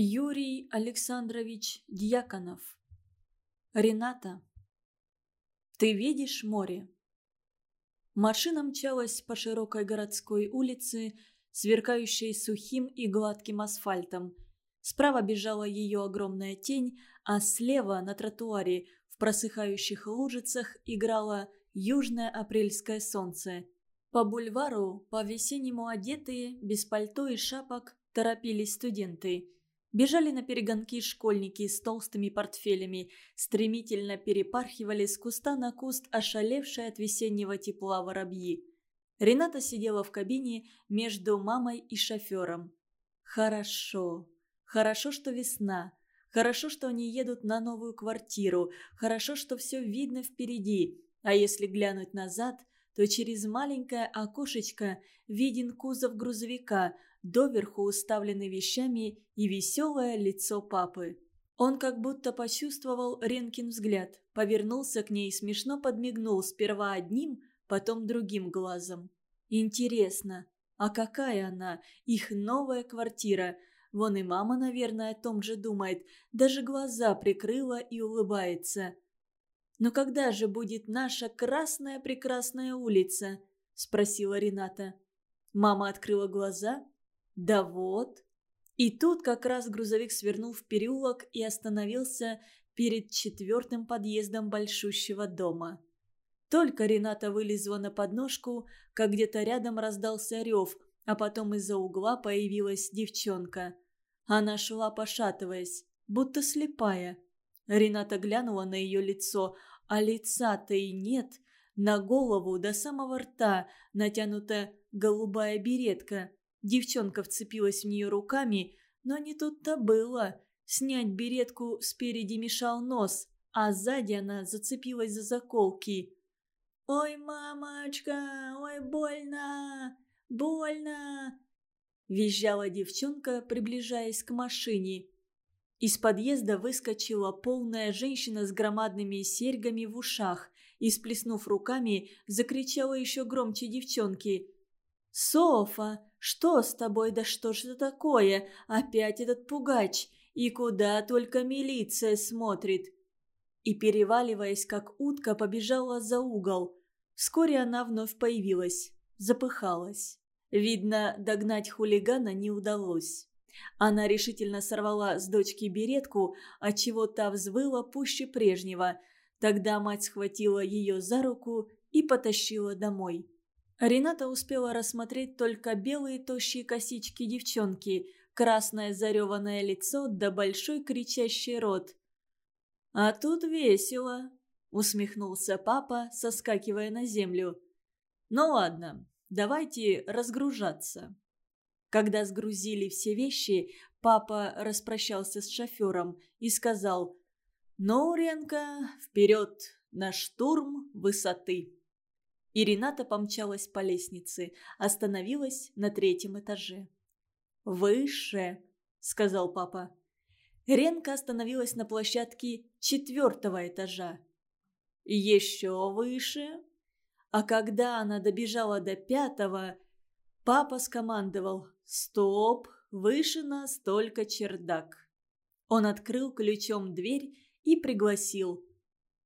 Юрий Александрович Дьяконов. Рената. Ты видишь море? Машина мчалась по широкой городской улице, сверкающей сухим и гладким асфальтом. Справа бежала ее огромная тень, а слева на тротуаре в просыхающих лужицах играло южное апрельское солнце. По бульвару, по-весеннему одетые, без пальто и шапок, торопились студенты – Бежали на перегонки школьники с толстыми портфелями, стремительно перепархивали с куста на куст ошалевшие от весеннего тепла воробьи. Рената сидела в кабине между мамой и шофером. Хорошо. Хорошо, что весна. Хорошо, что они едут на новую квартиру. Хорошо, что все видно впереди. А если глянуть назад, то через маленькое окошечко виден кузов грузовика – доверху уставленный вещами и веселое лицо папы. Он как будто почувствовал Ренкин взгляд, повернулся к ней и смешно подмигнул сперва одним, потом другим глазом. «Интересно, а какая она, их новая квартира?» Вон и мама, наверное, о том же думает, даже глаза прикрыла и улыбается. «Но когда же будет наша красная прекрасная улица?» – спросила Рената. Мама открыла глаза да вот. И тут как раз грузовик свернул в переулок и остановился перед четвертым подъездом большущего дома. Только Рената вылезла на подножку, как где-то рядом раздался рев, а потом из-за угла появилась девчонка. Она шла, пошатываясь, будто слепая. Рената глянула на ее лицо, а лица-то и нет. На голову до самого рта натянута голубая беретка. Девчонка вцепилась в нее руками, но не тут-то было. Снять беретку спереди мешал нос, а сзади она зацепилась за заколки. «Ой, мамочка, ой, больно, больно!» Визжала девчонка, приближаясь к машине. Из подъезда выскочила полная женщина с громадными серьгами в ушах и, сплеснув руками, закричала еще громче девчонки. «Софа, что с тобой, да что ж это такое? Опять этот пугач. И куда только милиция смотрит. И, переваливаясь, как утка, побежала за угол. Вскоре она вновь появилась. Запыхалась. Видно, догнать хулигана не удалось. Она решительно сорвала с дочки беретку, отчего та взвыла пуще прежнего. Тогда мать схватила ее за руку и потащила домой. Рената успела рассмотреть только белые тощие косички девчонки, красное зареванное лицо да большой кричащий рот. «А тут весело», — усмехнулся папа, соскакивая на землю. «Ну ладно, давайте разгружаться». Когда сгрузили все вещи, папа распрощался с шофером и сказал «Ну, Ренка, вперед на штурм высоты». И Рената помчалась по лестнице, остановилась на третьем этаже. «Выше», — сказал папа. Ренка остановилась на площадке четвертого этажа. «Еще выше». А когда она добежала до пятого, папа скомандовал «Стоп, выше нас только чердак». Он открыл ключом дверь и пригласил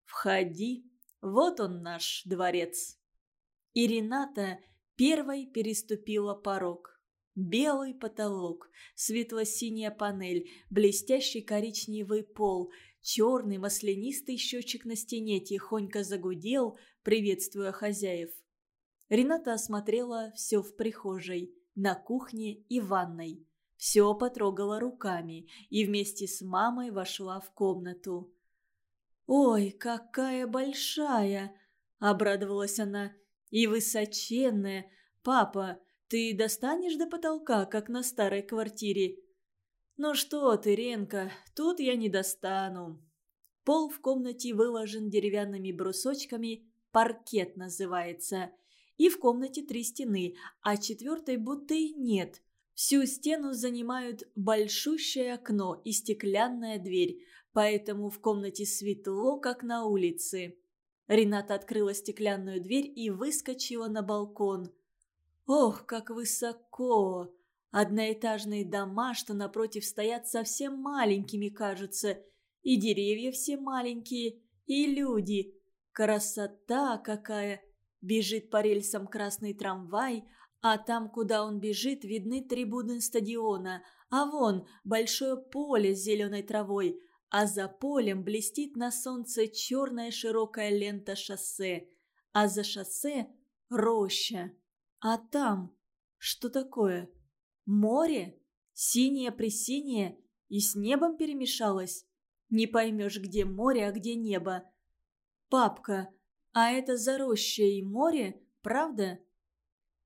«Входи, вот он наш дворец». И Рената первой переступила порог. Белый потолок, светло-синяя панель, блестящий коричневый пол, черный маслянистый счетчик на стене тихонько загудел, приветствуя хозяев. Рената осмотрела все в прихожей, на кухне и ванной. Все потрогала руками и вместе с мамой вошла в комнату. «Ой, какая большая!» – обрадовалась она и высоченная. Папа, ты достанешь до потолка, как на старой квартире?» «Ну что ты, Ренка, тут я не достану». Пол в комнате выложен деревянными брусочками, паркет называется. И в комнате три стены, а четвертой будто и нет. Всю стену занимают большущее окно и стеклянная дверь, поэтому в комнате светло, как на улице. Рената открыла стеклянную дверь и выскочила на балкон. «Ох, как высоко!» Одноэтажные дома, что напротив стоят, совсем маленькими кажутся. И деревья все маленькие, и люди. Красота какая! Бежит по рельсам красный трамвай, а там, куда он бежит, видны трибуны стадиона, а вон большое поле с зеленой травой, а за полем блестит на солнце черная широкая лента шоссе, а за шоссе – роща. А там что такое? Море? Синее-пресинее и с небом перемешалось? Не поймешь, где море, а где небо. Папка, а это за рощей море, правда?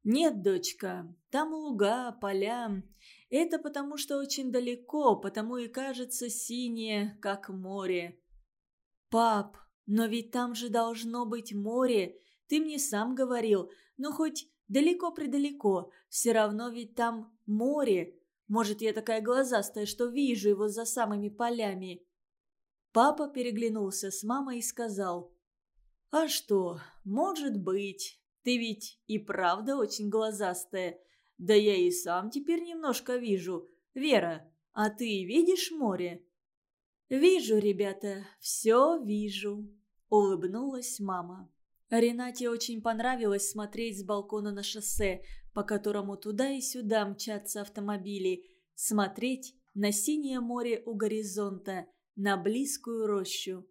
Нет, дочка, там луга, поля. Это потому, что очень далеко, потому и кажется синее, как море. Пап, но ведь там же должно быть море. Ты мне сам говорил, ну хоть далеко-предалеко, все равно ведь там море. Может, я такая глазастая, что вижу его за самыми полями. Папа переглянулся с мамой и сказал, «А что, может быть, ты ведь и правда очень глазастая. Да я и сам теперь немножко вижу. Вера, а ты видишь море?» «Вижу, ребята, все вижу», — улыбнулась мама. Ренате очень понравилось смотреть с балкона на шоссе, по которому туда и сюда мчатся автомобили, смотреть на синее море у горизонта, на близкую рощу.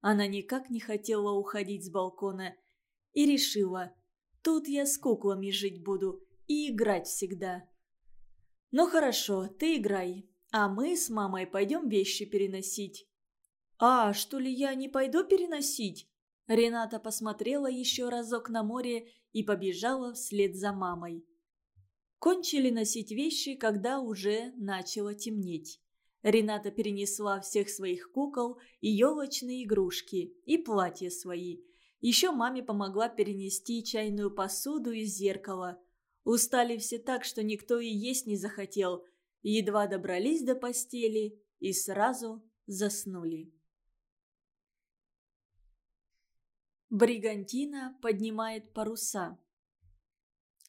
Она никак не хотела уходить с балкона и решила, тут я с куклами жить буду и играть всегда. «Ну хорошо, ты играй, а мы с мамой пойдем вещи переносить». «А, что ли я не пойду переносить?» Рената посмотрела еще разок на море и побежала вслед за мамой. Кончили носить вещи, когда уже начало темнеть. Рената перенесла всех своих кукол и елочные игрушки, и платья свои. Еще маме помогла перенести чайную посуду и зеркало. Устали все так, что никто и есть не захотел. Едва добрались до постели и сразу заснули. Бригантина поднимает паруса.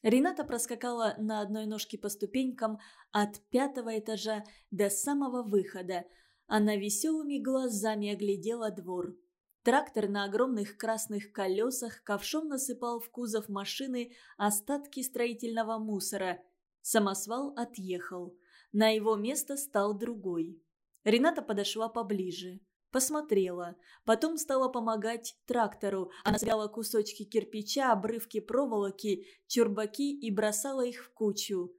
Рената проскакала на одной ножке по ступенькам от пятого этажа до самого выхода. Она веселыми глазами оглядела двор. Трактор на огромных красных колесах ковшом насыпал в кузов машины остатки строительного мусора. Самосвал отъехал. На его место стал другой. Рената подошла поближе. Посмотрела. Потом стала помогать трактору. Она собирала кусочки кирпича, обрывки проволоки, чурбаки и бросала их в кучу.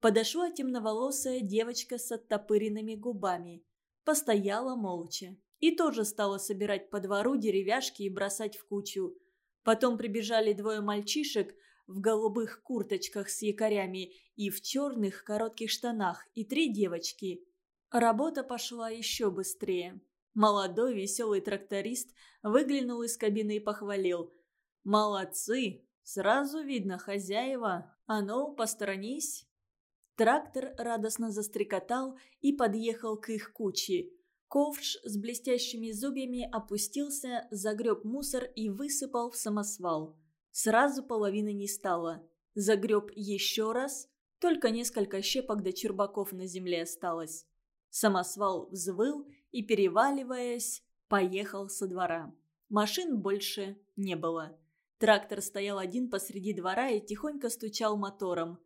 Подошла темноволосая девочка с оттопыренными губами. Постояла молча. И тоже стала собирать по двору деревяшки и бросать в кучу. Потом прибежали двое мальчишек в голубых курточках с якорями и в черных коротких штанах, и три девочки. Работа пошла еще быстрее. Молодой веселый тракторист выглянул из кабины и похвалил. «Молодцы! Сразу видно хозяева. А ну, посторонись!» Трактор радостно застрекотал и подъехал к их куче. Ковш с блестящими зубьями опустился, загреб мусор и высыпал в самосвал. Сразу половины не стало. Загреб еще раз, только несколько щепок до чурбаков на земле осталось. Самосвал взвыл и, переваливаясь, поехал со двора. Машин больше не было. Трактор стоял один посреди двора и тихонько стучал мотором.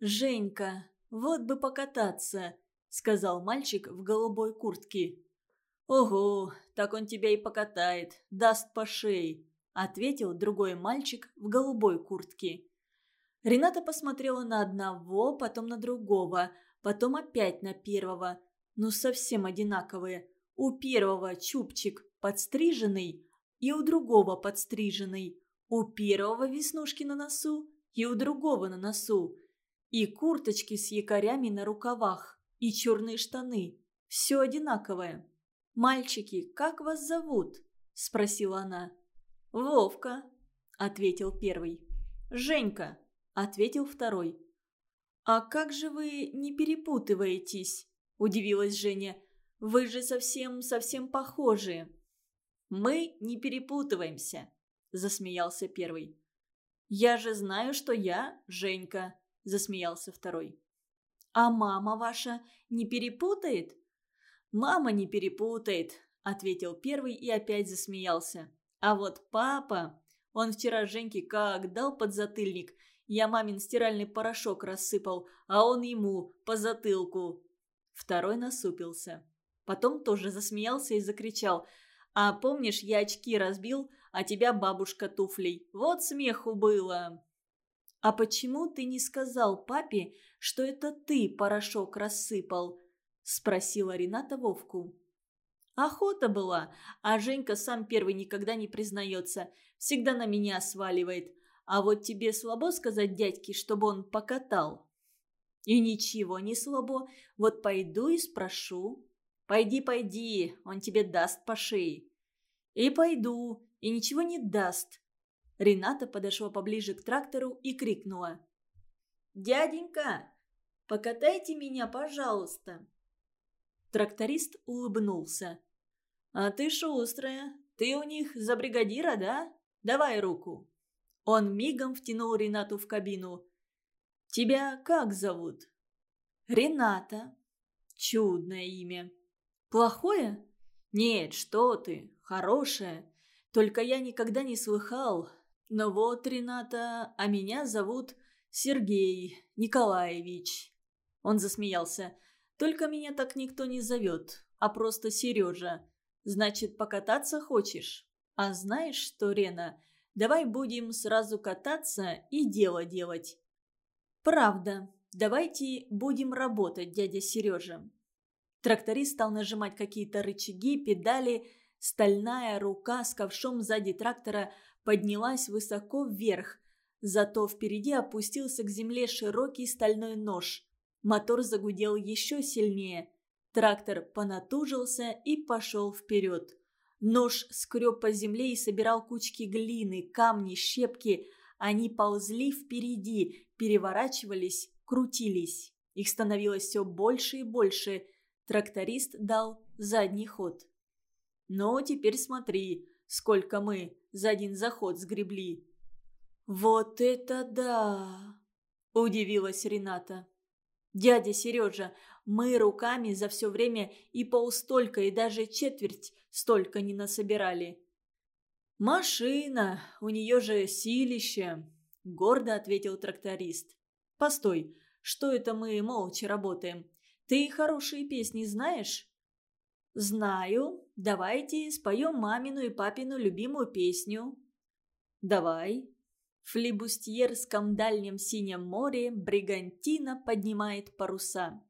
«Женька, вот бы покататься», — сказал мальчик в голубой куртке. «Ого, так он тебя и покатает, даст по шее», — ответил другой мальчик в голубой куртке. Рената посмотрела на одного, потом на другого, потом опять на первого ну совсем одинаковые. У первого чубчик подстриженный и у другого подстриженный. У первого веснушки на носу и у другого на носу. И курточки с якорями на рукавах, и черные штаны. Все одинаковое. «Мальчики, как вас зовут?» – спросила она. «Вовка», – ответил первый. «Женька», – ответил второй. «А как же вы не перепутываетесь?» – удивилась Женя. «Вы же совсем-совсем похожи». «Мы не перепутываемся», – засмеялся первый. «Я же знаю, что я Женька», – засмеялся второй. А мама ваша не перепутает?» «Мама не перепутает», — ответил первый и опять засмеялся. «А вот папа...» Он вчера Женьке как дал подзатыльник. Я мамин стиральный порошок рассыпал, а он ему по затылку. Второй насупился. Потом тоже засмеялся и закричал. «А помнишь, я очки разбил, а тебя бабушка туфлей. Вот смеху было!» «А почему ты не сказал папе, что это ты порошок рассыпал?» – спросила Рената Вовку. Охота была, а Женька сам первый никогда не признается, всегда на меня сваливает. А вот тебе слабо сказать дядьке, чтобы он покатал?» «И ничего не слабо, вот пойду и спрошу». «Пойди, пойди, он тебе даст по шее». «И пойду, и ничего не даст», Рената подошла поближе к трактору и крикнула. «Дяденька, покатайте меня, пожалуйста!» Тракторист улыбнулся. «А ты шустрая. Ты у них за бригадира, да? Давай руку». Он мигом втянул Ренату в кабину. «Тебя как зовут?» «Рената». «Чудное имя». «Плохое?» «Нет, что ты, хорошее. Только я никогда не слыхал, «Ну вот, Рената, а меня зовут Сергей Николаевич». Он засмеялся. «Только меня так никто не зовет, а просто Сережа. Значит, покататься хочешь? А знаешь что, Рена, давай будем сразу кататься и дело делать». «Правда. Давайте будем работать, дядя Сережа». Тракторист стал нажимать какие-то рычаги, педали. Стальная рука с ковшом сзади трактора – поднялась высоко вверх. Зато впереди опустился к земле широкий стальной нож. Мотор загудел еще сильнее. Трактор понатужился и пошел вперед. Нож скреб по земле и собирал кучки глины, камни, щепки. Они ползли впереди, переворачивались, крутились. Их становилось все больше и больше. Тракторист дал задний ход. «Ну, теперь смотри, сколько мы за один заход сгребли». «Вот это да!» – удивилась Рената. «Дядя Сережа, мы руками за все время и полстолько, и даже четверть столько не насобирали». «Машина, у нее же силище», – гордо ответил тракторист. «Постой, что это мы молча работаем? Ты хорошие песни знаешь?» «Знаю. Давайте споем мамину и папину любимую песню». «Давай». В флибустьерском дальнем синем море бригантина поднимает паруса.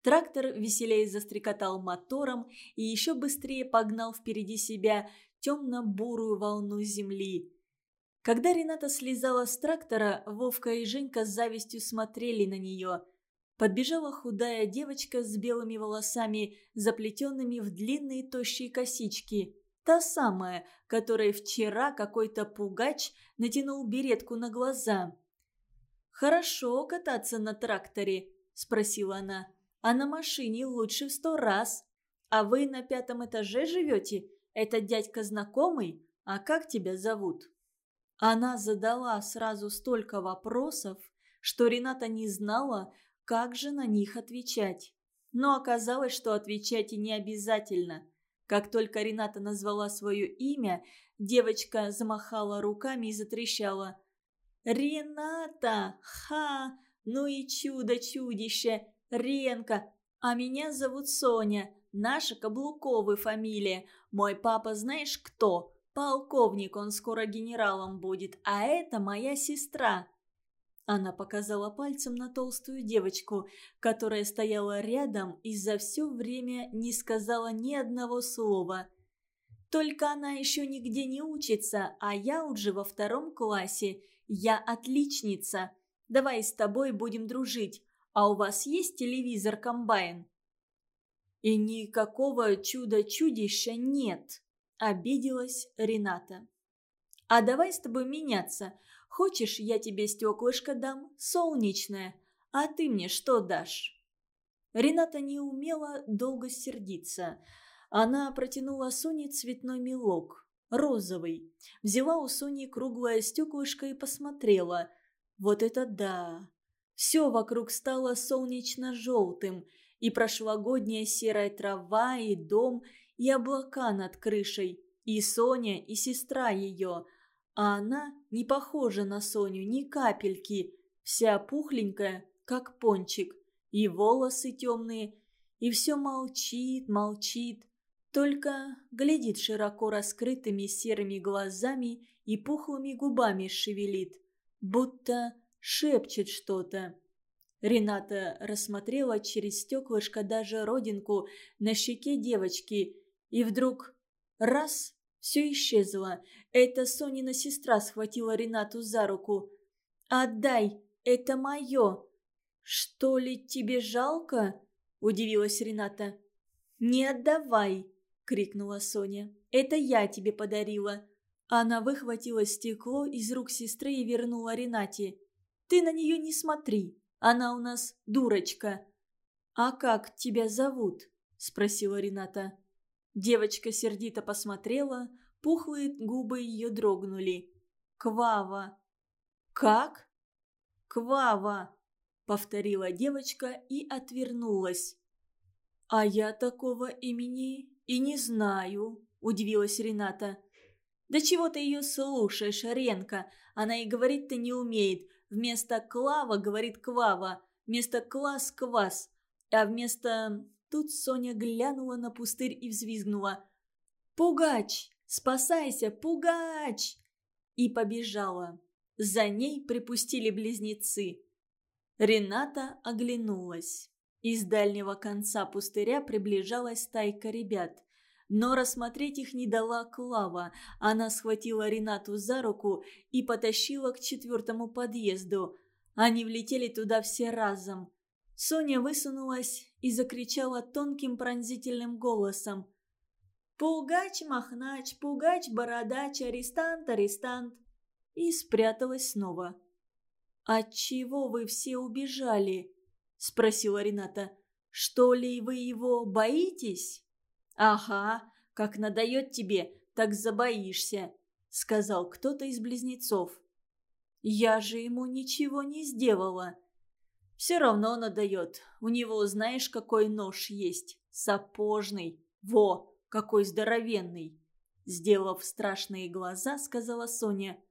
Трактор веселее застрекотал мотором и еще быстрее погнал впереди себя темно-бурую волну земли. Когда Рената слезала с трактора, Вовка и Женька с завистью смотрели на нее – Подбежала худая девочка с белыми волосами, заплетенными в длинные тощие косички. Та самая, которой вчера какой-то пугач натянул беретку на глаза. «Хорошо кататься на тракторе?» – спросила она. «А на машине лучше в сто раз. А вы на пятом этаже живете? Это дядька знакомый? А как тебя зовут?» Она задала сразу столько вопросов, что Рената не знала, как же на них отвечать? Но оказалось, что отвечать и не обязательно. Как только Рената назвала свое имя, девочка замахала руками и затрещала. «Рената! Ха! Ну и чудо-чудище! Ренка! А меня зовут Соня, наша Каблуковы фамилия. Мой папа знаешь кто? Полковник, он скоро генералом будет, а это моя сестра». Она показала пальцем на толстую девочку, которая стояла рядом и за все время не сказала ни одного слова. «Только она еще нигде не учится, а я уже во втором классе. Я отличница. Давай с тобой будем дружить. А у вас есть телевизор-комбайн?» «И никакого чуда-чудища нет», – обиделась Рената. «А давай с тобой меняться. Хочешь, я тебе стеклышко дам, солнечное, а ты мне что дашь?» Рената не умела долго сердиться. Она протянула Соне цветной мелок, розовый. Взяла у Сони круглое стеклышко и посмотрела. «Вот это да! Все вокруг стало солнечно-желтым, и прошлогодняя серая трава, и дом, и облака над крышей, и Соня, и сестра ее. А она не похожа на Соню ни капельки, вся пухленькая, как пончик, и волосы темные, и все молчит, молчит, только глядит широко раскрытыми серыми глазами и пухлыми губами шевелит, будто шепчет что-то. Рената рассмотрела через стеклышко даже родинку на щеке девочки, и вдруг раз – все исчезло. Это Сонина сестра схватила Ренату за руку. «Отдай, это мое!» «Что ли тебе жалко?» – удивилась Рената. «Не отдавай!» – крикнула Соня. «Это я тебе подарила!» Она выхватила стекло из рук сестры и вернула Ренате. Ты на нее не смотри, она у нас дурочка». «А как тебя зовут?» – спросила Рената. Девочка сердито посмотрела, пухлые губы ее дрогнули. «Квава». «Как?» «Квава», – повторила девочка и отвернулась. «А я такого имени и не знаю», – удивилась Рената. «Да чего ты ее слушаешь, Ренка? Она и говорить-то не умеет. Вместо Клава говорит Квава, вместо Класс – Квас, а вместо... Тут Соня глянула на пустырь и взвизгнула. «Пугач! Спасайся, Пугач!» И побежала. За ней припустили близнецы. Рената оглянулась. Из дальнего конца пустыря приближалась стайка ребят. Но рассмотреть их не дала Клава. Она схватила Ренату за руку и потащила к четвертому подъезду. Они влетели туда все разом. Соня высунулась и закричала тонким пронзительным голосом. «Пугач-махнач, пугач-бородач, арестант, арестант!» И спряталась снова. «Отчего вы все убежали?» – спросила Рената. «Что ли вы его боитесь?» «Ага, как надает тебе, так забоишься», — сказал кто-то из близнецов. «Я же ему ничего не сделала». «Все равно надает. У него знаешь, какой нож есть? Сапожный. Во, какой здоровенный!» Сделав страшные глаза, сказала Соня.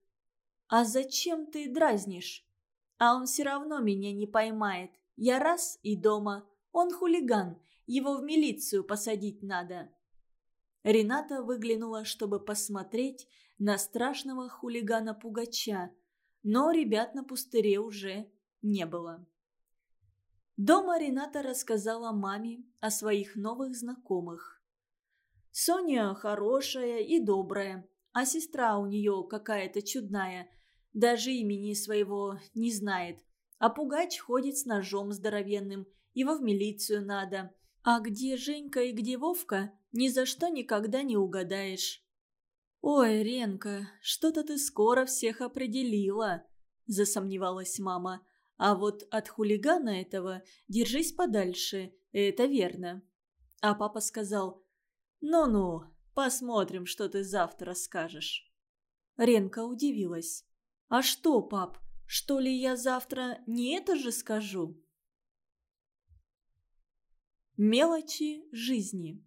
«А зачем ты дразнишь?» «А он все равно меня не поймает. Я раз и дома. Он хулиган. Его в милицию посадить надо». Рената выглянула, чтобы посмотреть на страшного хулигана-пугача, но ребят на пустыре уже не было. Дома Рената рассказала маме о своих новых знакомых. Соня хорошая и добрая, а сестра у нее какая-то чудная, даже имени своего не знает. А пугач ходит с ножом здоровенным, его в милицию надо. А где Женька и где Вовка, ни за что никогда не угадаешь. «Ой, Ренка, что-то ты скоро всех определила», – засомневалась мама. «А вот от хулигана этого держись подальше, это верно». А папа сказал, «Ну-ну, посмотрим, что ты завтра скажешь». Ренка удивилась. «А что, пап, что ли я завтра не это же скажу?» Мелочи жизни.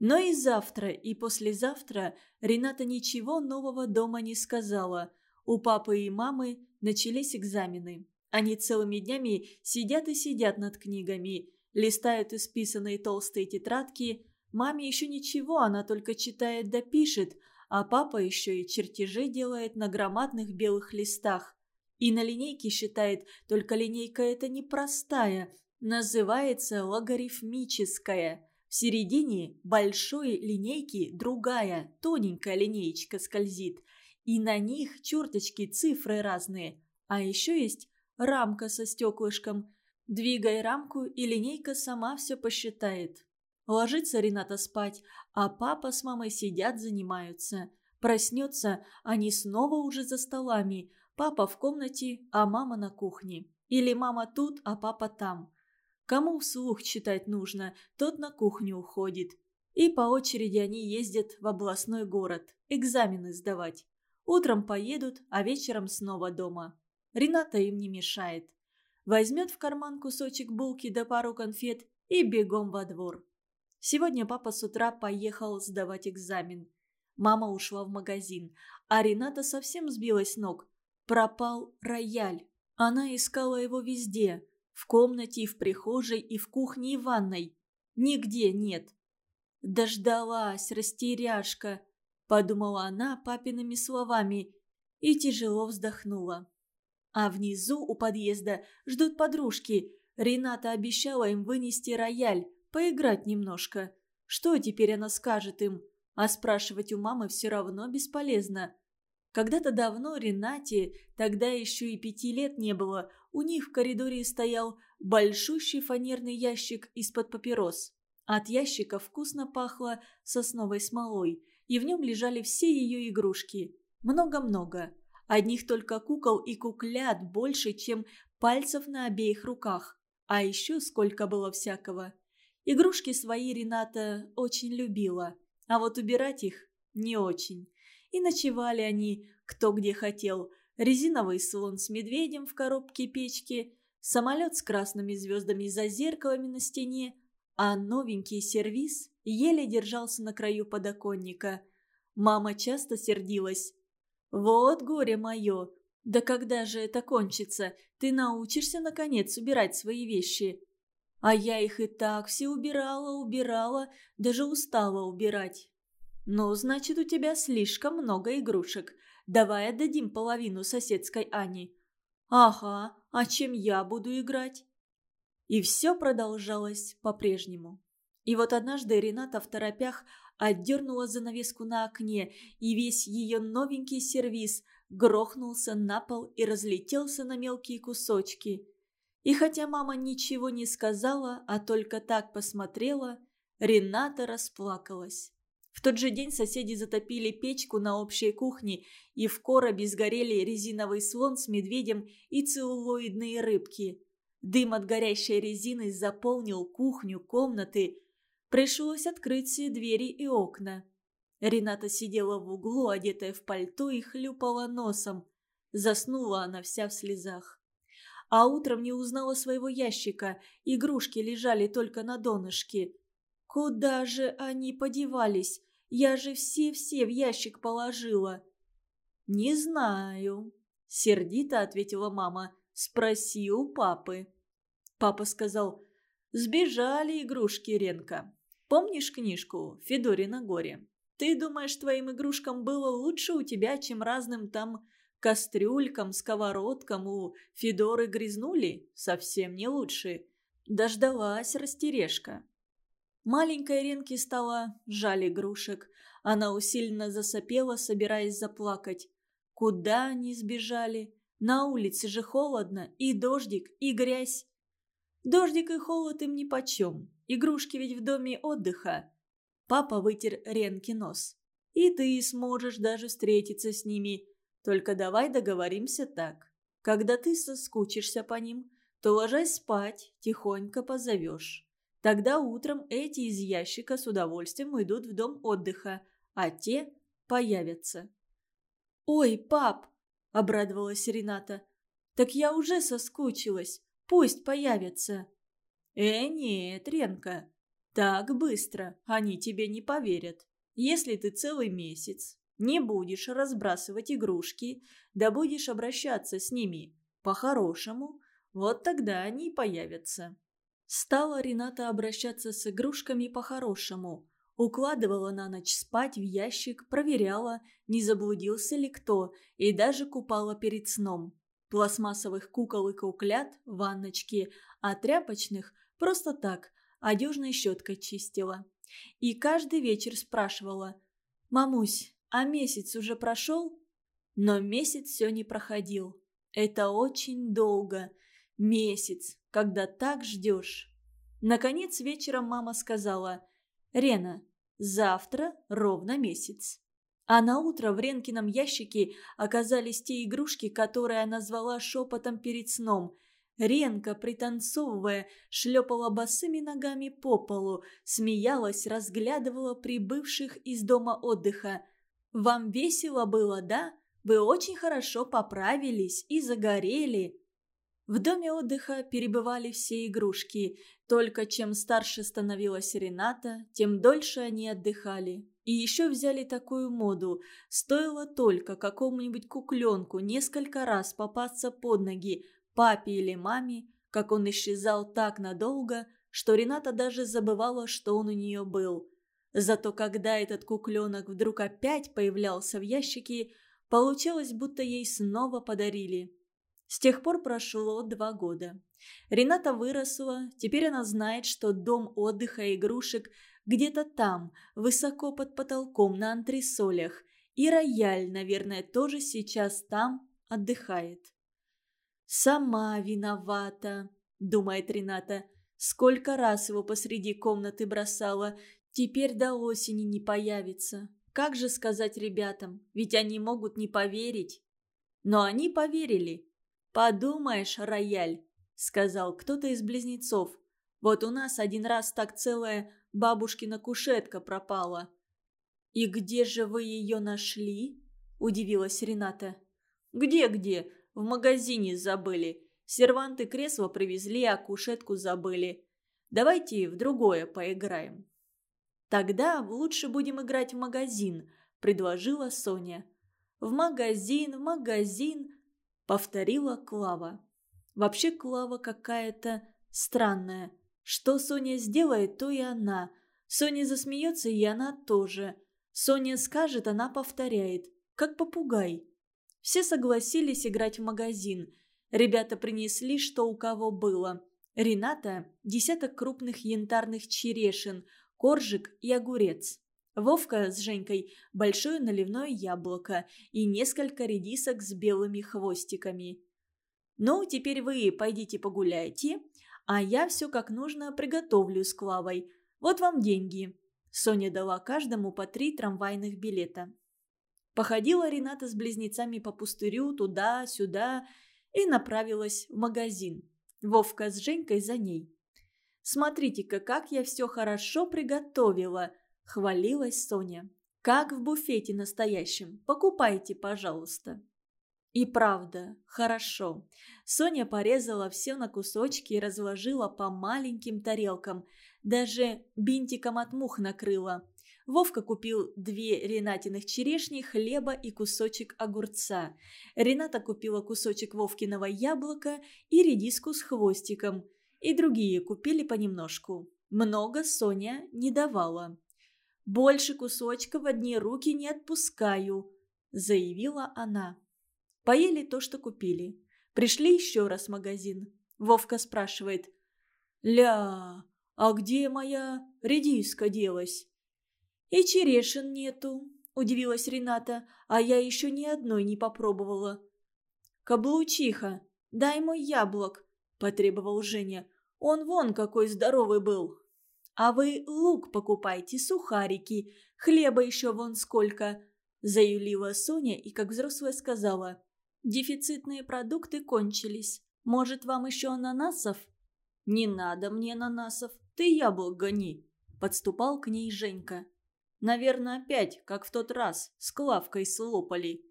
Но и завтра, и послезавтра Рената ничего нового дома не сказала. У папы и мамы начались экзамены. Они целыми днями сидят и сидят над книгами, листают исписанные толстые тетрадки. Маме еще ничего, она только читает да пишет, а папа еще и чертежи делает на громадных белых листах. И на линейке считает, только линейка эта непростая, Называется логарифмическая. В середине большой линейки другая, тоненькая линеечка скользит. И на них черточки, цифры разные. А еще есть рамка со стеклышком. Двигай рамку, и линейка сама все посчитает. Ложится Рената спать, а папа с мамой сидят, занимаются. Проснется, они снова уже за столами. Папа в комнате, а мама на кухне. Или мама тут, а папа там. Кому вслух читать нужно, тот на кухню уходит. И по очереди они ездят в областной город, экзамены сдавать. Утром поедут, а вечером снова дома. Рената им не мешает. возьмет в карман кусочек булки да пару конфет и бегом во двор. Сегодня папа с утра поехал сдавать экзамен. Мама ушла в магазин, а Рената совсем сбилась с ног. Пропал рояль. Она искала его везде. В комнате, в прихожей, и в кухне, и в ванной. Нигде нет. «Дождалась, растеряшка», – подумала она папиными словами и тяжело вздохнула. А внизу у подъезда ждут подружки. Рената обещала им вынести рояль, поиграть немножко. Что теперь она скажет им? А спрашивать у мамы все равно бесполезно. Когда-то давно Ренате, тогда еще и пяти лет не было, у них в коридоре стоял большущий фанерный ящик из-под папирос. От ящика вкусно пахло сосновой смолой, и в нем лежали все ее игрушки. Много-много. Одних только кукол и куклят больше, чем пальцев на обеих руках. А еще сколько было всякого. Игрушки свои Рената очень любила, а вот убирать их не очень. И ночевали они кто где хотел. Резиновый слон с медведем в коробке печки, самолет с красными звездами за зеркалами на стене, а новенький сервиз еле держался на краю подоконника. Мама часто сердилась. «Вот горе мое! Да когда же это кончится? Ты научишься, наконец, убирать свои вещи?» А я их и так все убирала, убирала, даже устала убирать. «Ну, значит, у тебя слишком много игрушек. Давай отдадим половину соседской Ане». «Ага, а чем я буду играть?» И все продолжалось по-прежнему. И вот однажды Рената в торопях отдернула занавеску на окне, и весь ее новенький сервиз грохнулся на пол и разлетелся на мелкие кусочки. И хотя мама ничего не сказала, а только так посмотрела, Рената расплакалась. В тот же день соседи затопили печку на общей кухне, и в коробе сгорели резиновый слон с медведем и целлулоидные рыбки. Дым от горящей резины заполнил кухню, комнаты. Пришлось открыть все двери и окна. Рената сидела в углу, одетая в пальто, и хлюпала носом. Заснула она вся в слезах. А утром не узнала своего ящика, игрушки лежали только на донышке. Куда же они подевались? Я же все-все в ящик положила. Не знаю, сердито ответила мама. Спроси у папы. Папа сказал, сбежали игрушки Ренка. Помнишь книжку «Федорина горе»? Ты думаешь, твоим игрушкам было лучше у тебя, чем разным там кастрюлькам, сковородкам у Федоры грязнули? Совсем не лучше. Дождалась растережка. Маленькой Ренке стало жаль игрушек. Она усиленно засопела, собираясь заплакать. Куда они сбежали? На улице же холодно, и дождик, и грязь. Дождик и холод им нипочем. Игрушки ведь в доме отдыха. Папа вытер Ренке нос. И ты сможешь даже встретиться с ними. Только давай договоримся так. Когда ты соскучишься по ним, то ложась спать, тихонько позовешь. Тогда утром эти из ящика с удовольствием уйдут в дом отдыха, а те появятся. «Ой, пап!» – обрадовалась Рената. «Так я уже соскучилась. Пусть появятся». «Э, нет, Ренка, так быстро они тебе не поверят. Если ты целый месяц не будешь разбрасывать игрушки, да будешь обращаться с ними по-хорошему, вот тогда они и появятся». Стала Рената обращаться с игрушками по-хорошему. Укладывала на ночь спать в ящик, проверяла, не заблудился ли кто, и даже купала перед сном. Пластмассовых кукол и куклят – ванночки, а тряпочных – просто так, одежной щеткой чистила. И каждый вечер спрашивала «Мамусь, а месяц уже прошел?» Но месяц все не проходил. Это очень долго. Месяц когда так ждешь. Наконец вечером мама сказала, «Рена, завтра ровно месяц». А на утро в Ренкином ящике оказались те игрушки, которые она звала шепотом перед сном. Ренка, пританцовывая, шлепала босыми ногами по полу, смеялась, разглядывала прибывших из дома отдыха. «Вам весело было, да? Вы очень хорошо поправились и загорели». В доме отдыха перебывали все игрушки, только чем старше становилась Рената, тем дольше они отдыхали. И еще взяли такую моду. Стоило только какому-нибудь кукленку несколько раз попасться под ноги папе или маме, как он исчезал так надолго, что Рената даже забывала, что он у нее был. Зато когда этот кукленок вдруг опять появлялся в ящике, получалось, будто ей снова подарили. С тех пор прошло два года. Рената выросла, теперь она знает, что дом отдыха и игрушек где-то там, высоко под потолком на антресолях, и рояль, наверное, тоже сейчас там отдыхает. «Сама виновата», — думает Рената. «Сколько раз его посреди комнаты бросала, теперь до осени не появится. Как же сказать ребятам, ведь они могут не поверить». Но они поверили. «Подумаешь, рояль», — сказал кто-то из близнецов. «Вот у нас один раз так целая бабушкина кушетка пропала». «И где же вы ее нашли?» – удивилась Рената. «Где-где? В магазине забыли. Серванты кресло привезли, а кушетку забыли. Давайте в другое поиграем». «Тогда лучше будем играть в магазин», – предложила Соня. «В магазин, в магазин», повторила Клава. Вообще Клава какая-то странная. Что Соня сделает, то и она. Соня засмеется, и она тоже. Соня скажет, она повторяет. Как попугай. Все согласились играть в магазин. Ребята принесли, что у кого было. Рената – десяток крупных янтарных черешин, коржик и огурец. Вовка с Женькой – большое наливное яблоко и несколько редисок с белыми хвостиками. «Ну, теперь вы пойдите погуляйте, а я все как нужно приготовлю с Клавой. Вот вам деньги». Соня дала каждому по три трамвайных билета. Походила Рената с близнецами по пустырю туда-сюда и направилась в магазин. Вовка с Женькой за ней. «Смотрите-ка, как я все хорошо приготовила!» Хвалилась Соня. «Как в буфете настоящем. Покупайте, пожалуйста». И правда, хорошо. Соня порезала все на кусочки и разложила по маленьким тарелкам. Даже бинтиком от мух накрыла. Вовка купил две Ренатиных черешни, хлеба и кусочек огурца. Рената купила кусочек Вовкиного яблока и редиску с хвостиком. И другие купили понемножку. Много Соня не давала. Больше кусочка в одни руки не отпускаю», – заявила она. Поели то, что купили. Пришли еще раз в магазин. Вовка спрашивает. «Ля, а где моя редиска делась?» «И черешин нету», – удивилась Рената, «а я еще ни одной не попробовала». «Каблучиха, дай мой яблок», – потребовал Женя. «Он вон какой здоровый был». А вы лук покупайте, сухарики, хлеба еще вон сколько!» Заюлила Соня и, как взрослая, сказала. «Дефицитные продукты кончились. Может, вам еще ананасов?» «Не надо мне ананасов, ты яблок гони!» Подступал к ней Женька. «Наверное, опять, как в тот раз, с Клавкой слопали».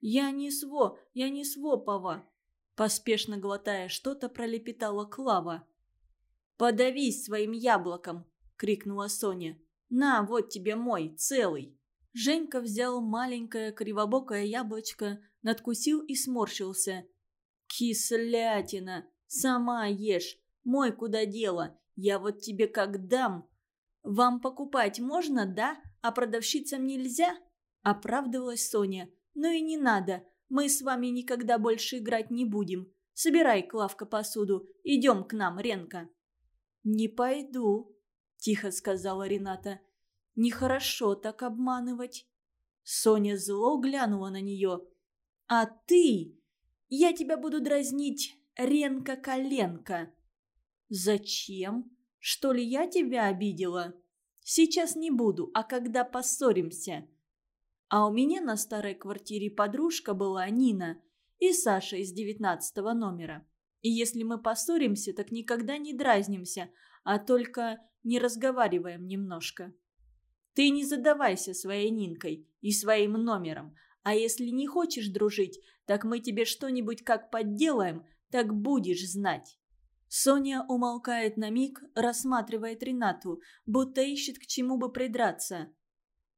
«Я не сво, я не свопова!» Поспешно глотая что-то, пролепетала Клава. «Подавись своим яблоком!» крикнула Соня. «На, вот тебе мой, целый!» Женька взял маленькое кривобокое яблочко, надкусил и сморщился. «Кислятина! Сама ешь! Мой куда дело? Я вот тебе как дам!» «Вам покупать можно, да? А продавщицам нельзя?» Оправдывалась Соня. «Ну и не надо. Мы с вами никогда больше играть не будем. Собирай, Клавка, посуду. Идем к нам, Ренка». «Не пойду», тихо сказала Рената. «Нехорошо так обманывать». Соня зло глянула на нее. «А ты? Я тебя буду дразнить Ренка-коленка». «Зачем? Что ли я тебя обидела?» «Сейчас не буду, а когда поссоримся». А у меня на старой квартире подружка была Нина и Саша из девятнадцатого номера. И если мы поссоримся, так никогда не дразнимся, а только не разговариваем немножко. Ты не задавайся своей Нинкой и своим номером, а если не хочешь дружить, так мы тебе что-нибудь как подделаем, так будешь знать. Соня умолкает на миг, рассматривает Ренату, будто ищет к чему бы придраться.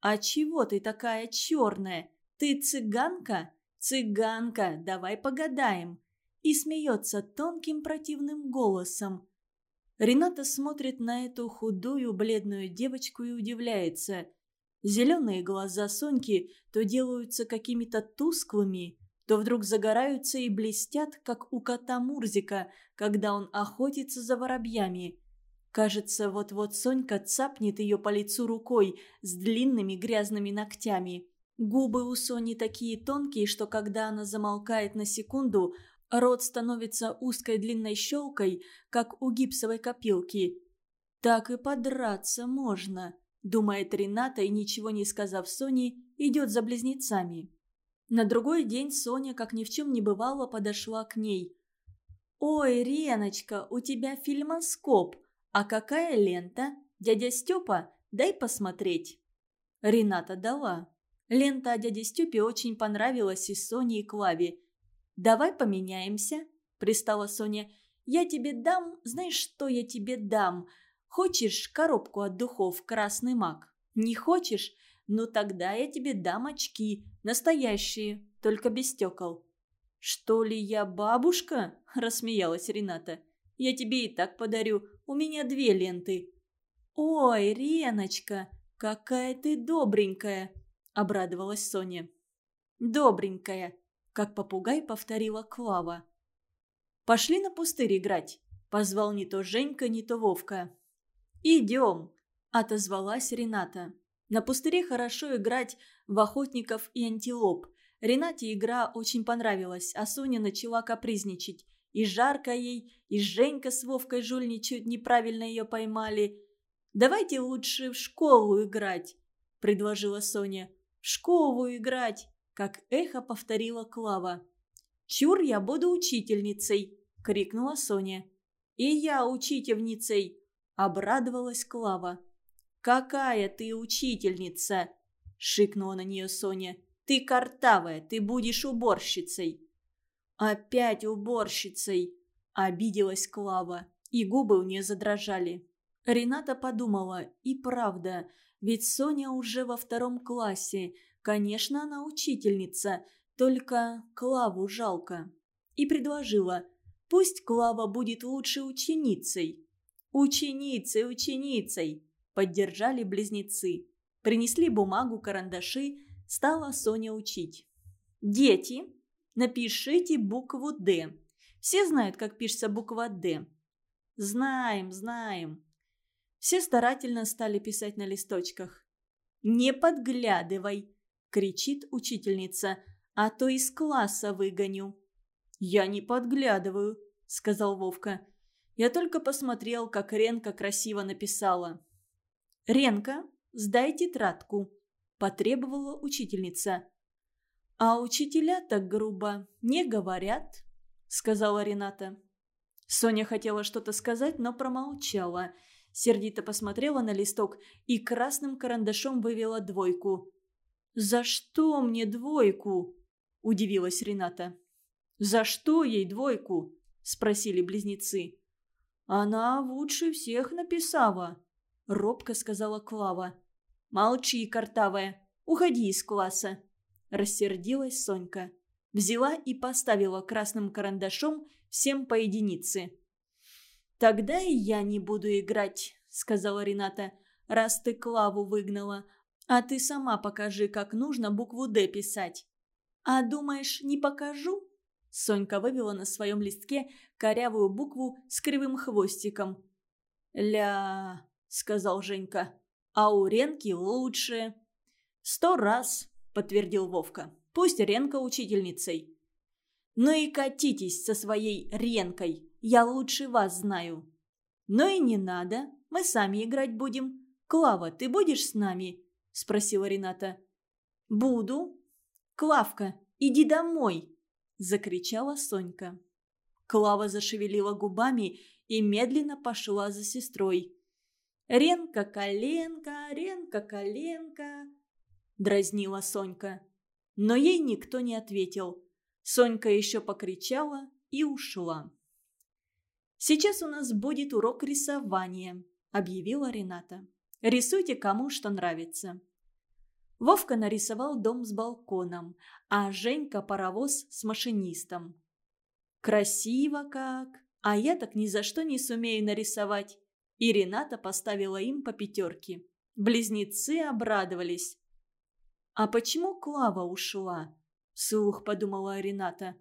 «А чего ты такая черная? Ты цыганка? Цыганка, давай погадаем!» И смеется тонким противным голосом. Рената смотрит на эту худую, бледную девочку и удивляется. Зеленые глаза Соньки то делаются какими-то тусклыми, то вдруг загораются и блестят, как у кота Мурзика, когда он охотится за воробьями. Кажется, вот-вот Сонька цапнет ее по лицу рукой с длинными грязными ногтями. Губы у Сони такие тонкие, что когда она замолкает на секунду, рот становится узкой длинной щелкой, как у гипсовой копилки. «Так и подраться можно», — думает Рената и, ничего не сказав Соне, идет за близнецами. На другой день Соня, как ни в чем не бывало, подошла к ней. «Ой, Реночка, у тебя фильмоскоп. А какая лента? Дядя Степа, дай посмотреть». Рената дала. Лента о дяде Степе очень понравилась и Соне, и Клаве. «Давай поменяемся», – пристала Соня. «Я тебе дам, знаешь, что я тебе дам? Хочешь коробку от духов «Красный маг»? Не хочешь? Ну тогда я тебе дам очки, настоящие, только без стекол». «Что ли я бабушка?» – рассмеялась Рената. «Я тебе и так подарю, у меня две ленты». «Ой, Реночка, какая ты добренькая!» – обрадовалась Соня. «Добренькая», – как попугай повторила Клава. «Пошли на пустырь играть», – позвал не то Женька, не то Вовка. «Идем», – отозвалась Рената. На пустыре хорошо играть в охотников и антилоп. Ренате игра очень понравилась, а Соня начала капризничать. И жарко ей, и Женька с Вовкой жульничают, неправильно ее поймали. «Давайте лучше в школу играть», – предложила Соня. «В школу играть», – как эхо повторила Клава. «Чур, я буду учительницей», – крикнула Соня. «И я учительницей», – обрадовалась Клава. «Какая ты учительница!» – шикнула на нее Соня. «Ты картавая, ты будешь уборщицей!» «Опять уборщицей!» – обиделась Клава, и губы у нее задрожали. Рената подумала, и правда, ведь Соня уже во втором классе, конечно, она учительница, только Клаву жалко. И предложила, пусть Клава будет лучшей ученицей. «Ученицей, ученицей!» Поддержали близнецы. Принесли бумагу, карандаши. Стала Соня учить. «Дети, напишите букву «Д». Все знают, как пишется буква «Д». «Знаем, знаем». Все старательно стали писать на листочках. «Не подглядывай!» – кричит учительница, «а то из класса выгоню». «Я не подглядываю», – сказал Вовка. «Я только посмотрел, как Ренка красиво написала». «Ренка, сдай тетрадку», – потребовала учительница. «А учителя так грубо не говорят», – сказала Рената. Соня хотела что-то сказать, но промолчала. Сердито посмотрела на листок и красным карандашом вывела двойку. «За что мне двойку?» – удивилась Рената. «За что ей двойку?» – спросили близнецы. «Она лучше всех написала», – робко сказала Клава. «Молчи, картавая, уходи из класса!» Рассердилась Сонька. Взяла и поставила красным карандашом всем по единице. «Тогда и я не буду играть», – сказала Рената, – «раз ты Клаву выгнала. А ты сама покажи, как нужно букву «Д» писать». «А думаешь, не покажу?» Сонька вывела на своем листке корявую букву с кривым хвостиком. «Ля...» сказал Женька. «А у Ренки лучше». «Сто раз», — подтвердил Вовка. «Пусть Ренка учительницей». «Ну и катитесь со своей Ренкой, я лучше вас знаю». «Ну и не надо, мы сами играть будем. Клава, ты будешь с нами?» – спросила Рената. «Буду». «Клавка, иди домой!» – закричала Сонька. Клава зашевелила губами и медленно пошла за сестрой. «Ренка-коленка, Ренка-коленка», – дразнила Сонька. Но ей никто не ответил. Сонька еще покричала и ушла. «Сейчас у нас будет урок рисования», – объявила Рената. «Рисуйте кому что нравится». Вовка нарисовал дом с балконом, а Женька – паровоз с машинистом. «Красиво как! А я так ни за что не сумею нарисовать!» И Рената поставила им по пятерке. Близнецы обрадовались. «А почему Клава ушла?» – вслух подумала Рената.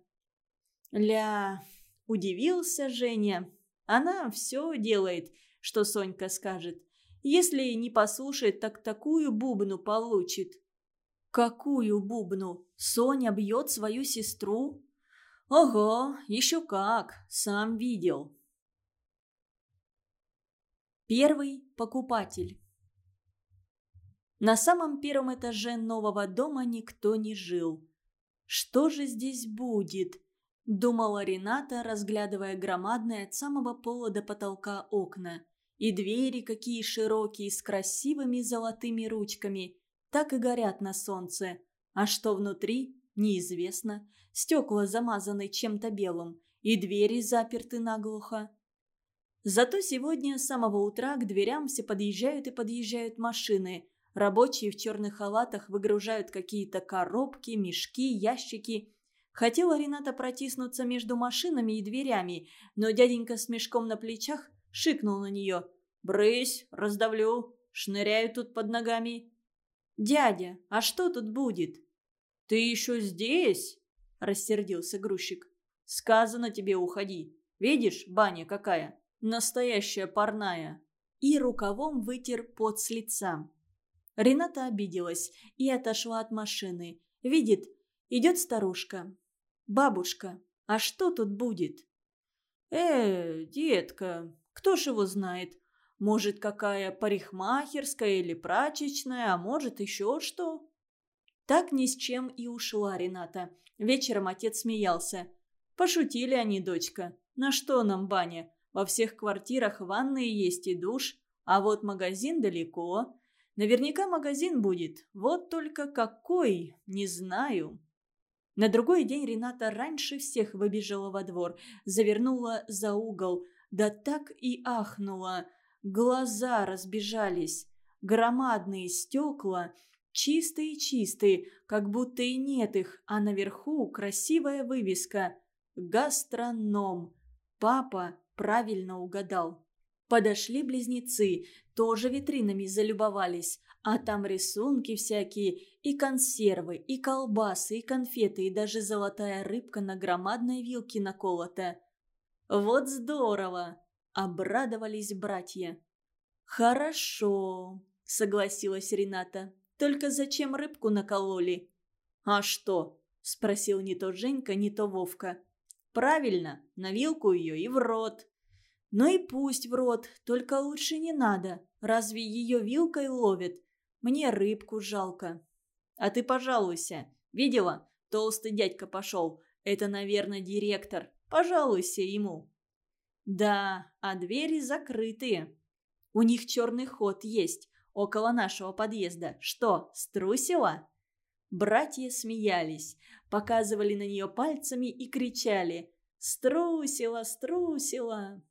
«Ля...» – удивился Женя. «Она все делает, что Сонька скажет. Если не послушает, так такую бубну получит». «Какую бубну? Соня бьет свою сестру?» «Ого, еще как, сам видел». Первый покупатель На самом первом этаже нового дома никто не жил. «Что же здесь будет?» – думала Рената, разглядывая громадные от самого пола до потолка окна. И двери какие широкие, с красивыми золотыми ручками, так и горят на солнце. А что внутри, неизвестно. Стекла замазаны чем-то белым, и двери заперты наглухо. Зато сегодня с самого утра к дверям все подъезжают и подъезжают машины. Рабочие в черных халатах выгружают какие-то коробки, мешки, ящики. Хотела Рената протиснуться между машинами и дверями, но дяденька с мешком на плечах шикнул на нее. «Брысь, раздавлю, шныряю тут под ногами». «Дядя, а что тут будет?» «Ты еще здесь?» – рассердился грузчик. «Сказано тебе уходи. Видишь, баня какая? Настоящая парная!» И рукавом вытер пот с лица. Рената обиделась и отошла от машины. Видит, идет старушка. «Бабушка, а что тут будет?» «Э, детка, кто ж его знает? Может, какая парикмахерская или прачечная, а может, еще что?» Так ни с чем и ушла Рената. Вечером отец смеялся. «Пошутили они, дочка. На что нам баня? Во всех квартирах ванные есть и душ, а вот магазин далеко. Наверняка магазин будет, вот только какой, не знаю». На другой день Рената раньше всех выбежала во двор, завернула за угол, да так и ахнула. Глаза разбежались. Громадные стекла, чистые-чистые, как будто и нет их, а наверху красивая вывеска «Гастроном». Папа правильно угадал. Подошли близнецы, тоже витринами залюбовались, а там рисунки всякие, и консервы, и колбасы, и конфеты, и даже золотая рыбка на громадной вилке наколота. «Вот здорово!» – обрадовались братья. «Хорошо», – согласилась Рената. «Только зачем рыбку накололи?» «А что?» – спросил не то Женька, не то Вовка. «Правильно, на вилку ее и в рот». «Ну и пусть в рот, только лучше не надо. Разве ее вилкой ловят? Мне рыбку жалко». «А ты пожалуйся. Видела? Толстый дядька пошел. Это, наверное, директор. Пожалуйся ему». «Да, а двери закрытые. У них черный ход есть, около нашего подъезда. Что, струсила?» Братья смеялись, показывали на нее пальцами и кричали «Струсила, струсила!».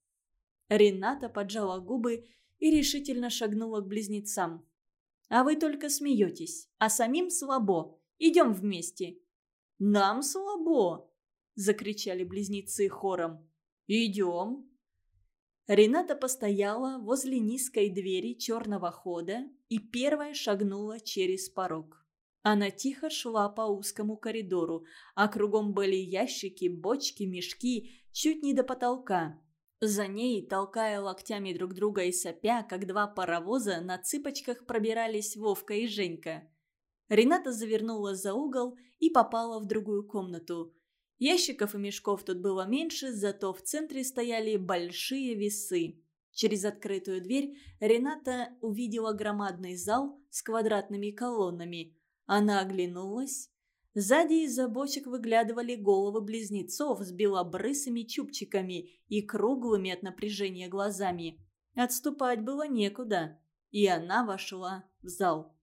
Рената поджала губы и решительно шагнула к близнецам. «А вы только смеетесь, а самим слабо. Идем вместе». «Нам слабо!» – закричали близнецы хором. «Идем!» Рената постояла возле низкой двери черного хода и первая шагнула через порог. Она тихо шла по узкому коридору, а кругом были ящики, бочки, мешки, чуть не до потолка. За ней, толкая локтями друг друга и сопя, как два паровоза, на цыпочках пробирались Вовка и Женька. Рената завернула за угол и попала в другую комнату. Ящиков и мешков тут было меньше, зато в центре стояли большие весы. Через открытую дверь Рената увидела громадный зал с квадратными колоннами. Она оглянулась. Сзади из-за бочек выглядывали головы близнецов с белобрысыми чубчиками и круглыми от напряжения глазами. Отступать было некуда, и она вошла в зал.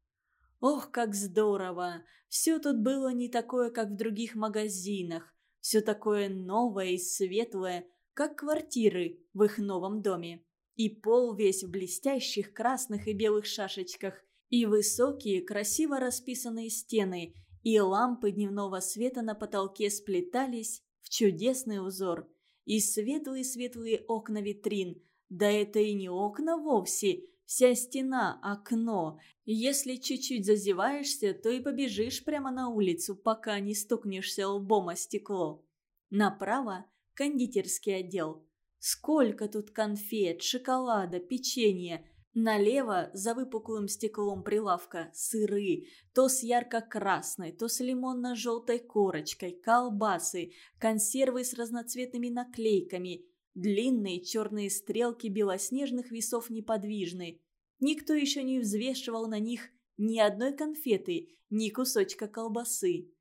Ох, как здорово! Все тут было не такое, как в других магазинах. Все такое новое и светлое, как квартиры в их новом доме. И пол весь в блестящих красных и белых шашечках, и высокие, красиво расписанные стены, и лампы дневного света на потолке сплетались в чудесный узор. И светлые-светлые окна витрин. Да это и не окна вовсе, вся стена – окно. Если чуть-чуть зазеваешься, то и побежишь прямо на улицу, пока не стукнешься лбом о стекло. Направо – кондитерский отдел. Сколько тут конфет, шоколада, печенья – Налево, за выпуклым стеклом прилавка, сыры, то с ярко-красной, то с лимонно-желтой корочкой, колбасы, консервы с разноцветными наклейками, длинные черные стрелки белоснежных весов неподвижны. Никто еще не взвешивал на них ни одной конфеты, ни кусочка колбасы.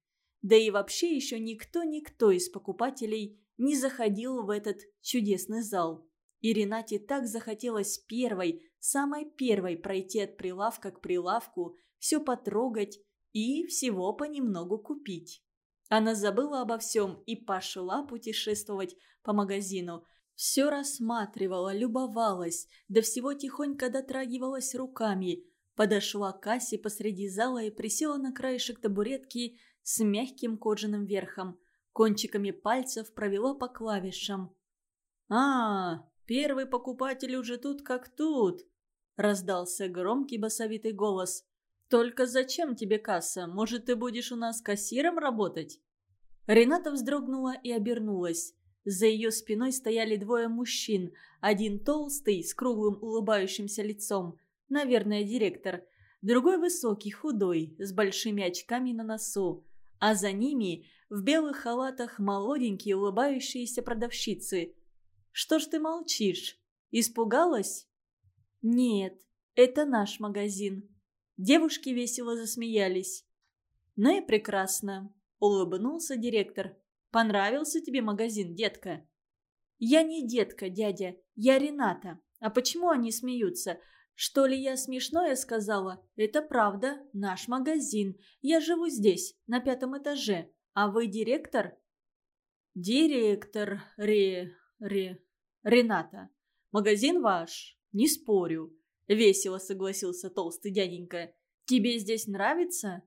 Да и вообще еще никто-никто из покупателей не заходил в этот чудесный зал. И Ренате так захотелось первой, самой первой пройти от прилавка к прилавку, все потрогать и всего понемногу купить. Она забыла обо всем и пошла путешествовать по магазину. Все рассматривала, любовалась, до всего тихонько дотрагивалась руками. Подошла к кассе посреди зала и присела на краешек табуретки с мягким кожаным верхом. Кончиками пальцев провела по клавишам. «А, Первый покупатель уже тут как тут!» Раздался громкий басовитый голос. «Только зачем тебе касса? Может, ты будешь у нас кассиром работать?» Рената вздрогнула и обернулась. За ее спиной стояли двое мужчин. Один толстый, с круглым улыбающимся лицом. Наверное, директор. Другой высокий, худой, с большими очками на носу. А за ними в белых халатах молоденькие улыбающиеся продавщицы. Что ж ты молчишь? Испугалась?» «Нет, это наш магазин». Девушки весело засмеялись. «Ну и прекрасно», — улыбнулся директор. «Понравился тебе магазин, детка?» «Я не детка, дядя, я Рената. А почему они смеются? Что ли я смешное сказала? Это правда, наш магазин. Я живу здесь, на пятом этаже. А вы директор?» «Директор, Ре... Ре... Рената. Магазин ваш, не спорю. Весело согласился толстый дяденька. Тебе здесь нравится?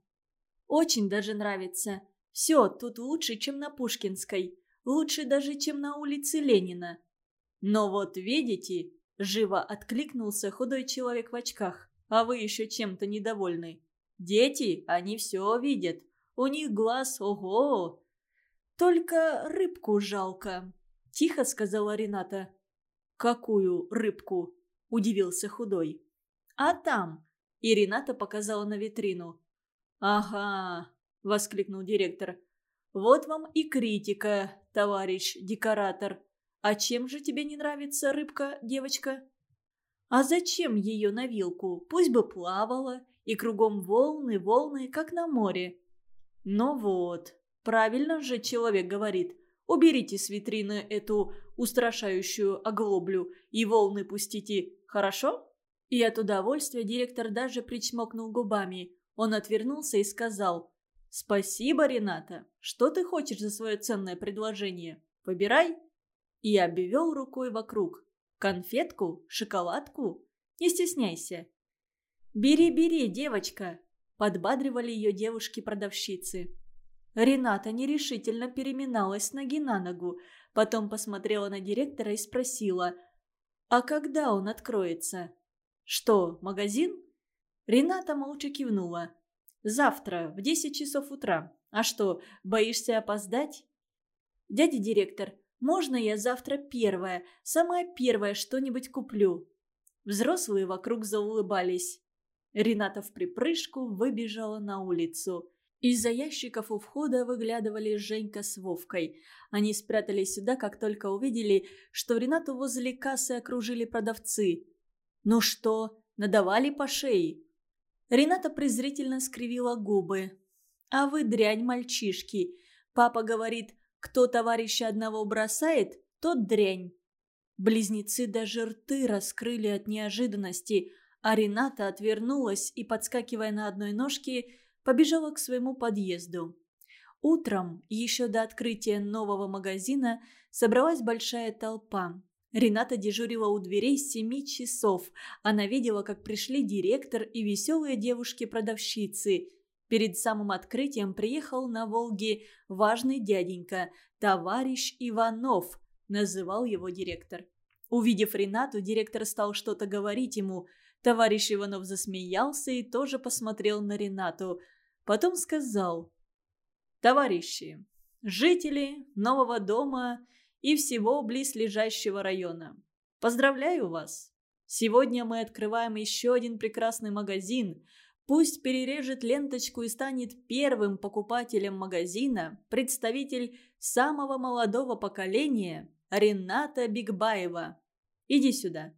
Очень даже нравится. Все тут лучше, чем на Пушкинской. Лучше даже, чем на улице Ленина. Но вот видите, живо откликнулся худой человек в очках. А вы еще чем-то недовольны. Дети, они все видят. У них глаз, ого! Только рыбку жалко. – тихо сказала Рената. «Какую рыбку?» – удивился худой. «А там!» – и Рената показала на витрину. «Ага!» – воскликнул директор. «Вот вам и критика, товарищ декоратор. А чем же тебе не нравится рыбка, девочка?» «А зачем ее на вилку? Пусть бы плавала, и кругом волны, волны, как на море». «Ну вот, правильно же человек говорит. Уберите с витрины эту устрашающую оглоблю и волны пустите, хорошо?» И от удовольствия директор даже причмокнул губами. Он отвернулся и сказал «Спасибо, Рената. Что ты хочешь за свое ценное предложение? Выбирай». И обвел рукой вокруг. «Конфетку? Шоколадку? Не стесняйся». «Бери, бери, девочка!» – подбадривали ее девушки-продавщицы. Рената нерешительно переминалась с ноги на ногу, потом посмотрела на директора и спросила, «А когда он откроется?» «Что, магазин?» Рената молча кивнула. «Завтра, в десять часов утра. А что, боишься опоздать?» «Дядя директор, можно я завтра первая, самая первая что-нибудь куплю?» Взрослые вокруг заулыбались. Рената в припрыжку выбежала на улицу. Из-за ящиков у входа выглядывали Женька с Вовкой. Они спрятались сюда, как только увидели, что Ренату возле кассы окружили продавцы. «Ну что, надавали по шее?» Рената презрительно скривила губы. «А вы дрянь, мальчишки. Папа говорит, кто товарища одного бросает, тот дрянь». Близнецы даже рты раскрыли от неожиданности, а Рената отвернулась и, подскакивая на одной ножке, побежала к своему подъезду. Утром, еще до открытия нового магазина, собралась большая толпа. Рената дежурила у дверей с семи часов. Она видела, как пришли директор и веселые девушки-продавщицы. Перед самым открытием приехал на Волге важный дяденька, товарищ Иванов, называл его директор. Увидев Ренату, директор стал что-то говорить ему. Товарищ Иванов засмеялся и тоже посмотрел на Ренату. Потом сказал, «Товарищи, жители нового дома и всего близлежащего района. Поздравляю вас! Сегодня мы открываем еще один прекрасный магазин. Пусть перережет ленточку и станет первым покупателем магазина представитель самого молодого поколения Рената Бигбаева. Иди сюда.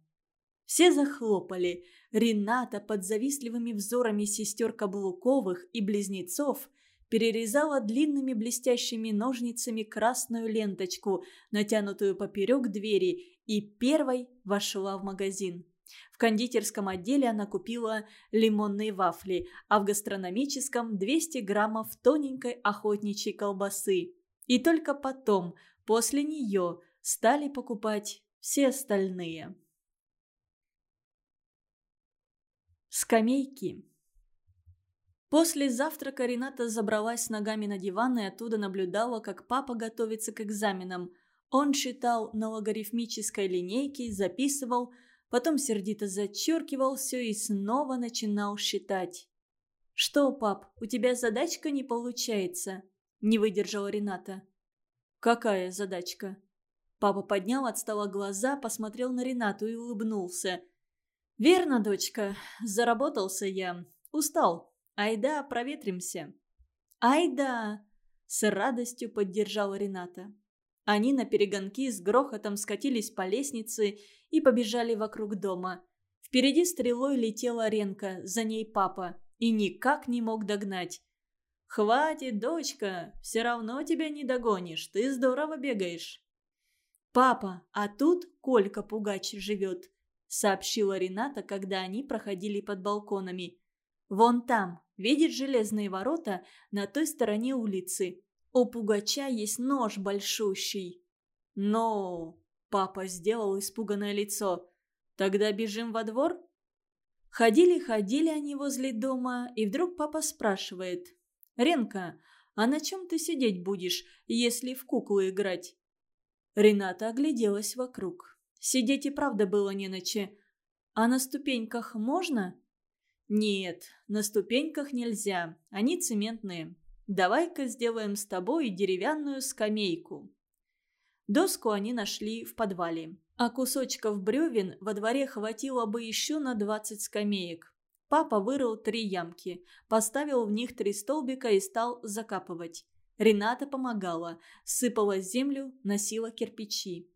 Все захлопали. Рената под завистливыми взорами сестер Каблуковых и близнецов перерезала длинными блестящими ножницами красную ленточку, натянутую поперек двери, и первой вошла в магазин. В кондитерском отделе она купила лимонные вафли, а в гастрономическом 200 граммов тоненькой охотничьей колбасы. И только потом, после нее, стали покупать все остальные. Скамейки. После завтрака Рената забралась ногами на диван и оттуда наблюдала, как папа готовится к экзаменам. Он считал на логарифмической линейке, записывал, потом сердито зачеркивал все и снова начинал считать. «Что, пап, у тебя задачка не получается?» – не выдержала Рената. «Какая задачка?» Папа поднял от стола глаза, посмотрел на Ренату и улыбнулся. «Верно, дочка, заработался я. Устал. Айда, проветримся». «Айда!» – с радостью поддержала Рената. Они на перегонки с грохотом скатились по лестнице и побежали вокруг дома. Впереди стрелой летела Ренка, за ней папа, и никак не мог догнать. «Хватит, дочка, все равно тебя не догонишь, ты здорово бегаешь». «Папа, а тут Колька Пугач живет», — сообщила Рената, когда они проходили под балконами. «Вон там, видишь железные ворота на той стороне улицы. У Пугача есть нож большущий». «Но...» — папа сделал испуганное лицо. «Тогда бежим во двор?» Ходили-ходили они возле дома, и вдруг папа спрашивает. «Ренка, а на чем ты сидеть будешь, если в куклу играть?» Рената огляделась вокруг. Сидеть и правда было не ночи. А на ступеньках можно? Нет, на ступеньках нельзя. Они цементные. Давай-ка сделаем с тобой деревянную скамейку. Доску они нашли в подвале. А кусочков бревен во дворе хватило бы еще на 20 скамеек. Папа вырыл три ямки, поставил в них три столбика и стал закапывать. Рената помогала, сыпала землю, носила кирпичи.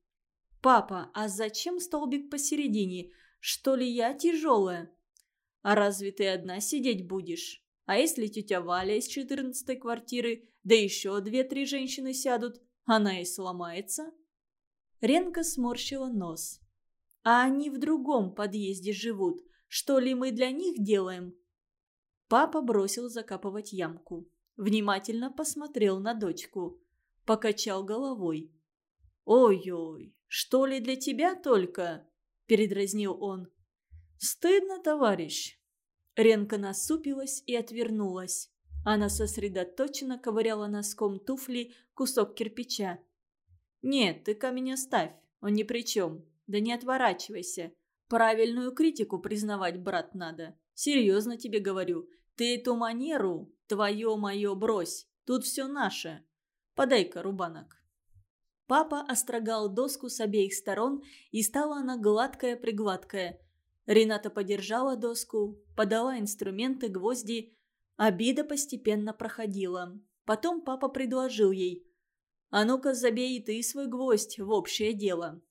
«Папа, а зачем столбик посередине? Что ли я тяжелая?» «А разве ты одна сидеть будешь? А если тетя Валя из четырнадцатой квартиры, да еще две-три женщины сядут, она и сломается?» Ренка сморщила нос. «А они в другом подъезде живут. Что ли мы для них делаем?» Папа бросил закапывать ямку внимательно посмотрел на дочку, покачал головой. «Ой-ой, что ли для тебя только?» – передразнил он. «Стыдно, товарищ!» Ренка насупилась и отвернулась. Она сосредоточенно ковыряла носком туфли кусок кирпича. «Нет, ты камень оставь, он ни при чем. Да не отворачивайся. Правильную критику признавать, брат, надо. Серьезно тебе говорю. Ты эту манеру Твое мое брось, тут все наше. Подай-ка рубанок. Папа острогал доску с обеих сторон, и стала она гладкая-пригладкая. Рената подержала доску, подала инструменты, гвозди. Обида постепенно проходила. Потом папа предложил ей. «А ну-ка забей и ты свой гвоздь в общее дело».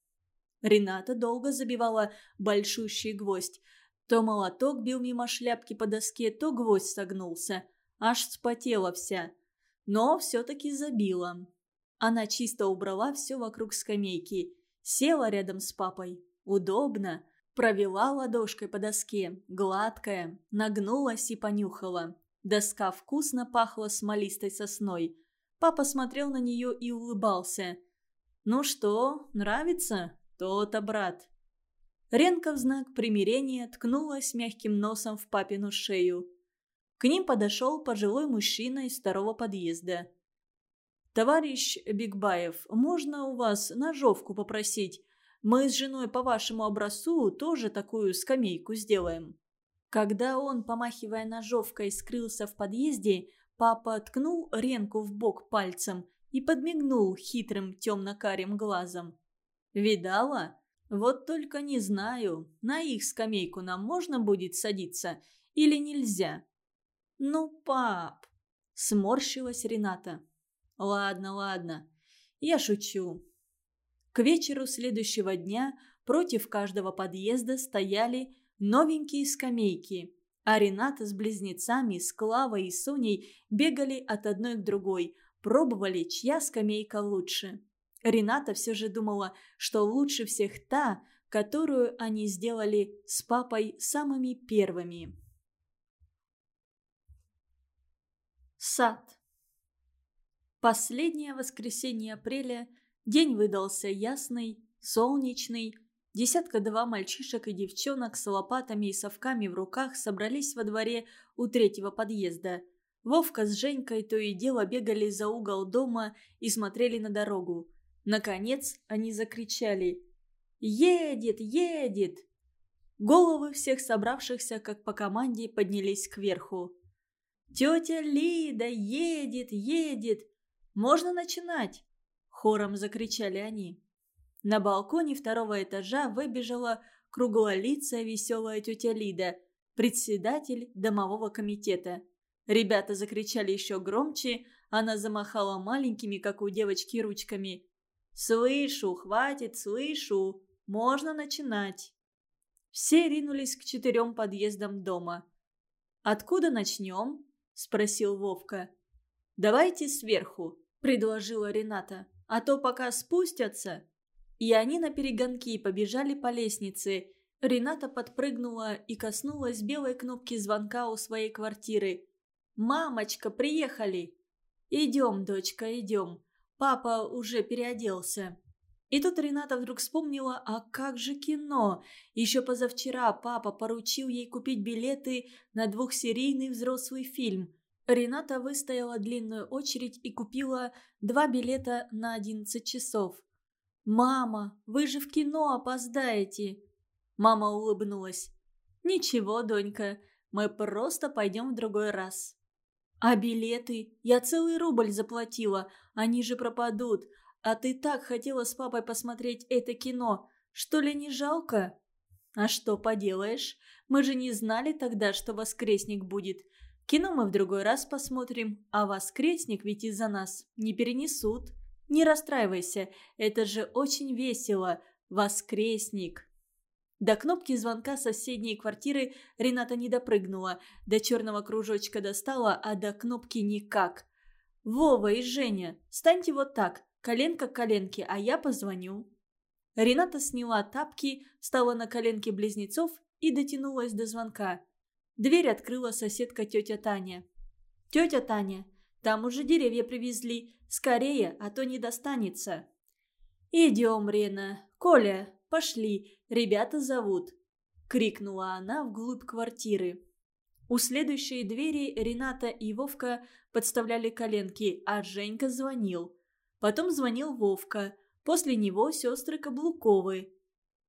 Рената долго забивала большущий гвоздь. То молоток бил мимо шляпки по доске, то гвоздь согнулся – аж спотела вся. Но все-таки забила. Она чисто убрала все вокруг скамейки, села рядом с папой. Удобно. Провела ладошкой по доске, гладкая, нагнулась и понюхала. Доска вкусно пахла смолистой сосной. Папа смотрел на нее и улыбался. «Ну что, нравится? То-то, брат». Ренка в знак примирения ткнулась мягким носом в папину шею. К ним подошел пожилой мужчина из второго подъезда. «Товарищ Бигбаев, можно у вас ножовку попросить? Мы с женой по вашему образцу тоже такую скамейку сделаем». Когда он, помахивая ножовкой, скрылся в подъезде, папа ткнул Ренку в бок пальцем и подмигнул хитрым темно-карим глазом. «Видала? Вот только не знаю, на их скамейку нам можно будет садиться или нельзя?» «Ну, пап!» – сморщилась Рената. «Ладно, ладно, я шучу». К вечеру следующего дня против каждого подъезда стояли новенькие скамейки, а Рената с близнецами, с Клавой и Соней бегали от одной к другой, пробовали, чья скамейка лучше. Рената все же думала, что лучше всех та, которую они сделали с папой самыми первыми. Сад. Последнее воскресенье апреля день выдался ясный, солнечный, Десятка-два мальчишек и девчонок с лопатами и совками в руках собрались во дворе у третьего подъезда. Вовка с Женькой то и дело бегали за угол дома и смотрели на дорогу. Наконец они закричали «Едет! Едет!» Головы всех собравшихся, как по команде, поднялись кверху. «Тетя Лида едет! Едет! Можно начинать!» Хором закричали они. На балконе второго этажа выбежала круглолицая веселая тетя Лида, председатель домового комитета. Ребята закричали еще громче, она замахала маленькими, как у девочки, ручками. «Слышу, хватит, слышу! Можно начинать!» Все ринулись к четырем подъездам дома. «Откуда начнем?» – спросил Вовка. «Давайте сверху», – предложила Рената. «А то пока спустятся, и они на перегонки побежали по лестнице. Рената подпрыгнула и коснулась белой кнопки звонка у своей квартиры. «Мамочка, приехали!» «Идем, дочка, идем. Папа уже переоделся». И тут Рената вдруг вспомнила, а как же кино? Еще позавчера папа поручил ей купить билеты на двухсерийный взрослый фильм. Рената выстояла длинную очередь и купила два билета на 11 часов. «Мама, вы же в кино опоздаете!» Мама улыбнулась. «Ничего, донька, мы просто пойдем в другой раз». «А билеты? Я целый рубль заплатила, они же пропадут. А ты так хотела с папой посмотреть это кино, что ли не жалко?» «А что поделаешь? Мы же не знали тогда, что воскресник будет. Кино мы в другой раз посмотрим, а воскресник ведь из-за нас не перенесут». Не расстраивайся, это же очень весело. Воскресник. До кнопки звонка соседней квартиры Рената не допрыгнула, до черного кружочка достала, а до кнопки никак. «Вова и Женя, станьте вот так, коленка к коленке, а я позвоню». Рената сняла тапки, встала на коленки близнецов и дотянулась до звонка. Дверь открыла соседка тетя Таня. «Тетя Таня, там уже деревья привезли. Скорее, а то не достанется». «Идем, Рена. Коля, пошли. Ребята зовут», — крикнула она вглубь квартиры. У следующей двери Рената и Вовка подставляли коленки, а Женька звонил. Потом звонил Вовка. После него сестры Каблуковы.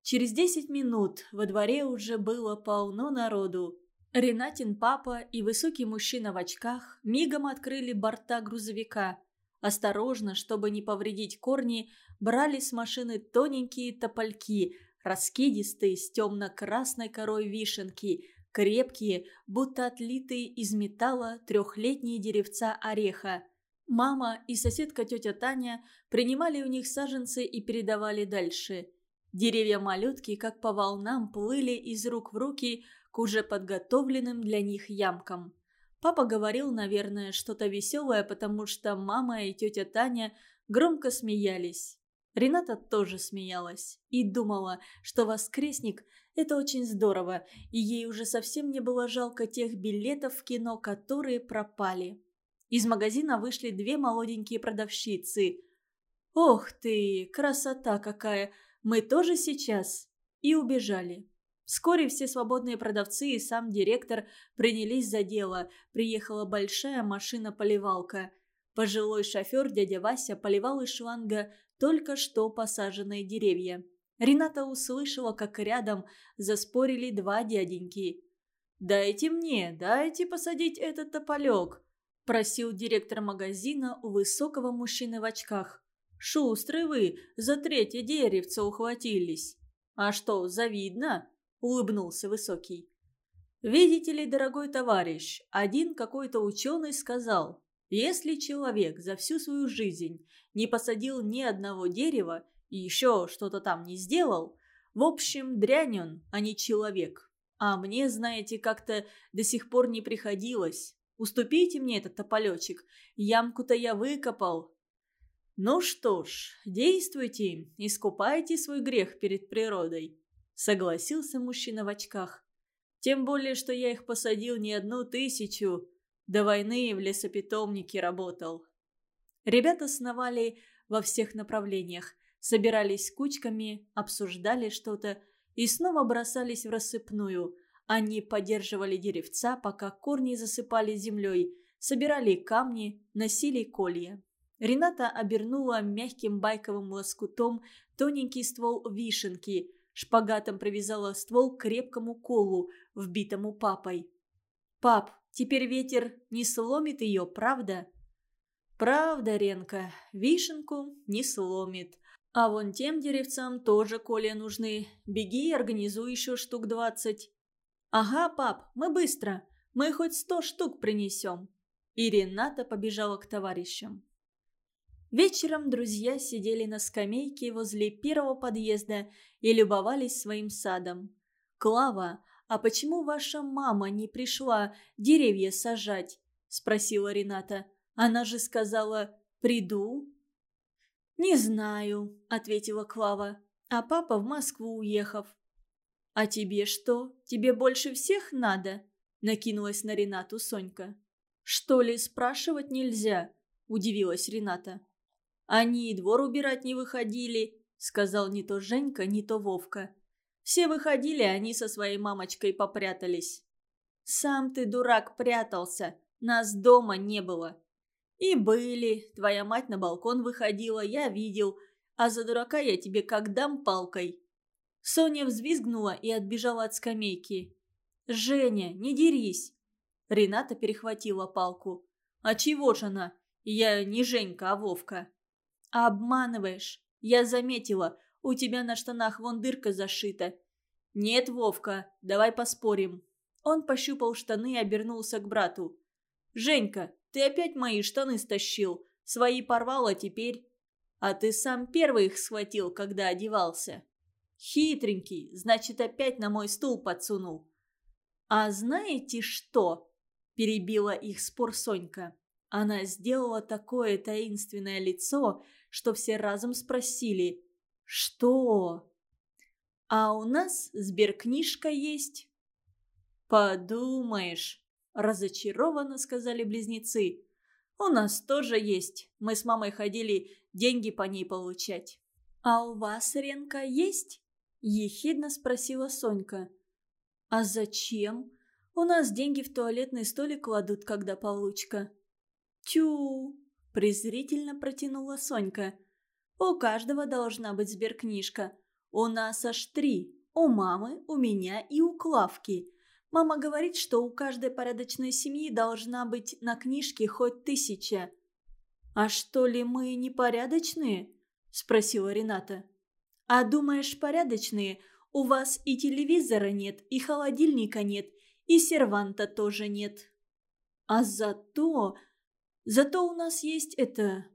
Через десять минут во дворе уже было полно народу. Ренатин папа и высокий мужчина в очках мигом открыли борта грузовика. Осторожно, чтобы не повредить корни, брали с машины тоненькие топольки, раскидистые с темно-красной корой вишенки, крепкие, будто отлитые из металла трехлетние деревца ореха. Мама и соседка тетя Таня принимали у них саженцы и передавали дальше. Деревья-малютки, как по волнам, плыли из рук в руки – уже подготовленным для них ямкам. Папа говорил, наверное, что-то веселое, потому что мама и тетя Таня громко смеялись. Рената тоже смеялась и думала, что воскресник – это очень здорово, и ей уже совсем не было жалко тех билетов в кино, которые пропали. Из магазина вышли две молоденькие продавщицы. «Ох ты, красота какая! Мы тоже сейчас?» И убежали. Вскоре все свободные продавцы и сам директор принялись за дело. Приехала большая машина-поливалка. Пожилой шофер дядя Вася поливал из шланга только что посаженные деревья. Рената услышала, как рядом заспорили два дяденьки. «Дайте мне, дайте посадить этот тополек», – просил директор магазина у высокого мужчины в очках. «Шустрый вы, за третье деревце ухватились». «А что, завидно?» – улыбнулся высокий. «Видите ли, дорогой товарищ, один какой-то ученый сказал, если человек за всю свою жизнь не посадил ни одного дерева и еще что-то там не сделал, в общем, дрянь он, а не человек. А мне, знаете, как-то до сих пор не приходилось. Уступите мне этот тополечек. Ямку-то я выкопал. Ну что ж, действуйте, искупайте свой грех перед природой. Согласился мужчина в очках. Тем более, что я их посадил не одну тысячу. До войны в лесопитомнике работал. Ребята сновали во всех направлениях. Собирались кучками, обсуждали что-то, и снова бросались в рассыпную. Они поддерживали деревца, пока корни засыпали землей, собирали камни, носили колья. Рената обернула мягким байковым лоскутом тоненький ствол вишенки, шпагатом привязала ствол к крепкому колу, вбитому папой. «Пап, теперь ветер не сломит ее, правда?» «Правда, Ренка, вишенку не сломит. А вон тем деревцам тоже коля нужны. Беги и организуй еще штук двадцать. Ага, пап, мы быстро. Мы хоть сто штук принесем. И Рената побежала к товарищам. Вечером друзья сидели на скамейке возле первого подъезда и любовались своим садом. «Клава, а почему ваша мама не пришла деревья сажать?» – спросила Рената. «Она же сказала «приду». «Не знаю», — ответила Клава. «А папа в Москву уехав». «А тебе что? Тебе больше всех надо?» — накинулась на Ренату Сонька. «Что ли, спрашивать нельзя?» — удивилась Рената. «Они и двор убирать не выходили», — сказал не то Женька, не то Вовка. «Все выходили, они со своей мамочкой попрятались». «Сам ты, дурак, прятался. Нас дома не было», «И были. Твоя мать на балкон выходила, я видел. А за дурака я тебе как дам палкой». Соня взвизгнула и отбежала от скамейки. «Женя, не дерись!» Рената перехватила палку. «А чего ж она? Я не Женька, а Вовка». «Обманываешь. Я заметила. У тебя на штанах вон дырка зашита». «Нет, Вовка, давай поспорим». Он пощупал штаны и обернулся к брату. «Женька, ты опять мои штаны стащил. Свои порвал, а теперь... А ты сам первый их схватил, когда одевался. Хитренький, значит, опять на мой стул подсунул. А знаете что? Перебила их спор Сонька. Она сделала такое таинственное лицо, что все разом спросили «Что?». «А у нас сберкнижка есть». «Подумаешь», Разочарованно сказали близнецы. «У нас тоже есть. Мы с мамой ходили деньги по ней получать». «А у вас, Ренка, есть?» – ехидно спросила Сонька. «А зачем? У нас деньги в туалетный столик кладут, когда получка». «Тю!» – презрительно протянула Сонька. «У каждого должна быть сберкнижка. У нас аж три. У мамы, у меня и у Клавки. Мама говорит, что у каждой порядочной семьи должна быть на книжке хоть тысяча. «А что ли мы непорядочные?» – спросила Рената. «А думаешь, порядочные? У вас и телевизора нет, и холодильника нет, и серванта тоже нет. А зато... Зато у нас есть это...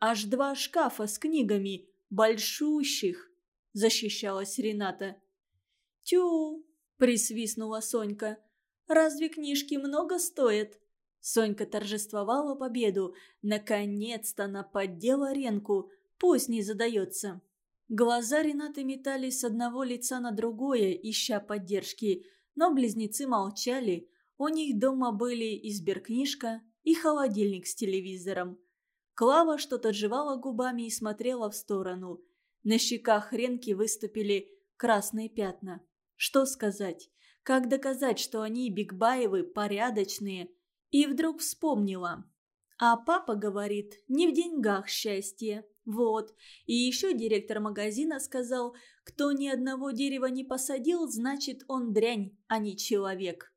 Аж два шкафа с книгами, большущих», – защищалась Рената. «Тю, присвистнула Сонька. «Разве книжки много стоят?» Сонька торжествовала победу. Наконец-то она поддела Ренку. Пусть не задается. Глаза Ренаты метались с одного лица на другое, ища поддержки. Но близнецы молчали. У них дома были и сберкнижка, и холодильник с телевизором. Клава что-то жевала губами и смотрела в сторону. На щеках Ренки выступили красные пятна. Что сказать? Как доказать, что они, Бигбаевы, порядочные? И вдруг вспомнила. А папа говорит, не в деньгах счастье. Вот. И еще директор магазина сказал, кто ни одного дерева не посадил, значит он дрянь, а не человек.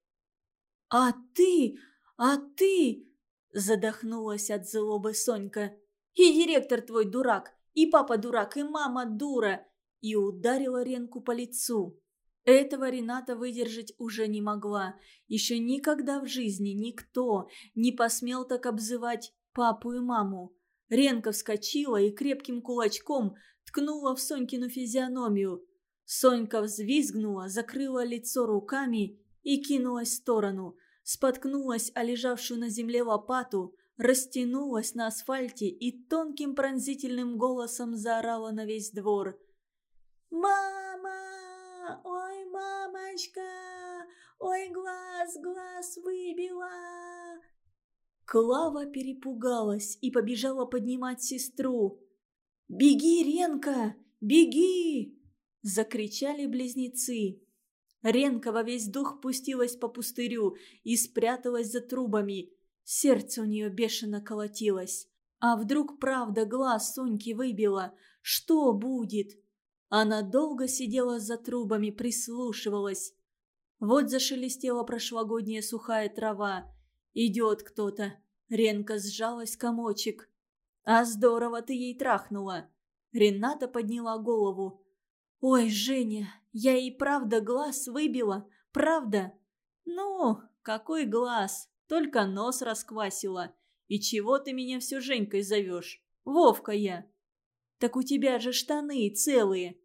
«А ты! А ты!» – задохнулась от злобы Сонька. «И директор твой дурак, и папа дурак, и мама дура!» И ударила Ренку по лицу. Этого Рената выдержать уже не могла. Еще никогда в жизни никто не посмел так обзывать папу и маму. Ренка вскочила и крепким кулачком ткнула в Сонькину физиономию. Сонька взвизгнула, закрыла лицо руками и кинулась в сторону. Споткнулась о лежавшую на земле лопату, растянулась на асфальте и тонким пронзительным голосом заорала на весь двор. «Мама! Ой, мамочка! Ой, глаз, глаз выбила!» Клава перепугалась и побежала поднимать сестру. «Беги, Ренка! Беги!» – закричали близнецы. Ренка во весь дух пустилась по пустырю и спряталась за трубами. Сердце у нее бешено колотилось. А вдруг правда глаз Соньки выбила? Что будет? Она долго сидела за трубами, прислушивалась. Вот зашелестела прошлогодняя сухая трава. Идет кто-то. Ренка сжалась комочек. А здорово ты ей трахнула. Рената подняла голову. Ой, Женя, я и правда глаз выбила. Правда? Ну, какой глаз? Только нос расквасила. И чего ты меня все Женькой зовешь? Вовка я. Так у тебя же штаны целые.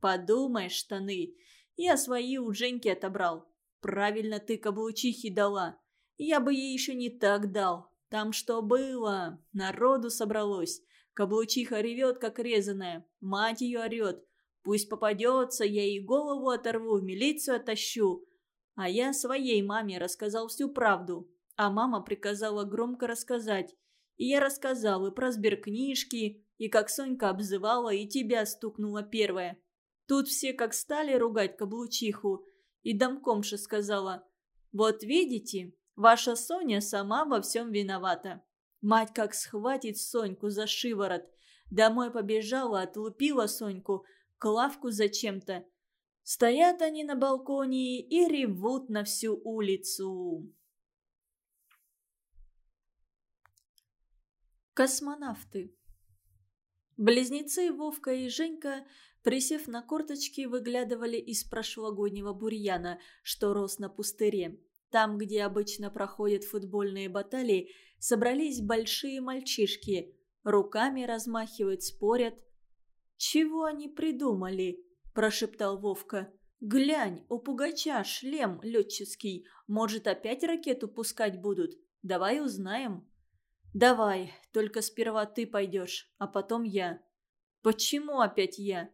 Подумай, штаны. Я свои у Женьки отобрал. Правильно ты каблучихи дала. Я бы ей еще не так дал. Там что было? Народу собралось. Каблучиха ревет, как резаная. Мать ее орет. Пусть попадется, я ей голову оторву, в милицию оттащу. А я своей маме рассказал всю правду. А мама приказала громко рассказать. И я рассказал и про сберкнижки, и как Сонька обзывала, и тебя стукнула первая. Тут все как стали ругать каблучиху. И домкомша сказала, «Вот видите, Ваша Соня сама во всем виновата. Мать как схватит Соньку за шиворот. Домой побежала, отлупила Соньку, Клавку зачем-то. Стоят они на балконе и ревут на всю улицу. Космонавты Близнецы Вовка и Женька, присев на корточки, выглядывали из прошлогоднего бурьяна, что рос на пустыре. Там, где обычно проходят футбольные баталии, собрались большие мальчишки. Руками размахивают, спорят. «Чего они придумали?» – прошептал Вовка. «Глянь, у Пугача шлем летческий. Может, опять ракету пускать будут? Давай узнаем». «Давай, только сперва ты пойдешь, а потом я». «Почему опять я?»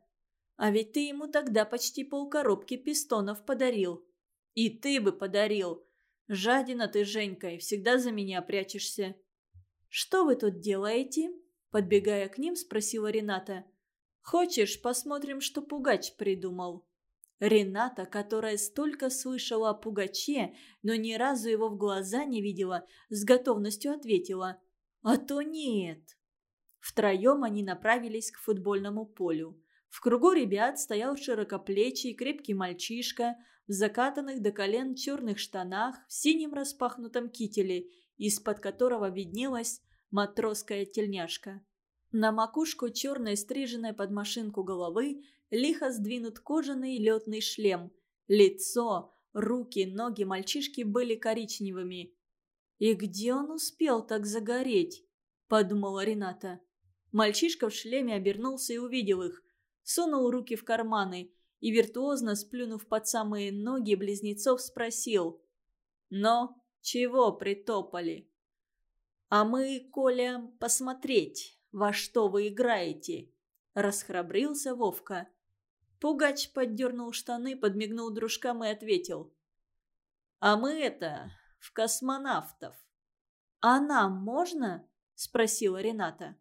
«А ведь ты ему тогда почти полкоробки пистонов подарил». «И ты бы подарил. Жадина ты, Женька, и всегда за меня прячешься». «Что вы тут делаете?» Подбегая к ним, спросила Рената. «Хочешь, посмотрим, что Пугач придумал?» Рената, которая столько слышала о Пугаче, но ни разу его в глаза не видела, с готовностью ответила. «А то нет». Втроем они направились к футбольному полю. В кругу ребят стоял широкоплечий крепкий мальчишка в закатанных до колен черных штанах, в синем распахнутом кителе, из-под которого виднелась матросская тельняшка. На макушку черной стриженной под машинку головы лихо сдвинут кожаный летный шлем. Лицо, руки, ноги мальчишки были коричневыми. «И где он успел так загореть?» – подумала Рената. Мальчишка в шлеме обернулся и увидел их. Сунул руки в карманы – и, виртуозно сплюнув под самые ноги близнецов, спросил «Но чего притопали?» «А мы, Коля, посмотреть, во что вы играете», – расхрабрился Вовка. Пугач поддернул штаны, подмигнул дружкам и ответил. «А мы это, в космонавтов». «А нам можно?» – спросила Рената.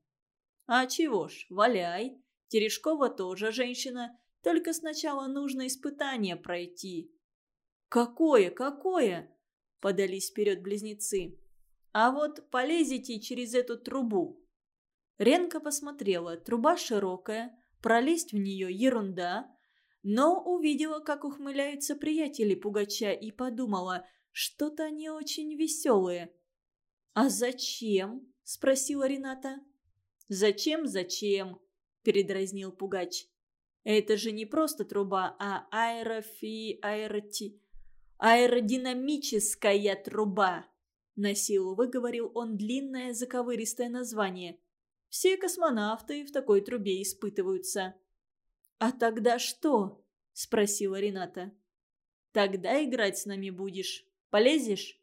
«А чего ж, валяй. Терешкова тоже женщина, только сначала нужно испытание пройти». «Какое, какое?» – подались вперед близнецы. «А вот полезете через эту трубу». Ренка посмотрела, труба широкая, пролезть в нее ерунда, но увидела, как ухмыляются приятели Пугача и подумала, что-то они очень веселые. «А зачем?» – спросила Рената. «Зачем, зачем?» – передразнил Пугач. «Это же не просто труба, а аэрофи... аэроти... аэродинамическая труба!» На силу выговорил он длинное заковыристое название. «Все космонавты в такой трубе испытываются». «А тогда что?» – спросила Рената. «Тогда играть с нами будешь. Полезешь?»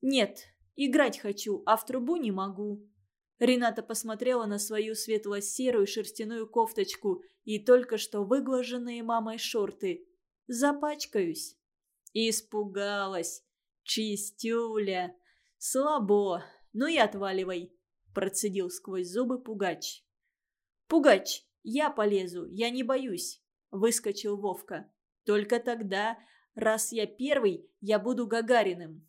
«Нет, играть хочу, а в трубу не могу». Рената посмотрела на свою светло-серую шерстяную кофточку и только что выглаженные мамой шорты. «Запачкаюсь». Испугалась. «Чистюля! Слабо! Ну и отваливай!» Процедил сквозь зубы Пугач. «Пугач, я полезу, я не боюсь!» Выскочил Вовка. «Только тогда, раз я первый, я буду Гагариным».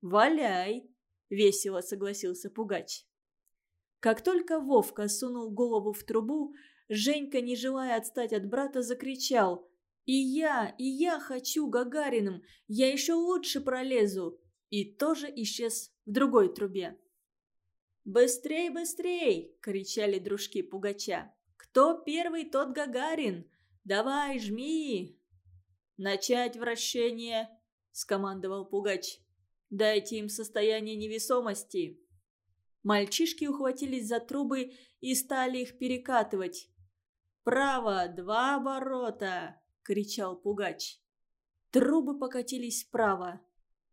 «Валяй!» – весело согласился Пугач. Как только Вовка сунул голову в трубу, Женька, не желая отстать от брата, закричал «И я, и я хочу Гагариным! Я еще лучше пролезу!» И тоже исчез в другой трубе. «Быстрей, быстрей!» – кричали дружки Пугача. «Кто первый, тот Гагарин! Давай, жми!» «Начать вращение!» – скомандовал Пугач. «Дайте им состояние невесомости!» Мальчишки ухватились за трубы и стали их перекатывать. «Право, два оборота!» – кричал Пугач. Трубы покатились вправо.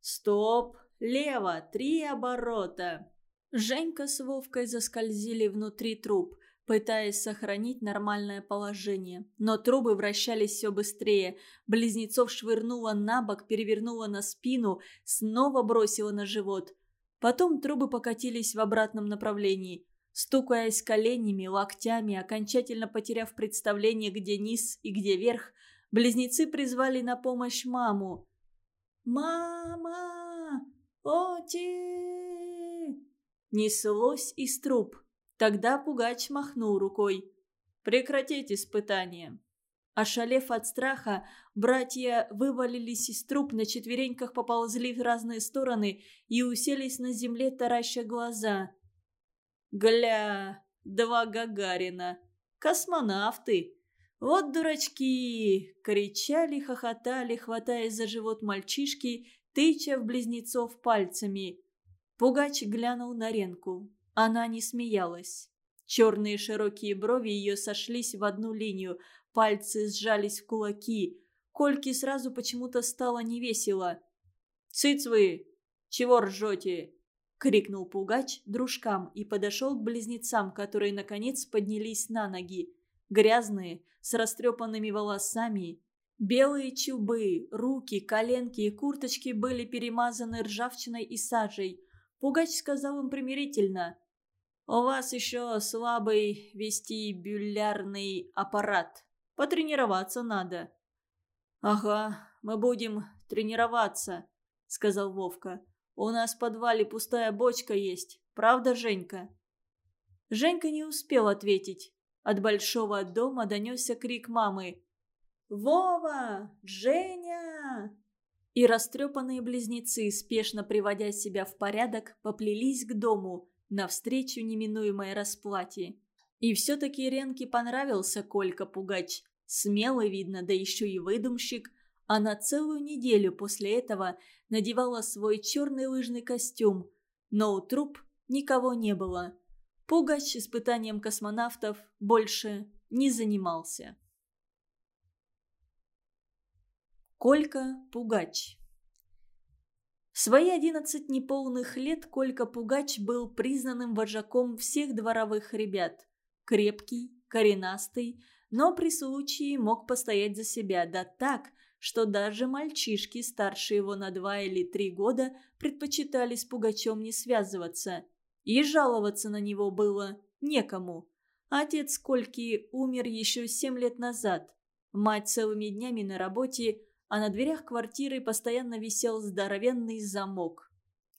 «Стоп! Лево! Три оборота!» Женька с Вовкой заскользили внутри труб, пытаясь сохранить нормальное положение. Но трубы вращались все быстрее. Близнецов швырнуло на бок, перевернуло на спину, снова бросило на живот. Потом трубы покатились в обратном направлении. Стукаясь коленями, локтями, окончательно потеряв представление, где низ и где верх, близнецы призвали на помощь маму. «Мама! Оти!» Неслось из труб. Тогда Пугач махнул рукой. «Прекратить испытание!» Ошалев от страха, братья вывалились из труб, на четвереньках поползли в разные стороны и уселись на земле, тараща глаза. «Гля, два Гагарина! Космонавты! Вот дурачки!» — кричали, хохотали, хватаясь за живот мальчишки, тыча в близнецов пальцами. Пугач глянул на Ренку. Она не смеялась. Черные широкие брови ее сошлись в одну линию, Пальцы сжались в кулаки. Кольке сразу почему-то стало невесело. «Цыц вы! Чего ржете?» — крикнул Пугач дружкам и подошел к близнецам, которые, наконец, поднялись на ноги. Грязные, с растрепанными волосами. Белые чубы, руки, коленки и курточки были перемазаны ржавчиной и сажей. Пугач сказал им примирительно. «У вас еще слабый вестибулярный аппарат». Потренироваться надо». «Ага, мы будем тренироваться», — сказал Вовка. «У нас в подвале пустая бочка есть. Правда, Женька?» Женька не успел ответить. От большого дома донесся крик мамы. «Вова! Женя!» И растрепанные близнецы, спешно приводя себя в порядок, поплелись к дому, навстречу неминуемой расплате. И все-таки Ренке понравился Колька Пугач. Смелый, видно, да еще и выдумщик. А на целую неделю после этого надевала свой черный лыжный костюм. Но у труп никого не было. Пугач испытанием космонавтов больше не занимался. Колька Пугач В свои одиннадцать неполных лет Колька Пугач был признанным вожаком всех дворовых ребят. Крепкий, коренастый, но при случае мог постоять за себя, да так, что даже мальчишки, старше его на два или три года, предпочитали с Пугачем не связываться. И жаловаться на него было некому. Отец Кольки умер еще семь лет назад. Мать целыми днями на работе, а на дверях квартиры постоянно висел здоровенный замок.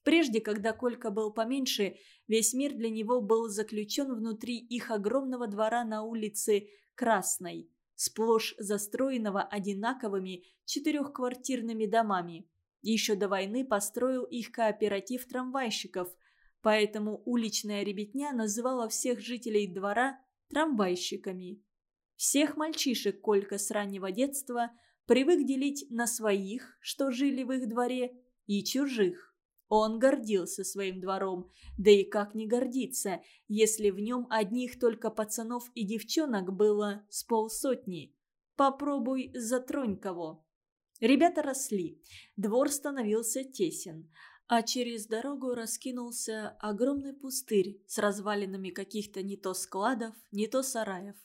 Прежде, когда Колька был поменьше, весь мир для него был заключен внутри их огромного двора на улице Красной, сплошь застроенного одинаковыми четырехквартирными домами. Еще до войны построил их кооператив трамвайщиков, поэтому уличная ребятня называла всех жителей двора трамвайщиками. Всех мальчишек Колька с раннего детства привык делить на своих, что жили в их дворе, и чужих. Он гордился своим двором, да и как не гордиться, если в нем одних только пацанов и девчонок было с полсотни. Попробуй затронь кого. Ребята росли, двор становился тесен, а через дорогу раскинулся огромный пустырь с развалинами каких-то не то складов, не то сараев.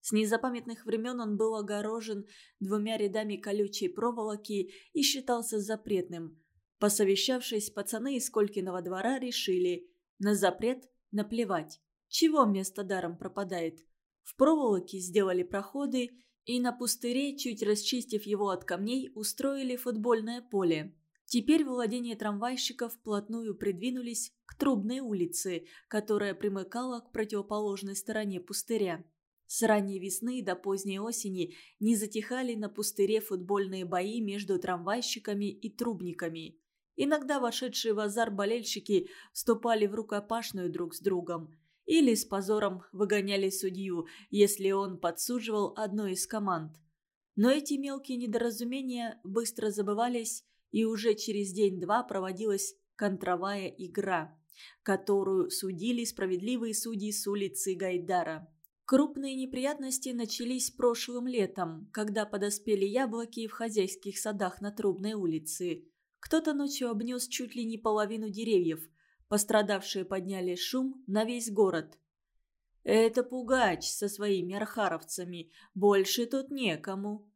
С незапамятных времен он был огорожен двумя рядами колючей проволоки и считался запретным – Посовещавшись, пацаны из Колькиного двора решили на запрет наплевать. Чего место даром пропадает? В проволоке сделали проходы и на пустыре, чуть расчистив его от камней, устроили футбольное поле. Теперь владения трамвайщиков вплотную придвинулись к Трубной улице, которая примыкала к противоположной стороне пустыря. С ранней весны до поздней осени не затихали на пустыре футбольные бои между трамвайщиками и трубниками. Иногда вошедшие в азар болельщики вступали в рукопашную друг с другом. Или с позором выгоняли судью, если он подсуживал одной из команд. Но эти мелкие недоразумения быстро забывались, и уже через день-два проводилась контровая игра, которую судили справедливые судьи с улицы Гайдара. Крупные неприятности начались прошлым летом, когда подоспели яблоки в хозяйских садах на Трубной улице. Кто-то ночью обнес чуть ли не половину деревьев. Пострадавшие подняли шум на весь город. «Это пугач со своими архаровцами. Больше тут некому».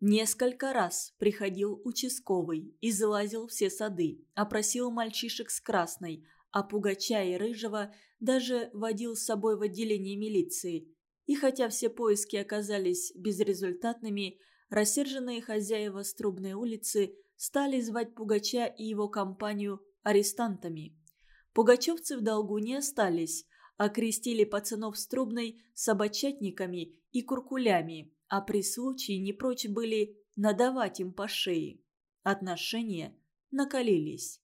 Несколько раз приходил участковый и залазил все сады, опросил мальчишек с красной, а пугача и рыжего даже водил с собой в отделение милиции. И хотя все поиски оказались безрезультатными, рассерженные хозяева Струбной улицы – стали звать Пугача и его компанию арестантами. Пугачевцы в долгу не остались, окрестили пацанов с трубной собачатниками и куркулями, а при случае не прочь были надавать им по шее. Отношения накалились.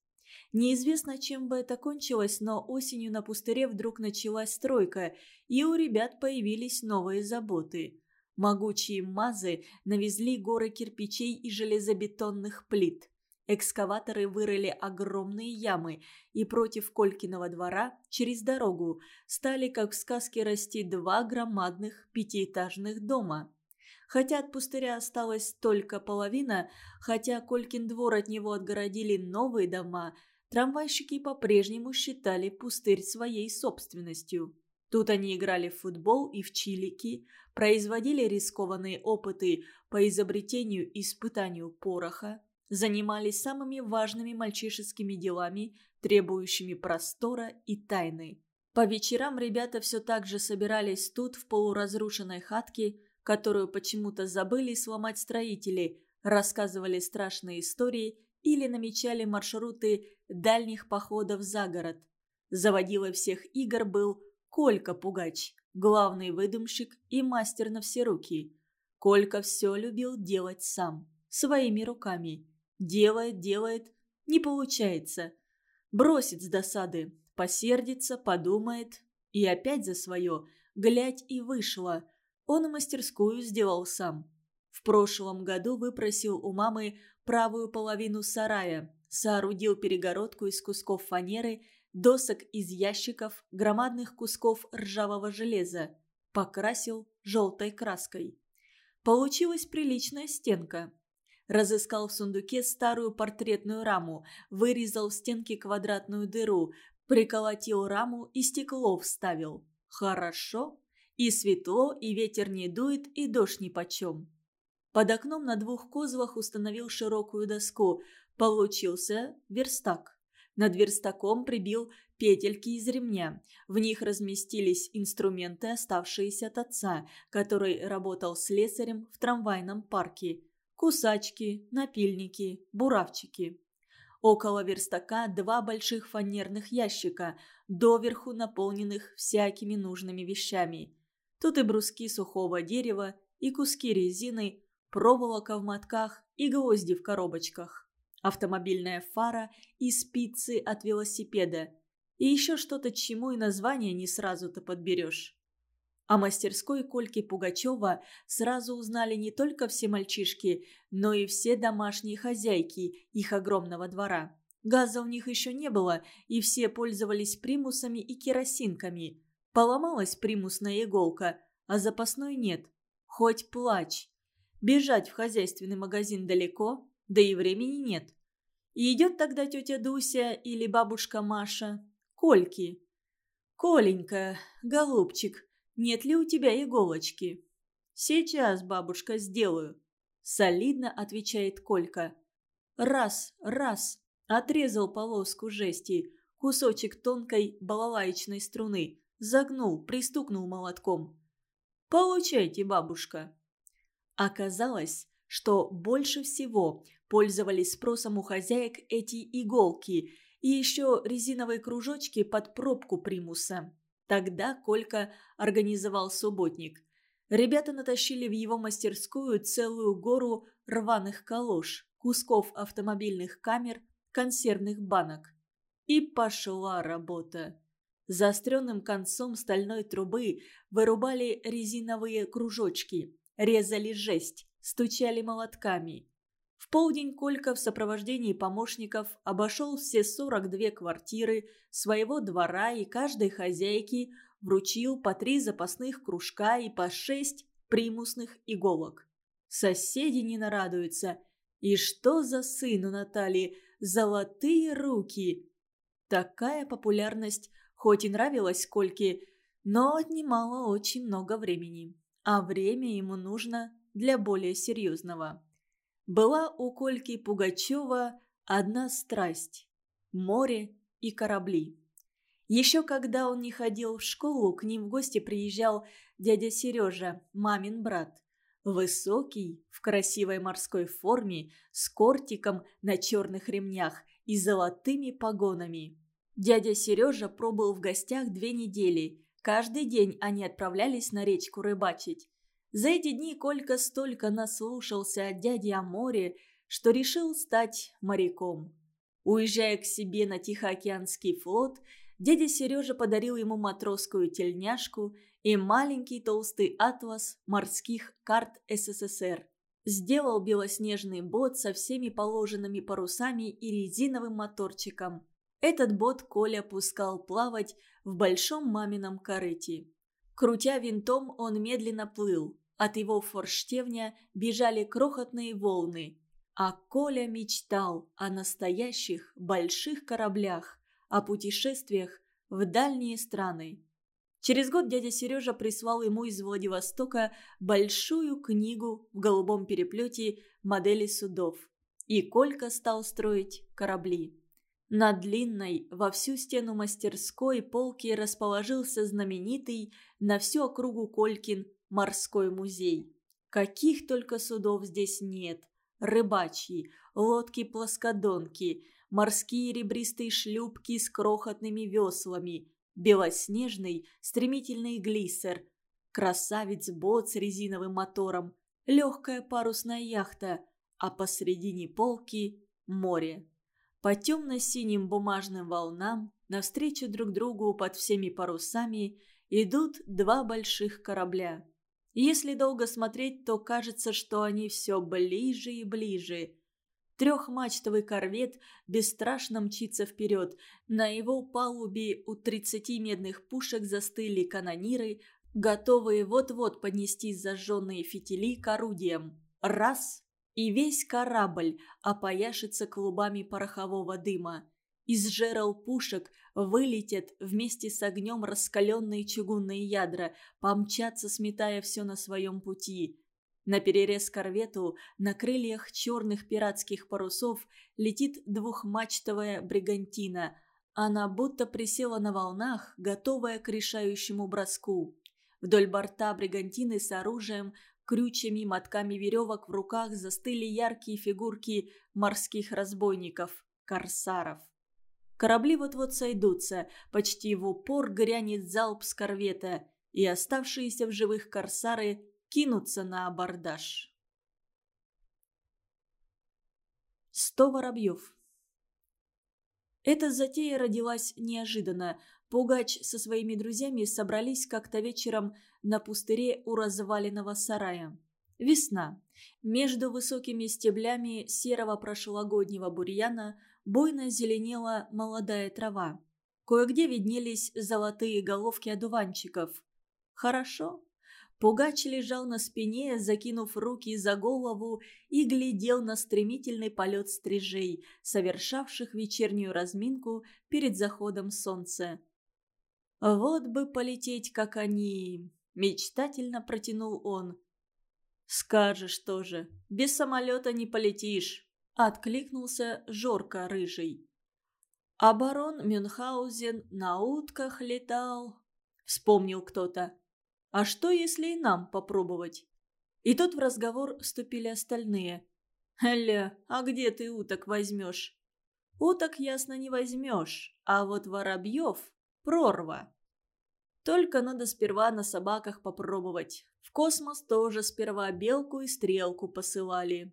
Неизвестно, чем бы это кончилось, но осенью на пустыре вдруг началась стройка, и у ребят появились новые заботы. Могучие мазы навезли горы кирпичей и железобетонных плит. Экскаваторы вырыли огромные ямы, и против Колькиного двора, через дорогу, стали, как в сказке, расти два громадных пятиэтажных дома. Хотя от пустыря осталась только половина, хотя Колькин двор от него отгородили новые дома, трамвайщики по-прежнему считали пустырь своей собственностью. Тут они играли в футбол и в чилики, производили рискованные опыты по изобретению и испытанию пороха, занимались самыми важными мальчишескими делами, требующими простора и тайны. По вечерам ребята все так же собирались тут, в полуразрушенной хатке, которую почему-то забыли сломать строители, рассказывали страшные истории или намечали маршруты дальних походов за город. Заводилой всех игр был Колька Пугач, главный выдумщик и мастер на все руки. Колька все любил делать сам, своими руками. Делает, делает, не получается. Бросит с досады, посердится, подумает. И опять за свое, глядь и вышло. Он мастерскую сделал сам. В прошлом году выпросил у мамы правую половину сарая, соорудил перегородку из кусков фанеры досок из ящиков, громадных кусков ржавого железа, покрасил желтой краской. Получилась приличная стенка. Разыскал в сундуке старую портретную раму, вырезал в стенке квадратную дыру, приколотил раму и стекло вставил. Хорошо. И светло, и ветер не дует, и дождь нипочем. Под окном на двух козлах установил широкую доску. Получился верстак. Над верстаком прибил петельки из ремня. В них разместились инструменты, оставшиеся от отца, который работал слесарем в трамвайном парке. Кусачки, напильники, буравчики. Около верстака два больших фанерных ящика, доверху наполненных всякими нужными вещами. Тут и бруски сухого дерева, и куски резины, проволока в мотках и гвозди в коробочках. Автомобильная фара и спицы от велосипеда. И еще что-то, чему и название не сразу-то подберешь. О мастерской Кольки Пугачева сразу узнали не только все мальчишки, но и все домашние хозяйки их огромного двора. Газа у них еще не было, и все пользовались примусами и керосинками. Поломалась примусная иголка, а запасной нет. Хоть плачь. Бежать в хозяйственный магазин далеко, да и времени нет. И идет тогда тетя Дуся или бабушка Маша. Кольки. «Коленька, голубчик, нет ли у тебя иголочки?» «Сейчас, бабушка, сделаю», — солидно отвечает Колька. «Раз, раз», — отрезал полоску жести, кусочек тонкой балалаечной струны, загнул, пристукнул молотком. «Получайте, бабушка». Оказалось, что больше всего пользовались спросом у хозяек эти иголки и еще резиновые кружочки под пробку примуса. Тогда Колька организовал субботник. Ребята натащили в его мастерскую целую гору рваных калош, кусков автомобильных камер, консервных банок. И пошла работа. Заостренным концом стальной трубы вырубали резиновые кружочки, резали жесть, стучали молотками. В полдень Колька в сопровождении помощников обошел все 42 квартиры своего двора и каждой хозяйке вручил по три запасных кружка и по шесть примусных иголок. Соседи не нарадуются. И что за сын у Натальи? Золотые руки! Такая популярность хоть и нравилась Кольке, но отнимала очень много времени. А время ему нужно для более серьезного. Была у Кольки Пугачева одна страсть – море и корабли. Еще когда он не ходил в школу, к ним в гости приезжал дядя Сережа, мамин брат. Высокий, в красивой морской форме, с кортиком на черных ремнях и золотыми погонами. Дядя Сережа пробыл в гостях две недели. Каждый день они отправлялись на речку рыбачить. За эти дни Колька столько наслушался от дяди о море, что решил стать моряком. Уезжая к себе на Тихоокеанский флот, дядя Сережа подарил ему матросскую тельняшку и маленький толстый атлас морских карт СССР. Сделал белоснежный бот со всеми положенными парусами и резиновым моторчиком. Этот бот Коля пускал плавать в большом мамином корыте. Крутя винтом, он медленно плыл. От его форштевня бежали крохотные волны. А Коля мечтал о настоящих больших кораблях, о путешествиях в дальние страны. Через год дядя Сережа прислал ему из Владивостока большую книгу в голубом переплете модели судов. И Колька стал строить корабли. На длинной, во всю стену мастерской полки расположился знаменитый на всю округу Колькин морской музей. Каких только судов здесь нет. Рыбачьи, лодки-плоскодонки, морские ребристые шлюпки с крохотными веслами, белоснежный стремительный глиссер, красавец-бот с резиновым мотором, легкая парусная яхта, а посредине полки – море. По темно-синим бумажным волнам, навстречу друг другу под всеми парусами, идут два больших корабля – если долго смотреть, то кажется, что они все ближе и ближе. Трехмачтовый корвет бесстрашно мчится вперед. На его палубе у тридцати медных пушек застыли канониры, готовые вот-вот поднести зажженные фитили к орудиям. Раз – и весь корабль опояшется клубами порохового дыма. Из жерел пушек вылетят вместе с огнем раскаленные чугунные ядра, помчатся, сметая все на своем пути. На перерез корвету на крыльях черных пиратских парусов летит двухмачтовая бригантина. Она будто присела на волнах, готовая к решающему броску. Вдоль борта бригантины с оружием, крючьями, мотками веревок в руках застыли яркие фигурки морских разбойников, корсаров. Корабли вот-вот сойдутся, почти в упор грянет залп с корвета, и оставшиеся в живых корсары кинуться на абордаж. Сто воробьев. Эта затея родилась неожиданно. Пугач со своими друзьями собрались как-то вечером на пустыре у разваленного сарая. Весна. Между высокими стеблями серого прошлогоднего бурьяна буйно зеленела молодая трава. Кое-где виднелись золотые головки одуванчиков. Хорошо. Пугач лежал на спине, закинув руки за голову и глядел на стремительный полет стрижей, совершавших вечернюю разминку перед заходом солнца. «Вот бы полететь, как они!» – мечтательно протянул он. «Скажешь тоже, без самолета не полетишь!» – откликнулся Жорка Рыжий. «А барон Мюнхгаузен на утках летал», – вспомнил кто-то. А что, если и нам попробовать? И тут в разговор вступили остальные. «Ля, а где ты уток возьмешь?» «Уток, ясно, не возьмешь, а вот воробьев – прорва». Только надо сперва на собаках попробовать. В космос тоже сперва белку и стрелку посылали.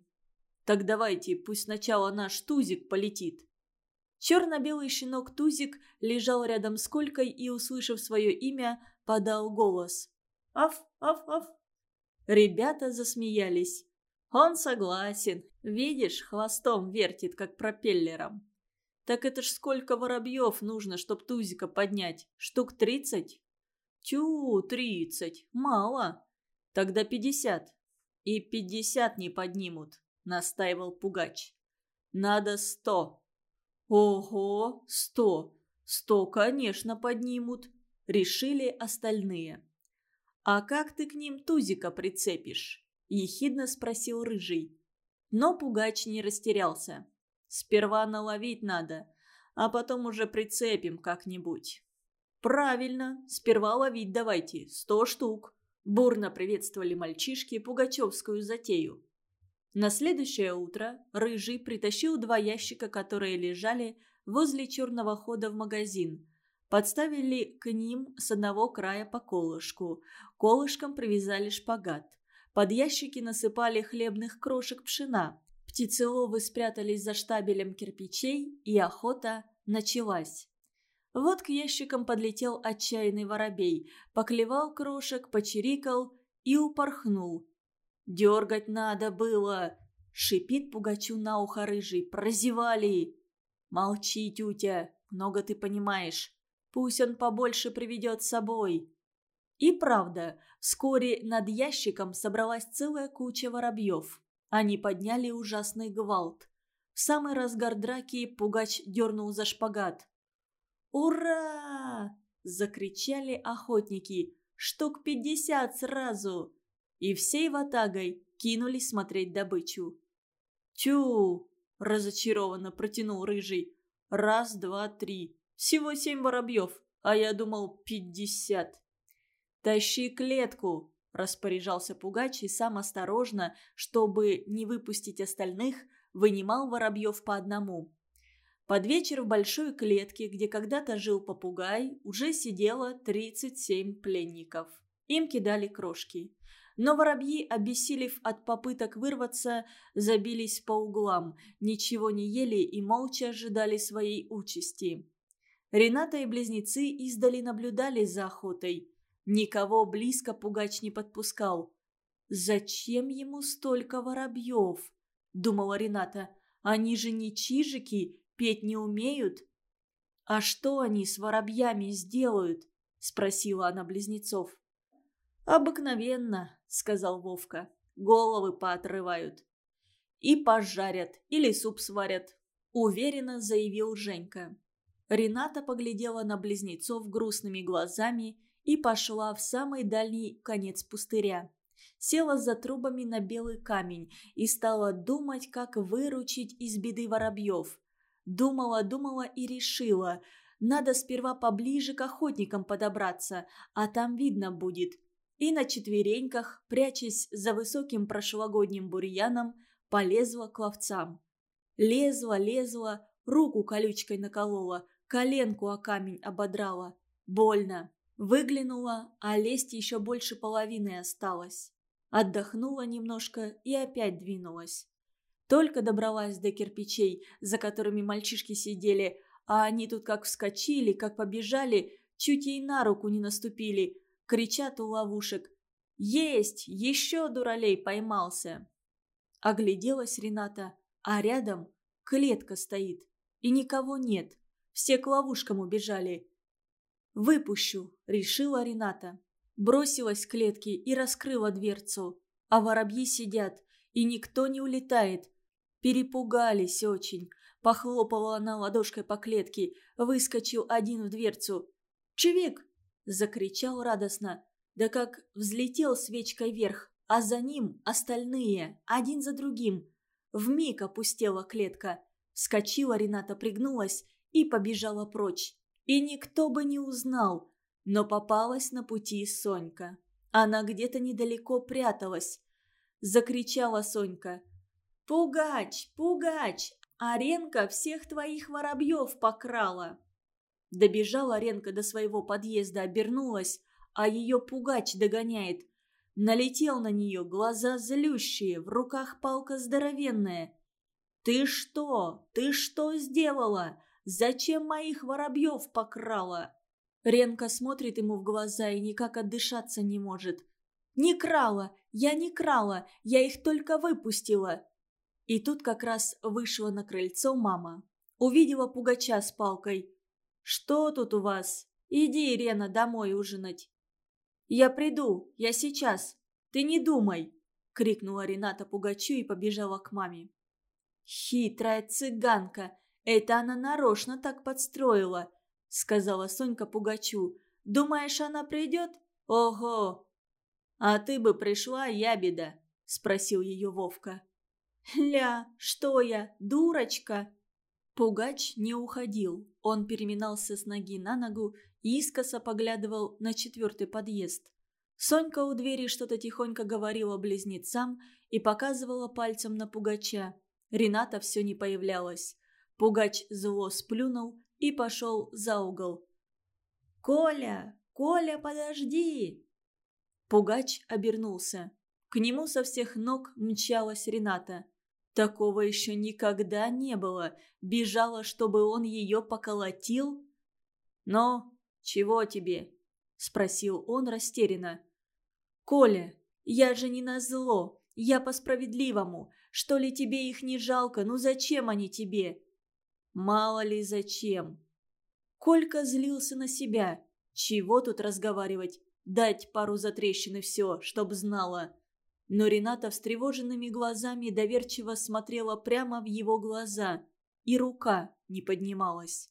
Так давайте, пусть сначала наш Тузик полетит. Черно-белый щенок Тузик лежал рядом с Колькой и, услышав свое имя, подал голос. Аф, аф, аф. Ребята засмеялись. Он согласен. Видишь, хвостом вертит, как пропеллером. Так это ж сколько воробьев нужно, чтоб тузика поднять? Штук тридцать? Тю, тридцать. Мало. Тогда пятьдесят. И пятьдесят не поднимут, настаивал Пугач. Надо сто. Ого, сто. Сто, конечно, поднимут, решили остальные. «А как ты к ним тузика прицепишь?» – ехидно спросил Рыжий. Но Пугач не растерялся. «Сперва наловить надо, а потом уже прицепим как-нибудь». «Правильно, сперва ловить давайте, сто штук», – бурно приветствовали мальчишки пугачевскую затею. На следующее утро Рыжий притащил два ящика, которые лежали возле черного хода в магазин – Подставили к ним с одного края по колышку. Колышком привязали шпагат. Под ящики насыпали хлебных крошек пшена. Птицеловы спрятались за штабелем кирпичей, и охота началась. Вот к ящикам подлетел отчаянный воробей, поклевал крошек, почирикал и упорхнул. «Дергать надо было!» — шипит Пугачу на ухо рыжий. «Прозевали!» «Молчи, тютя, много ты понимаешь. Пусть он побольше приведет с собой. И правда, вскоре над ящиком собралась целая куча воробьев. Они подняли ужасный гвалт. В самый разгар драки пугач дернул за шпагат. «Ура!» – закричали охотники. «Штук пятьдесят сразу!» И всей ватагой кинулись смотреть добычу. «Тю!» – разочарованно протянул Рыжий. «Раз, два, три. Всего семь воробьев, а я думал пятьдесят. «Тащи клетку!» – распоряжался Пугач и сам осторожно, чтобы не выпустить остальных, вынимал воробьев по одному. Под вечер в большой клетке, где когда-то жил попугай, уже сидело 37 пленников. Им кидали крошки. Но воробьи, обессилев от попыток вырваться, забились по углам, ничего не ели и молча ожидали своей участи. Рената и близнецы издали наблюдали за охотой. Никого близко пугач не подпускал. «Зачем ему столько воробьев?» – думала Рената. «Они же не чижики, петь не умеют». «А что они с воробьями сделают?» – спросила она близнецов. «Обыкновенно», – сказал Вовка. «Головы поотрывают». «И пожарят, или суп сварят», – уверенно заявил Женька. Рената поглядела на близнецов грустными глазами и пошла в самый дальний конец пустыря. села за трубами на белый камень и стала думать, как выручить из беды воробьев. Думала, думала и решила. Надо сперва поближе к охотникам подобраться, а там видно будет. И на четвереньках, прячась за высоким прошлогодним бурьяном, полезла к ловцам. Лезла, лезла, руку колючкой наколола, коленку о камень ободрала. Больно. Выглянула, а лезть еще больше половины осталось. Отдохнула немножко и опять двинулась. Только добралась до кирпичей, за которыми мальчишки сидели, а они тут как вскочили, как побежали, чуть ей на руку не наступили. Кричат у ловушек. «Есть! Еще дуралей поймался!» Огляделась Рената, а рядом клетка стоит, и никого нет. Все к ловушкам убежали. «Выпущу», — решила Рената. Бросилась к клетке и раскрыла дверцу. А воробьи сидят, и никто не улетает. Перепугались очень. Похлопала она ладошкой по клетке. Выскочил один в дверцу. «Чевик!» – закричал радостно. Да как взлетел свечкой вверх, а за ним остальные, один за другим. Вмиг опустела клетка. Скочила Рената, пригнулась и побежала прочь. И никто бы не узнал, но попалась на пути Сонька. Она где-то недалеко пряталась. Закричала Сонька. «Пугач! Пугач! Аренка всех твоих воробьев покрала!» Добежала Аренка до своего подъезда, обернулась, а ее пугач догоняет. Налетел на нее, глаза злющие, в руках палка здоровенная. «Ты что? Ты что сделала? Зачем моих воробьев покрала?» Ренка смотрит ему в глаза и никак отдышаться не может. «Не крала! Я не крала! Я их только выпустила!» И тут как раз вышла на крыльцо мама. Увидела пугача с палкой. «Что тут у вас? Иди, Рена, домой ужинать!» «Я приду! Я сейчас! Ты не думай!» — крикнула Рената Пугачу и побежала к маме. «Хитрая цыганка! Это она нарочно так подстроила!» — сказала Сонька Пугачу. «Думаешь, она придет? Ого!» «А ты бы пришла, ябеда?» — спросил ее Вовка. «Ля, что я, дурочка?» Пугач не уходил. Он переминался с ноги на ногу и искоса поглядывал на четвертый подъезд. Сонька у двери что-то тихонько говорила близнецам и показывала пальцем на Пугача. Рената все не появлялась. Пугач зло сплюнул и пошел за угол. «Коля! Коля, подожди!» Пугач обернулся. К нему со всех ног мчалась Рената. Такого еще никогда не было. Бежала, чтобы он ее поколотил. «Но чего тебе?» – спросил он растерянно. «Коля, я же не на зло, я по-справедливому. Что ли тебе их не жалко? Ну зачем они тебе?» Мало ли зачем. Колька злился на себя. Чего тут разговаривать? Дать пару затрещин и все, чтоб знала. Но Рената встревоженными глазами доверчиво смотрела прямо в его глаза, и рука не поднималась.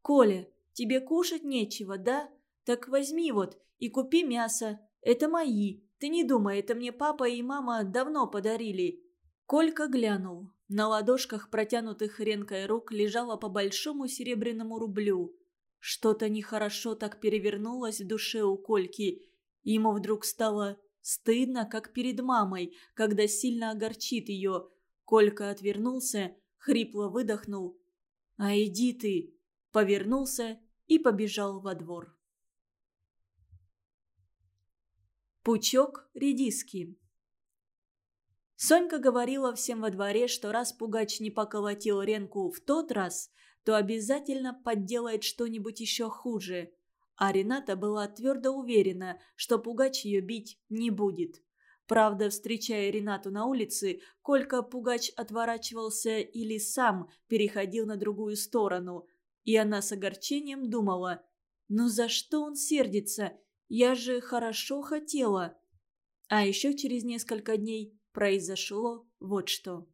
«Коля, тебе кушать нечего, да? Так возьми вот и купи мясо. Это мои. Ты не думай, это мне папа и мама давно подарили». Колька глянул. На ладошках протянутых ренкой рук лежало по большому серебряному рублю. Что-то нехорошо так перевернулось в душе у Кольки. Ему вдруг стало стыдно, как перед мамой, когда сильно огорчит ее. Колька отвернулся, хрипло выдохнул. «А иди ты!» Повернулся и побежал во двор. Пучок редиски Сонька говорила всем во дворе, что раз Пугач не поколотил Ренку в тот раз, то обязательно подделает что-нибудь еще хуже. А Рената была твердо уверена, что Пугач ее бить не будет. Правда, встречая Ренату на улице, Колька Пугач отворачивался или сам переходил на другую сторону. И она с огорчением думала, «Ну за что он сердится? Я же хорошо хотела». А еще через несколько дней произошло вот что.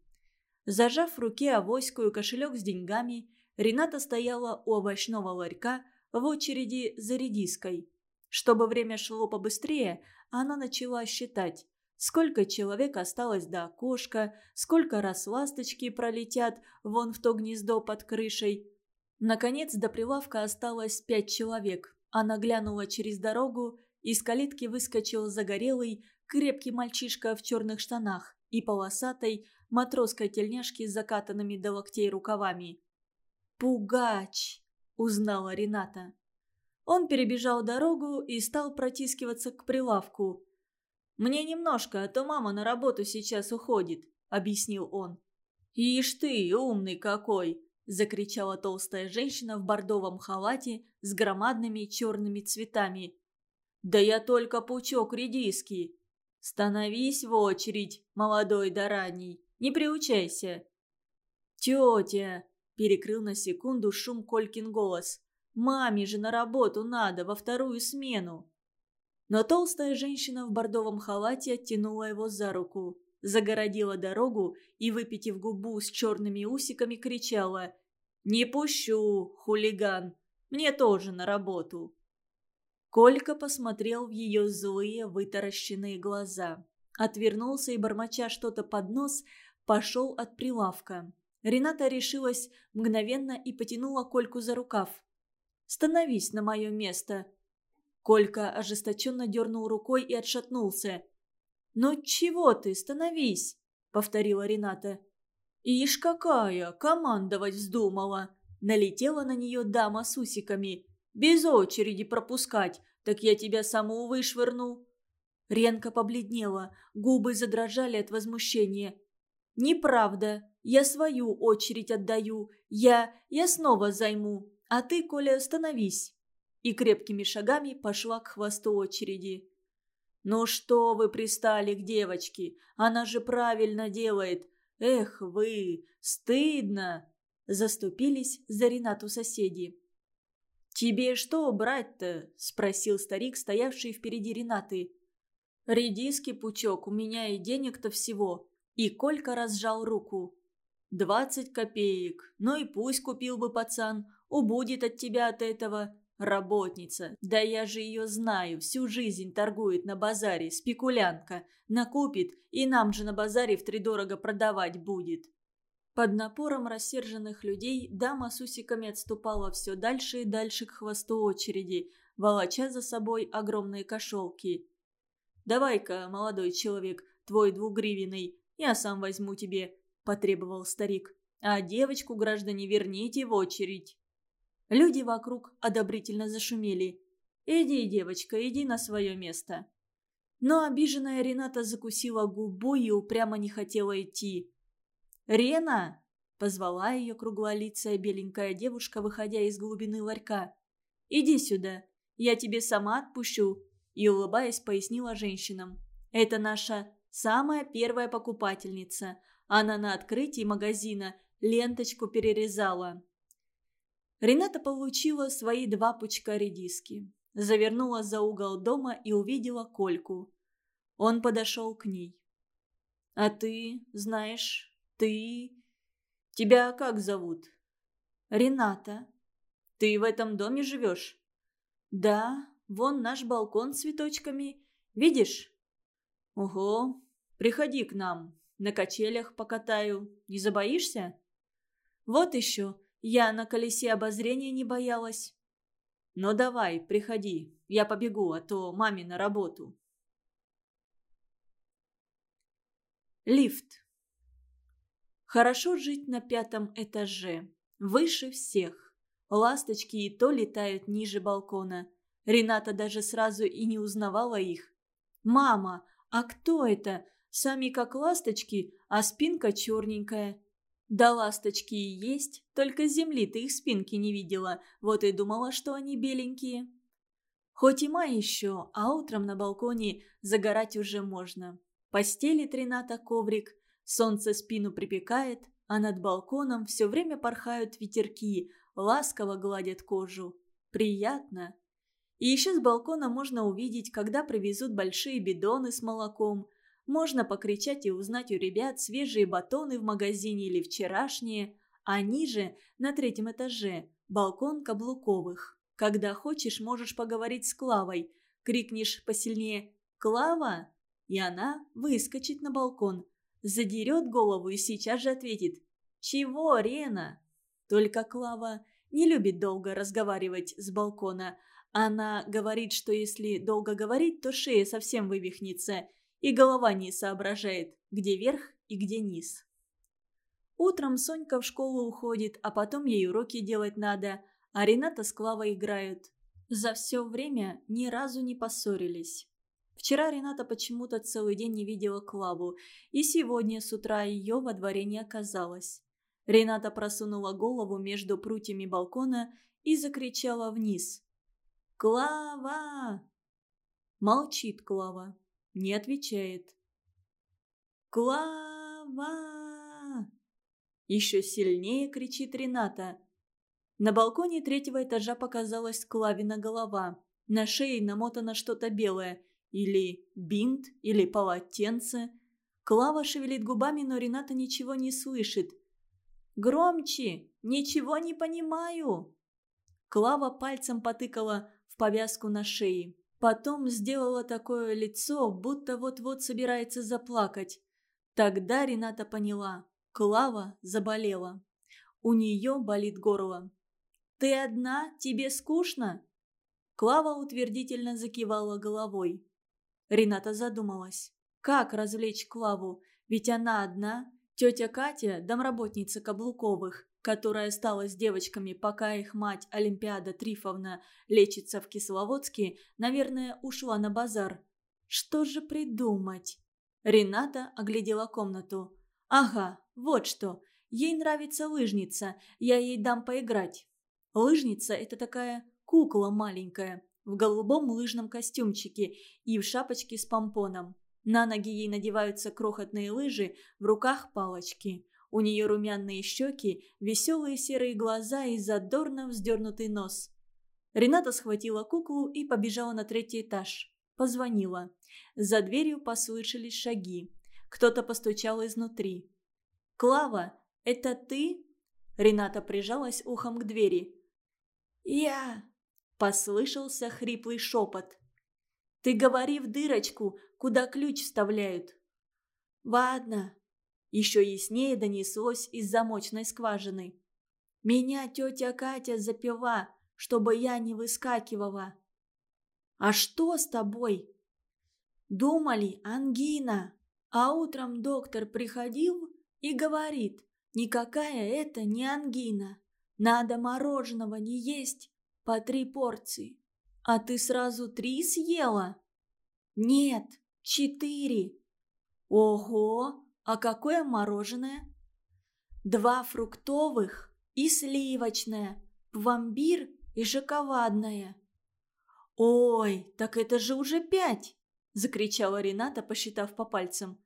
Зажав в руке авоську и кошелек с деньгами, Рената стояла у овощного ларька в очереди за редиской. Чтобы время шло побыстрее, она начала считать. сколько человек осталось до окошка, сколько раз ласточки пролетят вон в то гнездо под крышей. Наконец до прилавка осталось пять человек. Она глянула через дорогу, из калитки выскочил загорелый, крепкий мальчишка в черных штанах и полосатой матросской тельняшке с закатанными до локтей рукавами. «Пугач!» – узнала Рената. Он перебежал дорогу и стал протискиваться к прилавку. «Мне немножко, а то мама на работу сейчас уходит», — объяснил он. «Ишь ты, умный какой!» — закричала толстая женщина в бордовом халате с громадными черными цветами. «Да я только пучок редиски!» «Становись в очередь, молодой да ранний, не приучайся!» «Тетя!» – перекрыл на секунду шум Колькин голос. «Маме же на работу надо, во вторую смену!» Но толстая женщина в бордовом халате оттянула его за руку, загородила дорогу и, выпитив губу с черными усиками, кричала «Не пущу, хулиган! Мне тоже на работу!» Колька посмотрел в ее злые вытаращенные глаза. Отвернулся и, бормоча что-то под нос, пошел от прилавка. Рената решилась мгновенно и потянула Кольку за рукав. «Становись на мое место!» Колька ожесточенно дернул рукой и отшатнулся. «Ну чего ты, становись!» — повторила Рената. «Ишь какая! Командовать вздумала!» Налетела на нее дама с усиками. «Без очереди пропускать, так я тебя саму вышвырну!» Ренка побледнела, губы задрожали от возмущения. «Неправда, я свою очередь отдаю, я, я снова займу, а ты, Коля, становись!» и крепкими шагами пошла к хвосту очереди. «Ну что вы пристали к девочке? Она же правильно делает! Эх вы, стыдно!» Заступились за Ренату соседи. «Тебе что брать-то?» – спросил старик, стоявший впереди Ренаты. «Редиски, пучок, у меня и денег-то всего». И Колька разжал руку. «Двадцать копеек. Ну и пусть купил бы пацан. Убудет от тебя от этого. Работница. Да я же ее знаю. Всю жизнь торгует на базаре. Спекулянка. Накупит и нам же на базаре втридорого продавать будет. Под напором рассерженных людей дама с усиками отступала все дальше и дальше к хвосту очереди, волоча за собой огромные кошелки. «Давай-ка, молодой человек, твой двугривенный, я сам возьму тебе», – потребовал старик. «А девочку, граждане, верните в очередь». Люди вокруг одобрительно зашумели. «Иди, девочка, иди на свое место». Но обиженная Рената закусила губу и упрямо не хотела идти. «Рена!» – позвала ее круглолицая беленькая девушка, выходя из глубины ларька. «Иди сюда, я тебе сама отпущу», – и, улыбаясь, пояснила женщинам. «Это наша самая первая покупательница. Она на открытии магазина ленточку перерезала». Рената получила свои два пучка редиски. Завернула за угол дома и увидела Кольку. Он подошел к ней. «А ты, знаешь, ты... Тебя как зовут?» «Рената». «Ты в этом доме живешь?» «Да, вон наш балкон с цветочками. Видишь?» «Ого, приходи к нам. На качелях покатаю. Не забоишься?» «Вот еще. Я на колесе обозрения не боялась. «Ну давай, приходи, я побегу, а то маме на работу». Лифт. Хорошо жить на пятом этаже, выше всех. Ласточки и то летают ниже балкона. Рената даже сразу и не узнавала их. «Мама, а кто это? Сами как ласточки, а спинка черненькая. Да ласточки и есть, только земли ты их спинки не видела, вот и думала, что они беленькие. Хоть и май еще, а утром на балконе загорать уже можно. Постели Рената коврик, солнце спину припекает, а над балконом все время порхают ветерки, ласково гладят кожу. Приятно. И еще с балкона можно увидеть, когда привезут большие бидоны с молоком – можно покричать и узнать у ребят свежие батоны в магазине или вчерашние, а ниже, на третьем этаже, балкон каблуковых. Когда хочешь, можешь поговорить с Клавой. Крикнешь посильнее «Клава!» и она выскочит на балкон. Задерет голову и сейчас же ответит «Чего, Рена?» Только Клава не любит долго разговаривать с балкона. Она говорит, что если долго говорить, то шея совсем вывихнется, и голова не соображает, где верх и где низ. Утром Сонька в школу уходит, а потом ей уроки делать надо, а Рената с Клавой играют. За все время ни разу не поссорились. Вчера Рената почему-то целый день не видела Клаву, и сегодня с утра ее во дворе не оказалось. Рената просунула голову между прутьями балкона и закричала вниз. «Клава!» Молчит Клава, не отвечает. «Клава!» Еще сильнее кричит Рената. На балконе третьего этажа показалась Клавина голова. На шее намотано что-то белое – или бинт, или полотенце. Клава шевелит губами, но Рената ничего не слышит. «Громче! Ничего не понимаю!» Клава пальцем потыкала в повязку на шее. Потом сделала такое лицо, будто вот-вот собирается заплакать. Тогда Рената поняла. Клава заболела. У нее болит горло. «Ты одна? Тебе скучно?» Клава утвердительно закивала головой. Рената задумалась. Как развлечь Клаву? Ведь она одна. Тетя Катя, домработница Каблуковых, которая стала с девочками, пока их мать Олимпиада Трифовна лечится в Кисловодске, наверное, ушла на базар. Что же придумать? Рената оглядела комнату. «Ага, вот что. Ей нравится лыжница. Я ей дам поиграть». Лыжница – это такая кукла маленькая в голубом лыжном костюмчике и в шапочке с помпоном. На ноги ей надеваются крохотные лыжи, в руках палочки. У нее румяные щеки, веселые серые глаза и задорно вздернутый нос. Рената схватила куклу и побежала на третий этаж. Позвонила. За дверью послышались шаги. Кто-то постучал изнутри. «Клава, это ты?» Рената прижалась ухом к двери. «Я!» Послышался хриплый шепот. «Ты говори в дырочку, куда ключ вставляют». «Ладно». Еще яснее донеслось из замочной скважины. «Меня тетя Катя запила, чтобы я не выскакивала». «А что с тобой?» «Думали, ангина. А утром доктор приходил и говорит, никакая это не ангина. Надо мороженого не есть, по три порции. А ты сразу три съела? Нет, четыре. Ого, а какое мороженое? Два фруктовых и сливочное, пломбир и шоколадное. «Ой, так это же уже пять!» – закричала Рената, посчитав по пальцам.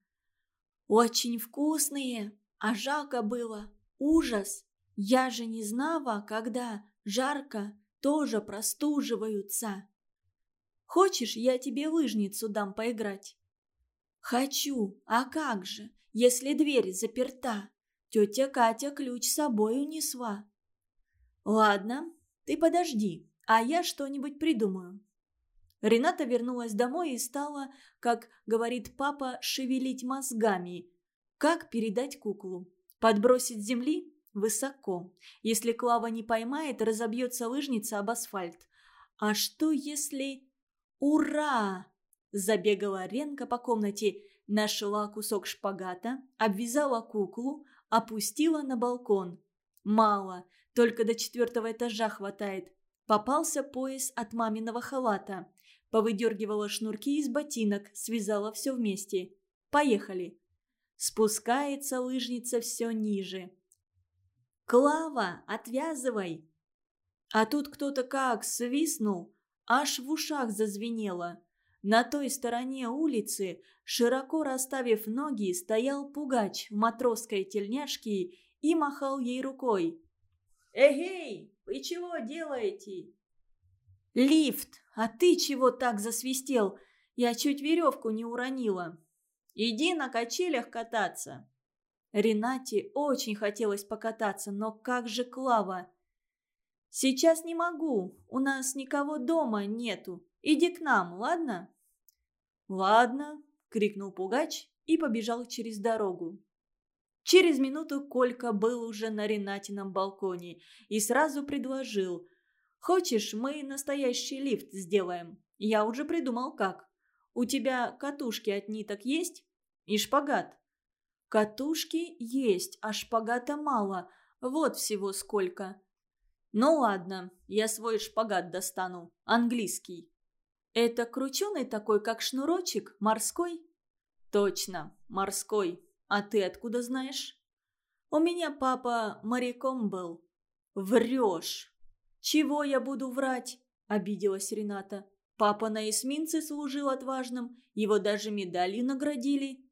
«Очень вкусные, а жалко было. Ужас! Я же не знала, когда жарко тоже простуживаются. Хочешь, я тебе лыжницу дам поиграть?» «Хочу. А как же, если дверь заперта? Тетя Катя ключ с собой унесла». «Ладно, ты подожди, а я что-нибудь придумаю». Рената вернулась домой и стала, как говорит папа, шевелить мозгами. Как передать куклу? Подбросить земли? Высоко. Если Клава не поймает, разобьется лыжница об асфальт. А что если... Ура! Забегала Ренка по комнате, нашла кусок шпагата, обвязала куклу, опустила на балкон. Мало, только до четвертого этажа хватает. Попался пояс от маминого халата. Повыдергивала шнурки из ботинок, связала все вместе. Поехали. Спускается лыжница все ниже. «Клава, отвязывай!» А тут кто-то как свистнул, аж в ушах зазвенело. На той стороне улицы, широко расставив ноги, стоял пугач в матросской тельняшке и махал ей рукой. «Эгей, вы чего делаете?» «Лифт, а ты чего так засвистел? Я чуть веревку не уронила. Иди на качелях кататься». Ренате очень хотелось покататься, но как же Клава? «Сейчас не могу, у нас никого дома нету. Иди к нам, ладно?» «Ладно, — крикнул Пугач и побежал через дорогу. Через минуту Колька был уже на Ренатином балконе и сразу предложил. «Хочешь, мы настоящий лифт сделаем? Я уже придумал как. У тебя катушки от ниток есть? И шпагат?» «Катушки есть, а шпагата мало. Вот всего сколько». «Ну ладно, я свой шпагат достану. Английский». «Это крученый такой, как шнурочек, морской?» «Точно, морской. А ты откуда знаешь?» «У меня папа моряком был». «Врешь!» «Чего я буду врать?» – обиделась Рената. «Папа на эсминце служил отважным, его даже медалью наградили».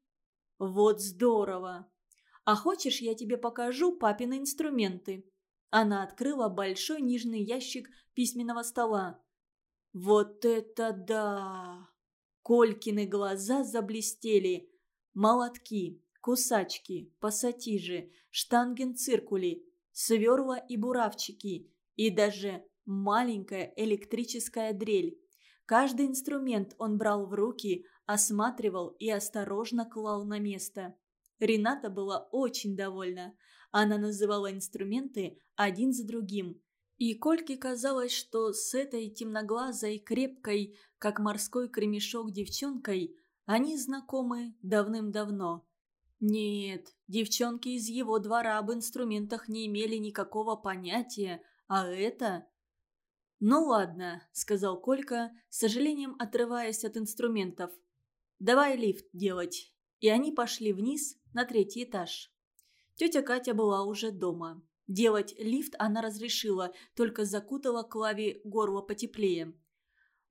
«Вот здорово! А хочешь, я тебе покажу папины инструменты?» Она открыла большой нижний ящик письменного стола. «Вот это да!» Колькины глаза заблестели. Молотки, кусачки, пассатижи, штангенциркули, сверла и буравчики и даже маленькая электрическая дрель. Каждый инструмент он брал в руки, осматривал и осторожно клал на место. Рената была очень довольна. Она называла инструменты один за другим. И Кольке казалось, что с этой темноглазой, крепкой, как морской кремешок девчонкой, они знакомы давным-давно. Нет, девчонки из его двора об инструментах не имели никакого понятия, а это... «Ну ладно», — сказал Колька, с сожалением отрываясь от инструментов. «Давай лифт делать». И они пошли вниз на третий этаж. Тетя Катя была уже дома. Делать лифт она разрешила, только закутала Клаве горло потеплее.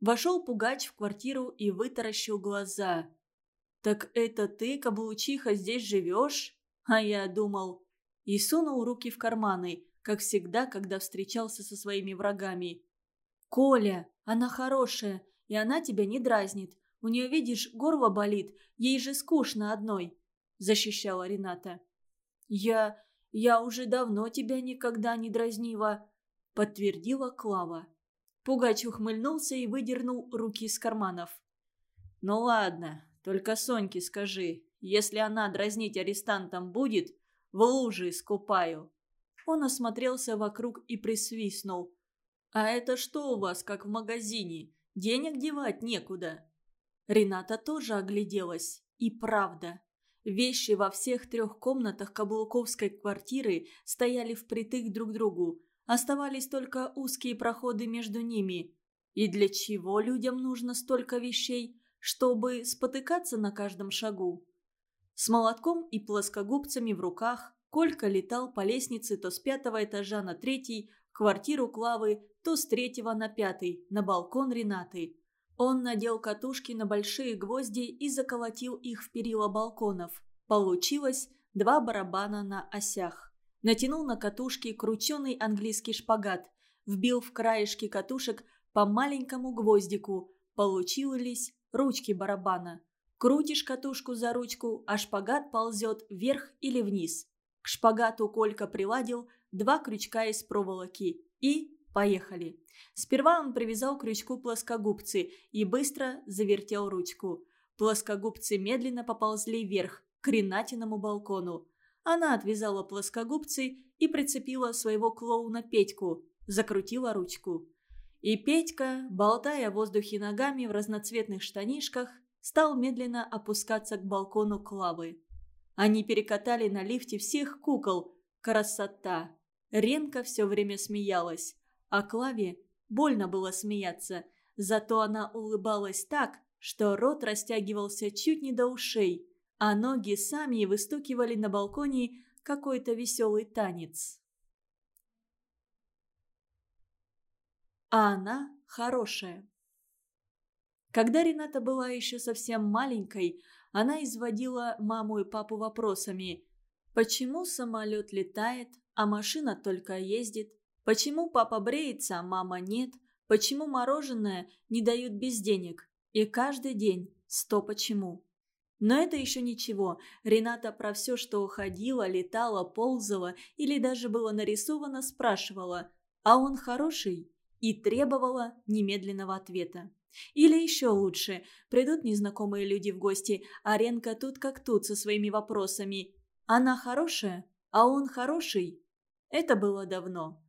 Вошел Пугач в квартиру и вытаращил глаза. «Так это ты, каблучиха, здесь живешь?» А я думал. И сунул руки в карманы, как всегда, когда встречался со своими врагами. «Коля, она хорошая, и она тебя не дразнит. У нее, видишь, горло болит, ей же скучно одной», – защищала Рената. «Я... я уже давно тебя никогда не дразнила», – подтвердила Клава. Пугач ухмыльнулся и выдернул руки из карманов. «Ну ладно, только Соньке скажи, если она дразнить арестантом будет, в луже искупаю». Он осмотрелся вокруг и присвистнул. «А это что у вас, как в магазине? Денег девать некуда». Рената тоже огляделась. И правда. Вещи во всех трех комнатах каблуковской квартиры стояли впритык друг к другу. Оставались только узкие проходы между ними. И для чего людям нужно столько вещей? чтобы спотыкаться на каждом шагу. С молотком и плоскогубцами в руках Колька летал по лестнице то с пятого этажа на третий, в квартиру Клавы, то с третьего на пятый, на балкон Ренаты. Он надел катушки на большие гвозди и заколотил их в перила балконов. Получилось два барабана на осях. Натянул на катушки крученый английский шпагат, вбил в краешки катушек по маленькому гвоздику. Получились ручки барабана. Крутишь катушку за ручку, а шпагат ползет вверх или вниз. К шпагату Колька приладил два крючка из проволоки и поехали. Сперва он привязал крючку плоскогубцы и быстро завертел ручку. Плоскогубцы медленно поползли вверх, к Ренатиному балкону. Она отвязала плоскогубцы и прицепила своего клоуна Петьку, закрутила ручку. И Петька, болтая в воздухе ногами в разноцветных штанишках, стал медленно опускаться к балкону Клавы. Они перекатали на лифте всех кукол. Красота! Ренка все время смеялась, а Клаве больно было смеяться, зато она улыбалась так, что рот растягивался чуть не до ушей, а ноги сами выстукивали на балконе какой-то веселый танец. а она хорошая. Когда Рената была еще совсем маленькой, она изводила маму и папу вопросами. Почему самолет летает, а машина только ездит? Почему папа бреется, а мама нет? Почему мороженое не дают без денег? И каждый день сто почему. Но это еще ничего. Рената про все, что ходила, летала, ползала или даже было нарисовано, спрашивала. А он хороший? и требовала немедленного ответа. Или еще лучше, придут незнакомые люди в гости, а Ренка тут как тут со своими вопросами. Она хорошая, а он хороший. Это было давно.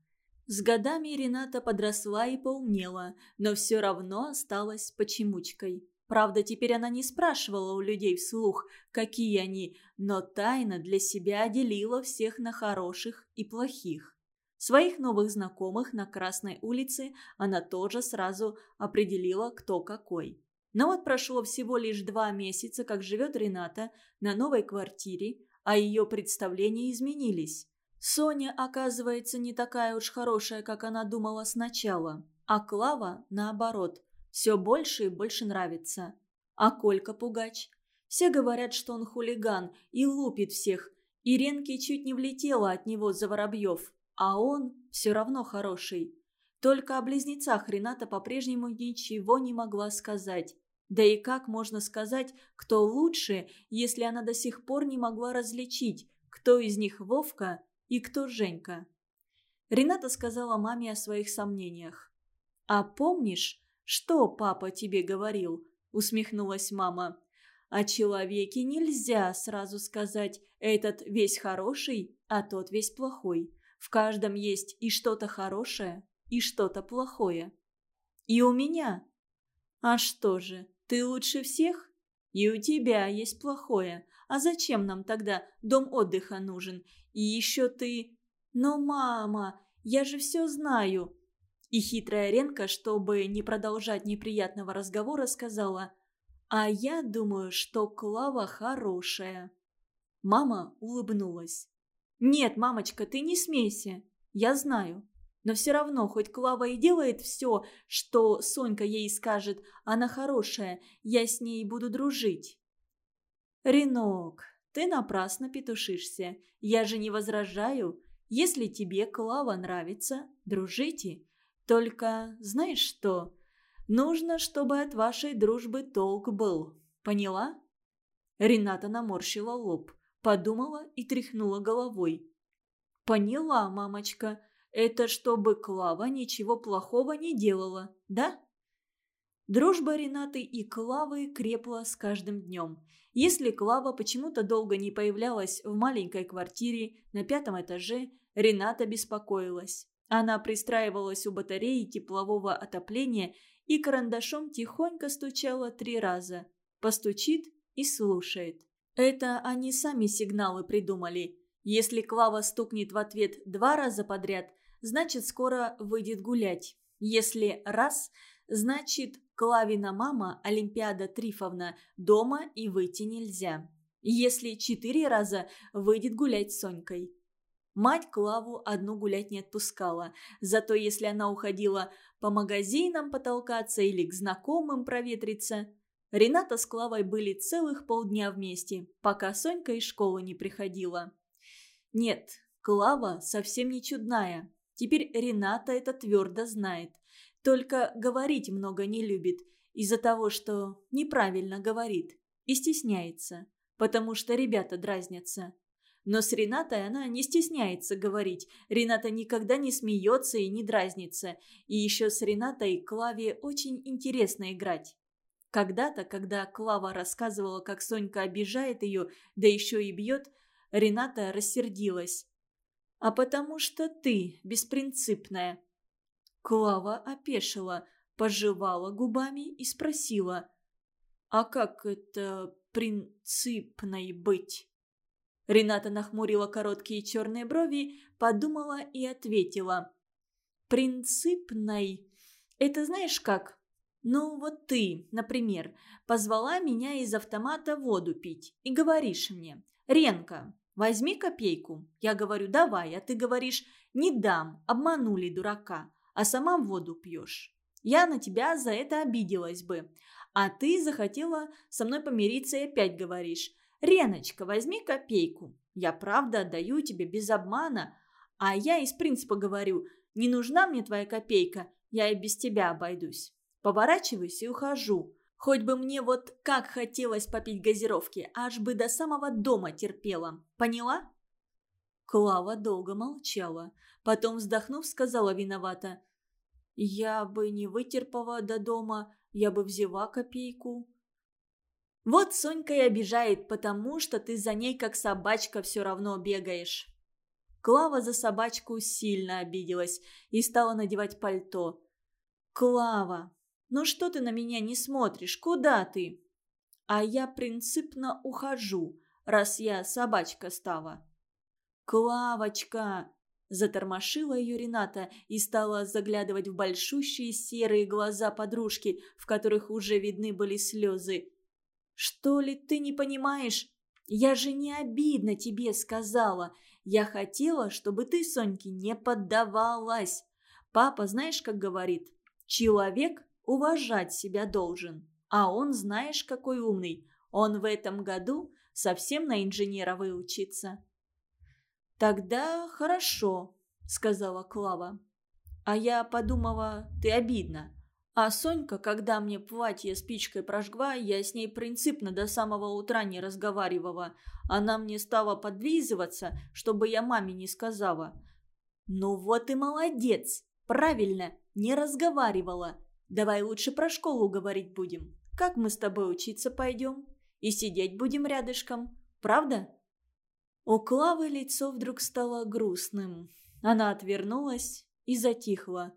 С годами Рената подросла и поумнела, но все равно осталась почемучкой. Правда, теперь она не спрашивала у людей вслух, какие они, но тайно для себя делила всех на хороших и плохих. Своих новых знакомых на Красной улице она тоже сразу определила, кто какой. Но вот прошло всего лишь два месяца, как живет Рената на новой квартире, а ее представления изменились. Соня, оказывается, не такая уж хорошая, как она думала сначала. А Клава, наоборот, все больше и больше нравится. А Колька Пугач? Все говорят, что он хулиган и лупит всех. Иренке чуть не влетела от него за Воробьев, а он все равно хороший. Только о близнецах Рената по-прежнему ничего не могла сказать. Да и как можно сказать, кто лучше, если она до сих пор не могла различить, кто из них Вовка и кто Женька? Рената сказала маме о своих сомнениях. «А помнишь, «Что папа тебе говорил?» – усмехнулась мама. «О человеке нельзя сразу сказать, этот весь хороший, а тот весь плохой. В каждом есть и что-то хорошее, и что-то плохое. И у меня. А что же, ты лучше всех? И у тебя есть плохое. А зачем нам тогда дом отдыха нужен? И еще ты... Но, мама, я же все знаю. И хитрая Ренка, чтобы не продолжать неприятного разговора, сказала «А я думаю, что Клава хорошая». Мама улыбнулась. «Нет, мамочка, ты не смейся. Я знаю. Но все равно, хоть Клава и делает все, что Сонька ей скажет, она хорошая, я с ней буду дружить». «Ренок, ты напрасно петушишься. Я же не возражаю. Если тебе Клава нравится, дружите. Только знаешь что? Нужно, чтобы от вашей дружбы толк был. Поняла?» Рената наморщила лоб, подумала и тряхнула головой. «Поняла, мамочка. Это чтобы Клава ничего плохого не делала, да?» Дружба Ренаты и Клавы крепла с каждым днем. Если Клава почему-то долго не появлялась в маленькой квартире на пятом этаже, Рената беспокоилась. Она пристраивалась у батареи теплового отопления и карандашом тихонько стучала три раза. Постучит и слушает. Это они сами сигналы придумали. Если Клава стукнет в ответ два раза подряд, значит скоро выйдет гулять. Если раз, значит Клавина мама Олимпиада Трифовна дома и выйти нельзя. Если четыре раза, выйдет гулять с Сонькой. Мать Клаву одну гулять не отпускала. Зато если она уходила по магазинам потолкаться или к знакомым проветриться, Рената с Клавой были целых полдня вместе, пока Сонька из школы не приходила. Нет, Клава совсем не чудная. Теперь Рената это твердо знает. Только говорить много не любит из-за того, что неправильно говорит и стесняется, потому что ребята дразнятся. Но с Ренатой она не стесняется говорить. Рената никогда не смеется и не дразнится. И еще с Ренатой Клаве очень интересно играть. Когда-то, когда Клава рассказывала, как Сонька обижает ее, да еще и бьет, Рената рассердилась. «А потому что ты беспринципная». Клава опешила, пожевала губами и спросила. «А как это принципной быть?» Рената нахмурила короткие черные брови, подумала и ответила. «Принципной? Это знаешь как? Ну, вот ты, например, позвала меня из автомата воду пить и говоришь мне, «Ренка, возьми копейку». Я говорю, «Давай», а ты говоришь, «Не дам, обманули дурака», а сама воду пьешь. Я на тебя за это обиделась бы. А ты захотела со мной помириться и опять говоришь, «Реночка, возьми копейку. Я правда отдаю тебе без обмана. А я из принципа говорю, не нужна мне твоя копейка, я и без тебя обойдусь. Поворачиваюсь и ухожу. Хоть бы мне вот как хотелось попить газировки, аж бы до самого дома терпела. Поняла?» Клава долго молчала. Потом, вздохнув, сказала виновата. Я бы не вытерпала до дома, я бы взяла копейку. Вот Сонька и обижает, потому что ты за ней как собачка все равно бегаешь. Клава за собачку сильно обиделась и стала надевать пальто. «Клава, ну что ты на меня не смотришь? Куда ты?» «А я принципно ухожу, раз я собачка стала». «Клавочка!» Затормошила ее Рената и стала заглядывать в большущие серые глаза подружки, в которых уже видны были слезы. «Что ли ты не понимаешь? Я же не обидно тебе сказала. Я хотела, чтобы ты, Соньке, не поддавалась. Папа, знаешь, как говорит, человек уважать себя должен. А он, знаешь, какой умный. Он в этом году совсем на инженера выучится». «Тогда хорошо», — сказала Клава. А я подумала, ты обидна. А Сонька, когда мне платье спичкой прожгла, я с ней принципно до самого утра не разговаривала. Она мне стала подлизываться, чтобы я маме не сказала. «Ну вот и молодец! Правильно, не разговаривала. Давай лучше про школу говорить будем. Как мы с тобой учиться пойдем? И сидеть будем рядышком, правда?» У Клавы лицо вдруг стало грустным. Она отвернулась и затихла.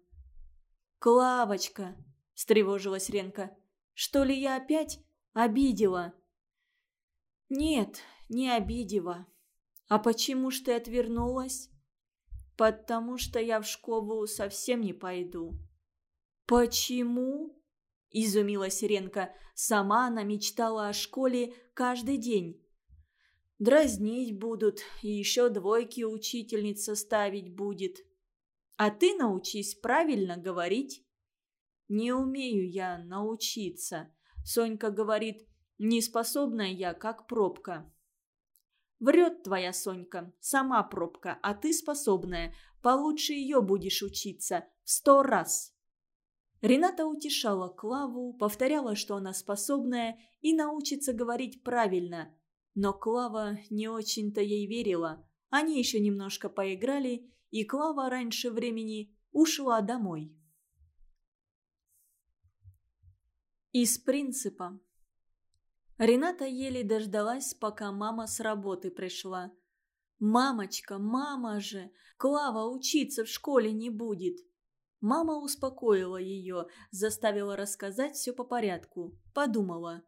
«Клавочка!» – встревожилась Ренка. «Что ли я опять обидела?» «Нет, не обидела. А почему ж ты отвернулась?» «Потому что я в школу совсем не пойду». «Почему?» – изумилась Ренка. Сама она мечтала о школе каждый день. Дразнить будут, и еще двойки учительница ставить будет. А ты научись правильно говорить. Не умею я научиться. Сонька говорит, неспособная я, как пробка. Врет твоя Сонька, сама пробка, а ты способная. Получше ее будешь учиться в сто раз. Рената утешала Клаву, повторяла, что она способная и научится говорить правильно – но Клава не очень-то ей верила. Они еще немножко поиграли, и Клава раньше времени ушла домой. Из принципа. Рената еле дождалась, пока мама с работы пришла. «Мамочка, мама же! Клава учиться в школе не будет!» Мама успокоила ее, заставила рассказать все по порядку. Подумала –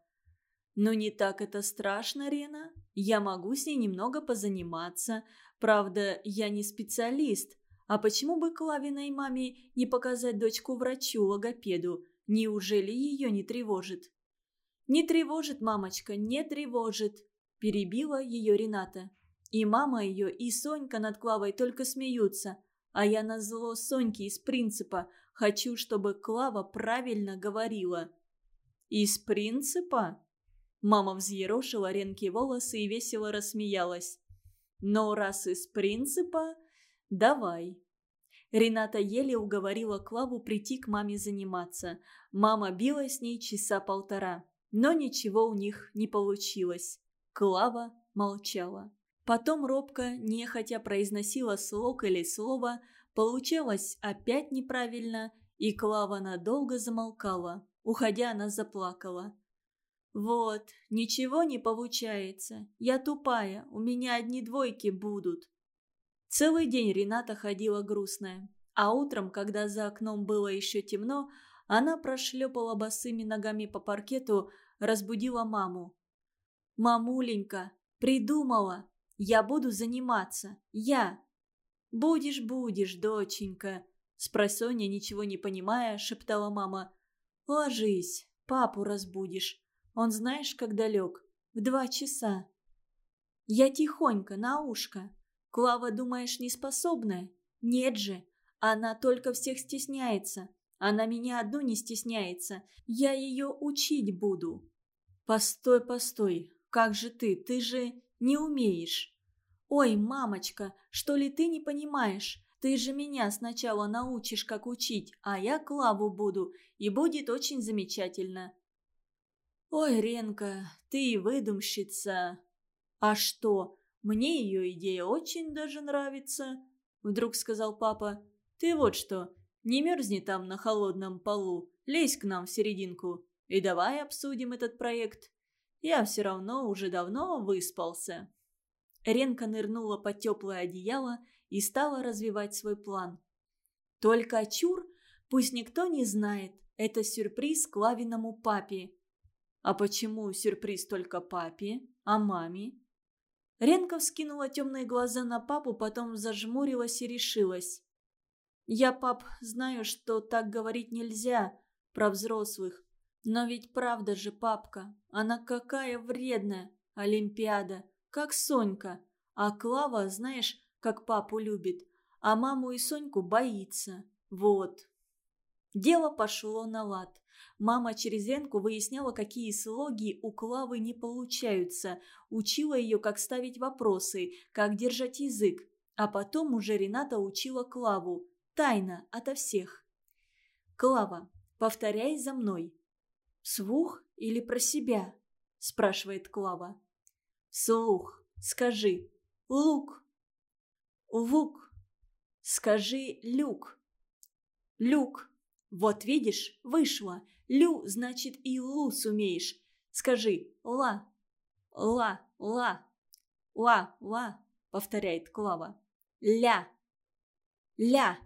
но не так это страшно, Рена. Я могу с ней немного позаниматься. Правда, я не специалист. А почему бы Клавиной маме не показать дочку врачу-логопеду? Неужели ее не тревожит? «Не тревожит, мамочка, не тревожит», – перебила ее Рената. И мама ее, и Сонька над Клавой только смеются. А я назло Соньке из принципа хочу, чтобы Клава правильно говорила. «Из принципа?» Мама взъерошила Ренки волосы и весело рассмеялась. «Но раз из принципа, давай». Рената еле уговорила Клаву прийти к маме заниматься. Мама била с ней часа полтора, но ничего у них не получилось. Клава молчала. Потом робко, нехотя произносила слог или слово, получалось опять неправильно, и Клава надолго замолкала. Уходя, она заплакала. «Вот, ничего не получается. Я тупая, у меня одни двойки будут». Целый день Рената ходила грустная. А утром, когда за окном было еще темно, она прошлепала босыми ногами по паркету, разбудила маму. «Мамуленька, придумала! Я буду заниматься! Я!» «Будешь, будешь, доченька!» Спросонья, ничего не понимая, шептала мама. «Ложись, папу разбудишь. Он знаешь, когда лег? В два часа. Я тихонько, на ушко. Клава, думаешь, неспособная? Нет же. Она только всех стесняется. Она меня одну не стесняется. Я ее учить буду. Постой, постой. Как же ты? Ты же не умеешь. Ой, мамочка, что ли ты не понимаешь? Ты же меня сначала научишь, как учить, а я Клаву буду, и будет очень замечательно. «Ой, Ренка, ты выдумщица!» «А что, мне ее идея очень даже нравится», — вдруг сказал папа. «Ты вот что, Не мерзни там на холодном полу, лезь к нам в серединку. И давай обсудим этот проект. Я все равно уже давно выспался». Ренка нырнула под теплое одеяло и стала развивать свой план. «Только чур, пусть никто не знает, это сюрприз Клавиному папе». «А почему сюрприз только папе, а маме?» Ренка вскинула темные глаза на папу, потом зажмурилась и решилась. «Я, пап, знаю, что так говорить нельзя про взрослых. Но ведь правда же, папка, она какая вредная, Олимпиада, как Сонька. А Клава, знаешь, как папу любит, а маму и Соньку боится. Вот». Дело пошло на лад. Мама через Ленку выясняла, какие слоги у Клавы не получаются, учила ее, как ставить вопросы, как держать язык. А потом уже Рената учила Клаву. Тайна ото всех. «Клава, повторяй за мной». «Вслух или про себя?» – спрашивает Клава. «Вслух. Скажи. Лук». «Лук». «Скажи люк». «Люк». «Вот видишь, вышло. Лю, значит, и лу сумеешь. Скажи ла, ла, ла, ла, ла, повторяет Клава. Ля, ля.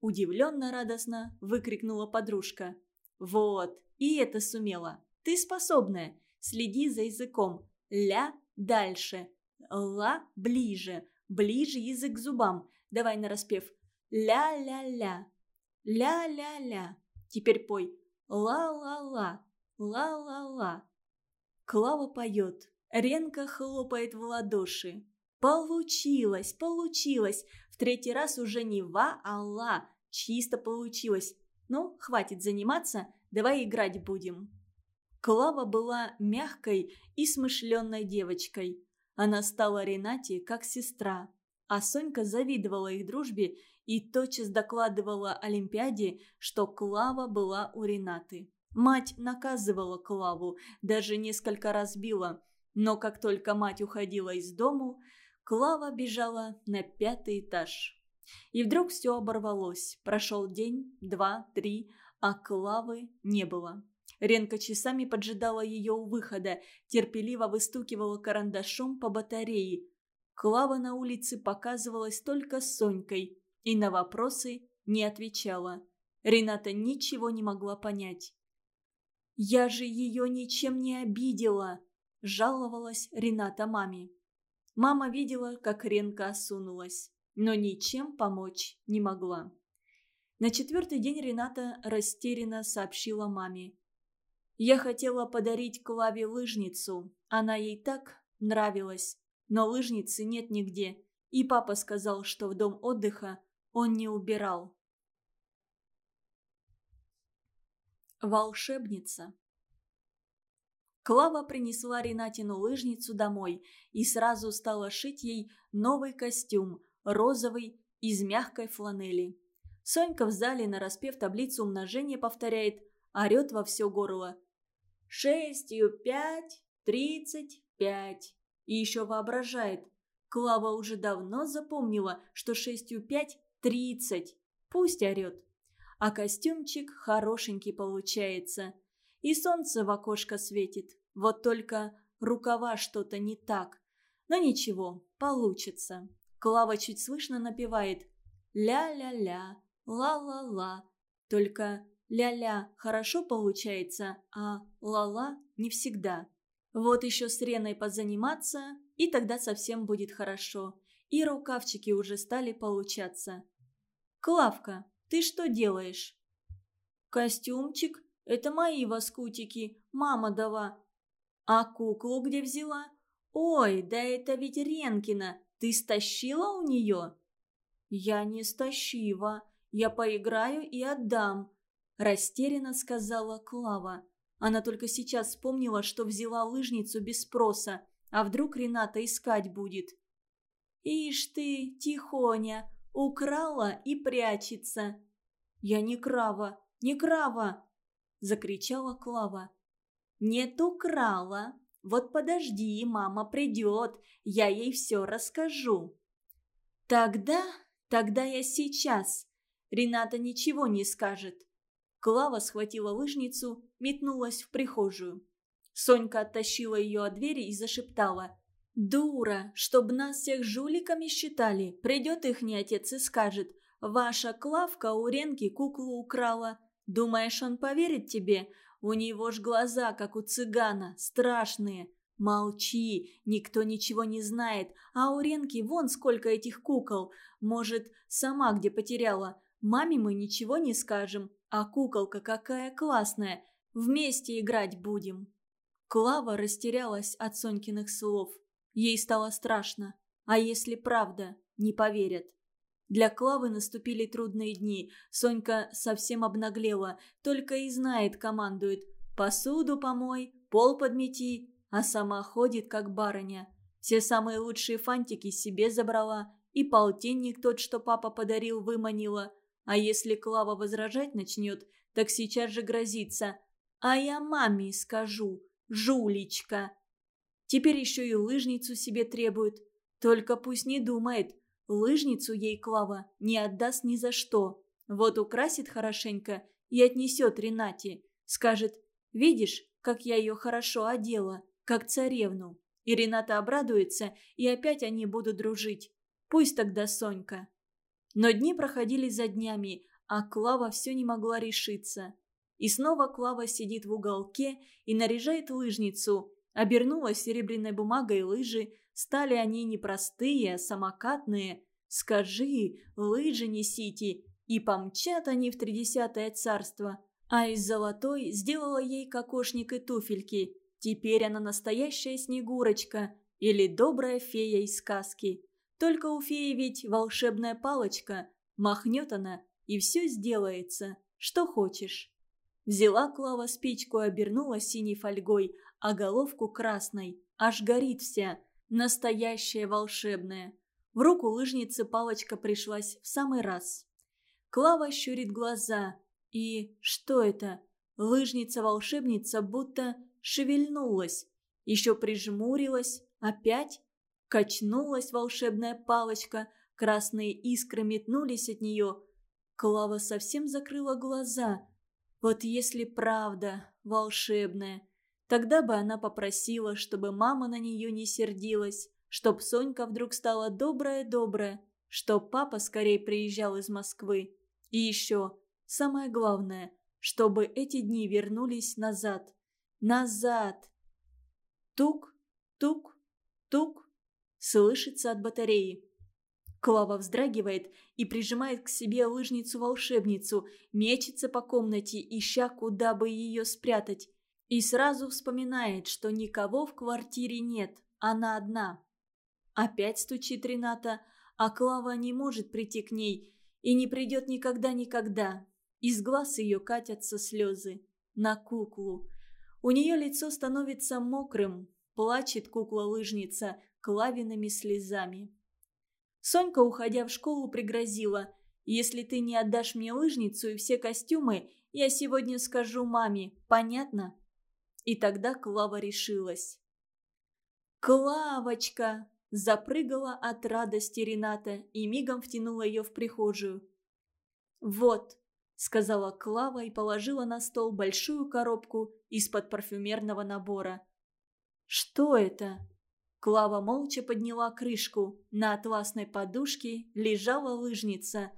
Удивленно радостно выкрикнула подружка. Вот, и это сумела. Ты способная. Следи за языком. Ля дальше. Ла ближе. Ближе язык к зубам. Давай нараспев. Ля-ля-ля. Ля-ля-ля. Теперь пой. Ла-ла-ла, ла-ла-ла. Клава поет. Ренка хлопает в ладоши. Получилось, получилось. В третий раз уже не ва, а ла. Чисто получилось. Ну, хватит заниматься, давай играть будем. Клава была мягкой и смышленной девочкой. Она стала Ренате как сестра. А Сонька завидовала их дружбе и тотчас докладывала Олимпиаде, что Клава была у Ренаты. Мать наказывала Клаву, даже несколько раз била. Но как только мать уходила из дому, Клава бежала на пятый этаж. И вдруг все оборвалось. Прошел день, два, три, а Клавы не было. Ренка часами поджидала ее у выхода, терпеливо выстукивала карандашом по батарее. Клава на улице показывалась только с Сонькой и на вопросы не отвечала. Рената ничего не могла понять. «Я же ее ничем не обидела!» – жаловалась Рената маме. Мама видела, как Ренка осунулась, но ничем помочь не могла. На четвертый день Рената растерянно сообщила маме. «Я хотела подарить Клаве лыжницу. Она ей так нравилась, но лыжницы нет нигде, и папа сказал, что в дом отдыха он не убирал. Волшебница. Клава принесла Ренатину лыжницу домой и сразу стала шить ей новый костюм, розовый, из мягкой фланели. Сонька в зале, нараспев таблицу умножения, повторяет, орет во все горло. «Шестью пять, тридцать пять». И еще воображает. Клава уже давно запомнила, что шестью пять тридцать. Пусть орет. А костюмчик хорошенький получается. И солнце в окошко светит. Вот только рукава что-то не так. Но ничего, получится. Клава чуть слышно напевает «ля-ля-ля, ла-ла-ла». Только «ля-ля» хорошо получается, а «ла-ла» не всегда. Вот еще с Реной позаниматься, и тогда совсем будет хорошо. И рукавчики уже стали получаться. «Клавка, ты что делаешь?» «Костюмчик? Это мои воскутики, мама дала». «А куклу где взяла?» «Ой, да это ведь Ренкина, ты стащила у нее?» «Я не стащила, я поиграю и отдам», – растерянно сказала Клава. Она только сейчас вспомнила, что взяла лыжницу без спроса, а вдруг Рената искать будет. «Ишь ты, тихоня, Украла и прячется. «Я не крава, не крава!» – закричала Клава. «Нет, украла. Вот подожди, мама придет, я ей все расскажу». «Тогда, тогда я сейчас. Рената ничего не скажет. Клава схватила лыжницу, метнулась в прихожую. Сонька оттащила ее от двери и зашептала. «Дура, чтоб нас всех жуликами считали. Придет ихний отец и скажет, ваша Клавка у Ренки куклу украла. Думаешь, он поверит тебе? У него ж глаза, как у цыгана, страшные. Молчи, никто ничего не знает. А у Ренки вон сколько этих кукол. Может, сама где потеряла. Маме мы ничего не скажем. А куколка какая классная. Вместе играть будем. Клава растерялась от Сонькиных слов. Ей стало страшно. А если правда, не поверят. Для Клавы наступили трудные дни. Сонька совсем обнаглела, только и знает, командует. «Посуду помой, пол подмети, а сама ходит, как барыня. Все самые лучшие фантики себе забрала, и полтинник тот, что папа подарил, выманила. А если Клава возражать начнет, так сейчас же грозится. А я маме скажу, жулечка. Теперь еще и лыжницу себе требует. Только пусть не думает, лыжницу ей Клава не отдаст ни за что. Вот украсит хорошенько и отнесет Ренате. Скажет, видишь, как я ее хорошо одела как царевну. И Рената обрадуется, и опять они будут дружить. Пусть тогда Сонька. Но дни проходили за днями, а Клава все не могла решиться. И снова Клава сидит в уголке и наряжает лыжницу. Обернулась серебряной бумагой лыжи. Стали они не простые, а самокатные. Скажи, лыжи несите. И помчат они в тридесятое царство. А из золотой сделала ей кокошник и туфельки. Теперь она настоящая Снегурочка или добрая фея из сказки. Только у феи ведь волшебная палочка. Махнет она, и все сделается, что хочешь. Взяла Клава спичку и обернула синей фольгой, а головку красной. Аж горит вся. Настоящая волшебная. В руку лыжницы палочка пришлась в самый раз. Клава щурит глаза. И что это? Лыжница-волшебница будто шевельнулась, еще прижмурилась, опять качнулась волшебная палочка, красные искры метнулись от нее. Клава совсем закрыла глаза. Вот если правда волшебная, тогда бы она попросила, чтобы мама на нее не сердилась, чтоб Сонька вдруг стала добрая-добрая, чтоб папа скорее приезжал из Москвы. И еще, самое главное, чтобы эти дни вернулись назад – Назад! Тук, тук, тук. Слышится от батареи. Клава вздрагивает и прижимает к себе лыжницу-волшебницу, мечется по комнате, ища, куда бы ее спрятать. И сразу вспоминает, что никого в квартире нет, она одна. Опять стучит Рената, а Клава не может прийти к ней и не придет никогда-никогда. Из глаз ее катятся слезы. На куклу. У нее лицо становится мокрым, плачет кукла-лыжница клавиными слезами. Сонька, уходя в школу, пригрозила, «Если ты не отдашь мне лыжницу и все костюмы, я сегодня скажу маме, понятно?» И тогда Клава решилась. «Клавочка!» – запрыгала от радости Рената и мигом втянула ее в прихожую. «Вот, сказала Клава и положила на стол большую коробку из-под парфюмерного набора. «Что это?» Клава молча подняла крышку. На атласной подушке лежала лыжница.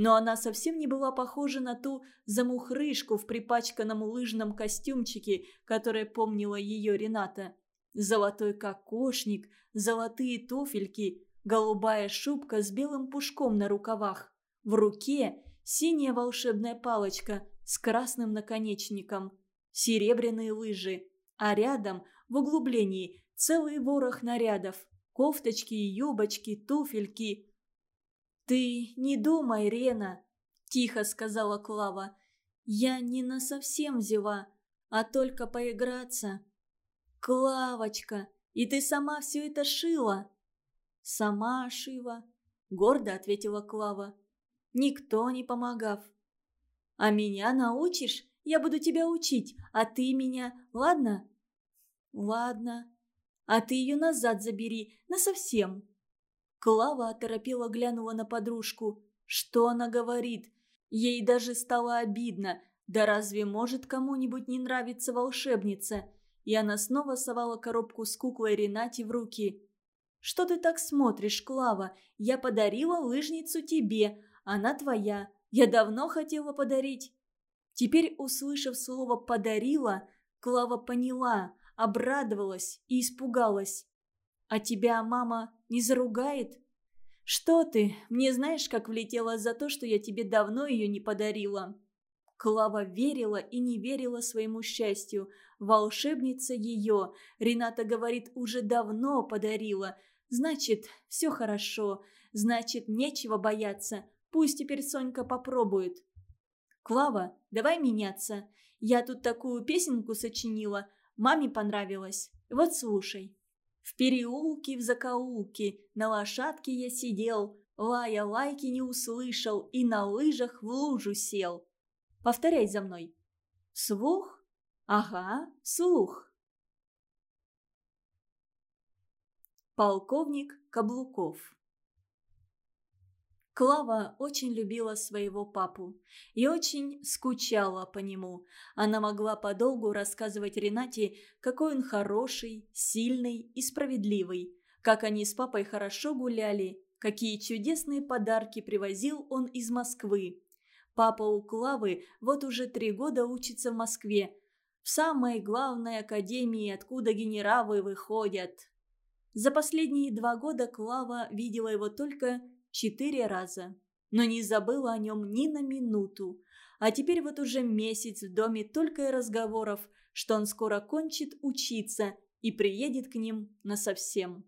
Но она совсем не была похожа на ту замухрышку в припачканном лыжном костюмчике, которая помнила ее Рената. Золотой кокошник, золотые туфельки, голубая шубка с белым пушком на рукавах. В руке синяя волшебная палочка с красным наконечником, серебряные лыжи, а рядом, в углублении, целый ворох нарядов, кофточки, юбочки, туфельки. «Ты не думай, Рена», – тихо сказала Клава. «Я не на совсем взяла, а только поиграться». «Клавочка, и ты сама все это шила?» «Сама шила», – гордо ответила Клава никто не помогав. «А меня научишь? Я буду тебя учить, а ты меня, ладно?» «Ладно. А ты ее назад забери, насовсем». Клава оторопела глянула на подружку. Что она говорит? Ей даже стало обидно. Да разве может кому-нибудь не нравиться волшебница? И она снова совала коробку с куклой Ренате в руки. «Что ты так смотришь, Клава? Я подарила лыжницу тебе. Она твоя. Я давно хотела подарить». Теперь, услышав слово «подарила», Клава поняла, обрадовалась и испугалась. «А тебя мама не заругает?» «Что ты? Мне знаешь, как влетела за то, что я тебе давно ее не подарила?» Клава верила и не верила своему счастью. Волшебница ее, Рената говорит, уже давно подарила. Значит, все хорошо. Значит, нечего бояться. Пусть теперь Сонька попробует. «Клава, давай меняться. Я тут такую песенку сочинила. Маме понравилось. Вот слушай». В переулке, в закоулке, на лошадке я сидел, лая лайки не услышал и на лыжах в лужу сел. Повторяй за мной. Слух? Ага, слух. Полковник Каблуков Клава очень любила своего папу и очень скучала по нему. Она могла подолгу рассказывать Ренате, какой он хороший, сильный и справедливый, как они с папой хорошо гуляли, какие чудесные подарки привозил он из Москвы. Папа у Клавы вот уже три года учится в Москве, в самой главной академии, откуда генералы выходят. За последние два года Клава видела его только четыре раза. Но не забыла о нем ни на минуту. А теперь вот уже месяц в доме только и разговоров, что он скоро кончит учиться и приедет к ним насовсем.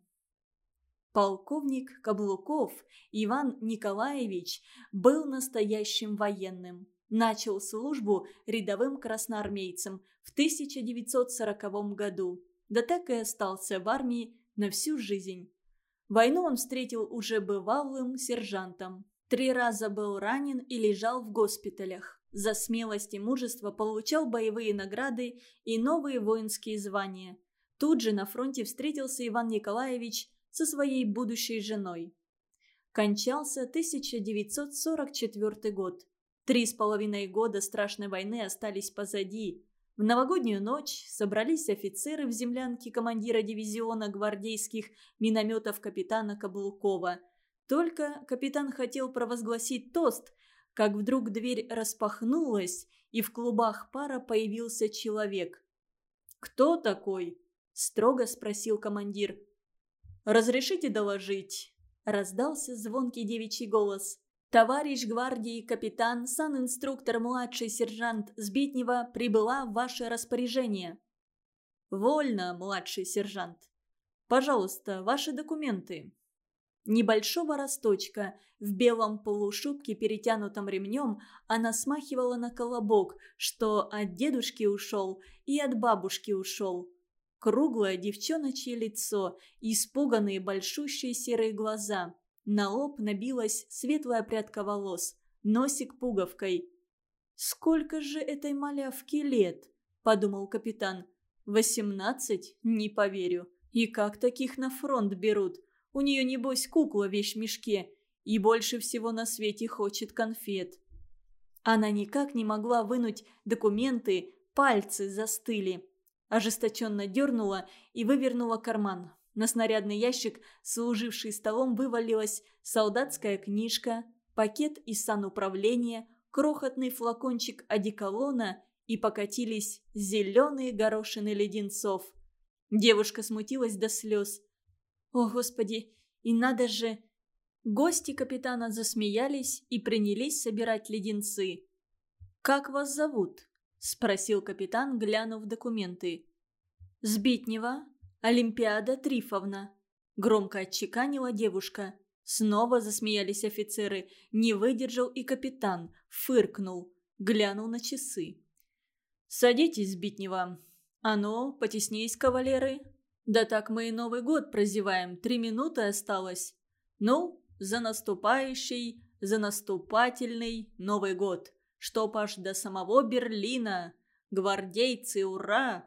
Полковник Каблуков Иван Николаевич был настоящим военным. Начал службу рядовым красноармейцем в 1940 году, да так и остался в армии на всю жизнь. Войну он встретил уже бывалым сержантом. Три раза был ранен и лежал в госпиталях. За смелость и мужество получал боевые награды и новые воинские звания. Тут же на фронте встретился Иван Николаевич со своей будущей женой. Кончался 1944 год. Три с половиной года страшной войны остались позади. В новогоднюю ночь собрались офицеры в землянке командира дивизиона гвардейских минометов капитана Каблукова. Только капитан хотел провозгласить тост, как вдруг дверь распахнулась, и в клубах пара появился человек. «Кто такой?» – строго спросил командир. «Разрешите доложить?» – раздался звонкий девичий голос. Товарищ гвардии капитан, сан-инструктор младший сержант Сбитнева прибыла в ваше распоряжение. Вольно, младший сержант. Пожалуйста, ваши документы. Небольшого росточка, в белом полушубке, перетянутом ремнем, она смахивала на колобок, что от дедушки ушел и от бабушки ушел. Круглое девчоночье лицо, испуганные большущие серые глаза – на лоб набилась светлая прядка волос, носик пуговкой. «Сколько же этой малявке лет?» – подумал капитан. «Восемнадцать? Не поверю. И как таких на фронт берут? У нее, небось, кукла в мешке. И больше всего на свете хочет конфет». Она никак не могла вынуть документы, пальцы застыли. Ожесточенно дернула и вывернула карман. На снарядный ящик, служивший столом, вывалилась солдатская книжка, пакет из сануправления, крохотный флакончик одеколона и покатились зеленые горошины леденцов. Девушка смутилась до слез. «О, Господи, и надо же!» Гости капитана засмеялись и принялись собирать леденцы. «Как вас зовут?» – спросил капитан, глянув документы. «Сбитнева Олимпиада Трифовна!» Громко отчеканила девушка. Снова засмеялись офицеры. Не выдержал и капитан. Фыркнул. Глянул на часы. «Садитесь, Битнева. А ну, потеснись, кавалеры. Да так мы и Новый год прозеваем. Три минуты осталось. Ну, за наступающий, за наступательный Новый год. Чтоб аж до самого Берлина. Гвардейцы, ура!»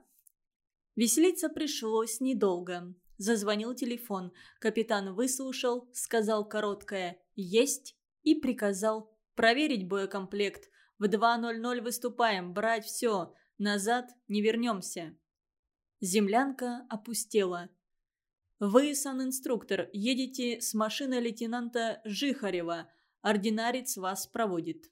Веселиться пришлось недолго. Зазвонил телефон. Капитан выслушал, сказал короткое «Есть» и приказал Проверить боекомплект. В 2.00 выступаем, брать все. Назад не вернемся». Землянка опустела. «Вы, санинструктор, едете с машиной лейтенанта Жихарева. Ординарец вас проводит».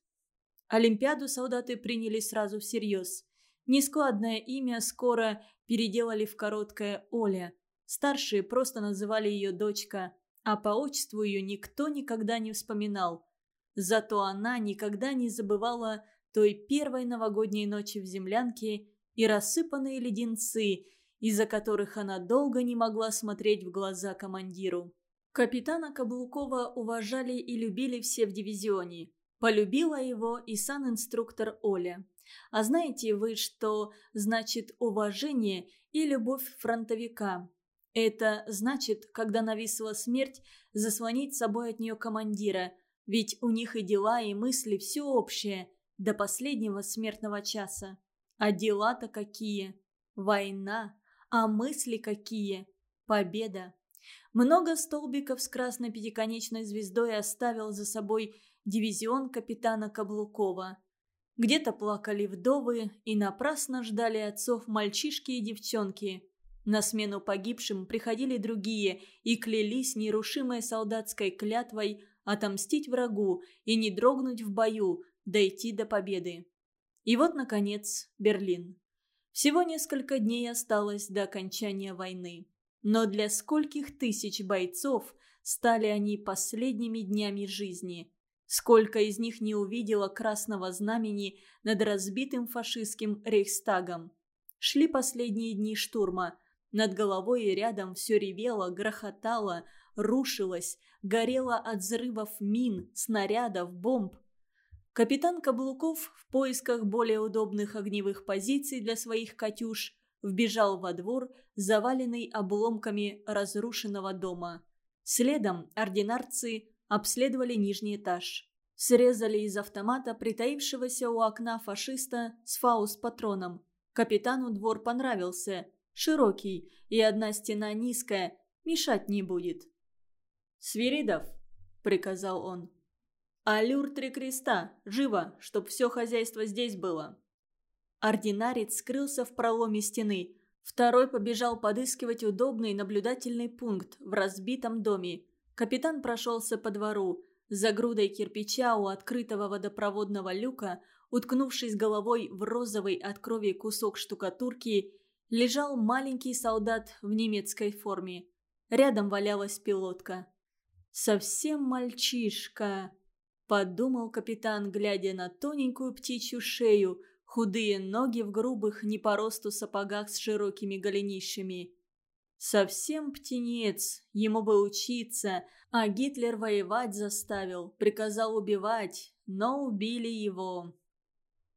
Олимпиаду солдаты приняли сразу всерьез. Нескладное имя скоро переделали в короткое Оля. Старшие просто называли ее дочка, а по отчеству ее никто никогда не вспоминал. Зато она никогда не забывала той первой новогодней ночи в землянке и рассыпанные леденцы, из-за которых она долго не могла смотреть в глаза командиру. Капитана Каблукова уважали и любили все в дивизионе. Полюбила его и сан-инструктор Оля. А знаете вы, что значит уважение и любовь фронтовика? Это значит, когда нависла смерть, заслонить собой от нее командира, ведь у них и дела, и мысли все общее, до последнего смертного часа. А дела-то какие? Война. А мысли какие? Победа. Много столбиков с красной пятиконечной звездой оставил за собой дивизион капитана Каблукова. Где-то плакали вдовы и напрасно ждали отцов мальчишки и девчонки. На смену погибшим приходили другие и клялись нерушимой солдатской клятвой отомстить врагу и не дрогнуть в бою, дойти до победы. И вот, наконец, Берлин. Всего несколько дней осталось до окончания войны. Но для скольких тысяч бойцов стали они последними днями жизни. Сколько из них не увидело красного знамени над разбитым фашистским рейхстагом. Шли последние дни штурма. Над головой и рядом все ревело, грохотало, рушилось, горело от взрывов мин, снарядов, бомб. Капитан Каблуков в поисках более удобных огневых позиций для своих «Катюш» вбежал во двор, заваленный обломками разрушенного дома. Следом ординарцы обследовали нижний этаж. Срезали из автомата притаившегося у окна фашиста с фаус-патроном. Капитану двор понравился. Широкий и одна стена низкая, мешать не будет. «Свиридов», — приказал он. «Алюр три креста, живо, чтоб все хозяйство здесь было». Ординарец скрылся в проломе стены. Второй побежал подыскивать удобный наблюдательный пункт в разбитом доме. Капитан прошелся по двору. За грудой кирпича у открытого водопроводного люка, уткнувшись головой в розовый от крови кусок штукатурки, лежал маленький солдат в немецкой форме. Рядом валялась пилотка. «Совсем мальчишка», — подумал капитан, глядя на тоненькую птичью шею, худые ноги в грубых, не по росту сапогах с широкими голенищами. Совсем птенец, ему бы учиться, а Гитлер воевать заставил, приказал убивать, но убили его.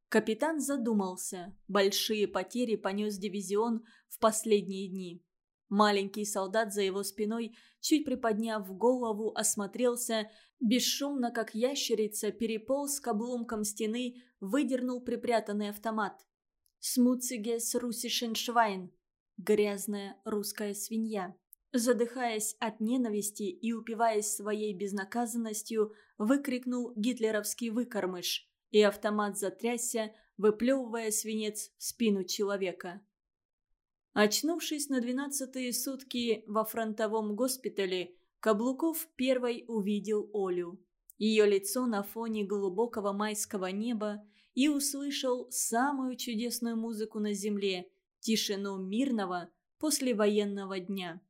Капитан задумался. Большие потери понес дивизион в последние дни. Маленький солдат за его спиной, чуть приподняв голову, осмотрелся, бесшумно, как ящерица, переполз к обломкам стены, выдернул припрятанный автомат. «Смуцигес русишен швайн», грязная русская свинья. Задыхаясь от ненависти и упиваясь своей безнаказанностью, выкрикнул гитлеровский выкормыш, и автомат затрясся, выплевывая свинец в спину человека. Очнувшись на двенадцатые сутки во фронтовом госпитале, Каблуков первой увидел Олю. Ее лицо на фоне глубокого майского неба и услышал самую чудесную музыку на земле – тишину мирного послевоенного дня.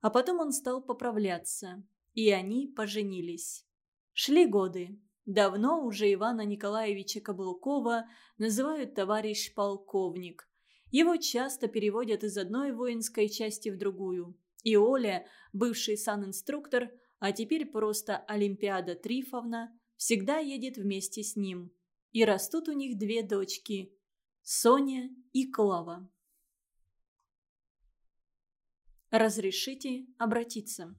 А потом он стал поправляться, и они поженились. Шли годы. Давно уже Ивана Николаевича Каблукова называют товарищ полковник. Его часто переводят из одной воинской части в другую. И Оля, бывший санинструктор, а теперь просто Олимпиада Трифовна, всегда едет вместе с ним. И растут у них две дочки – Соня и Клава. Разрешите обратиться.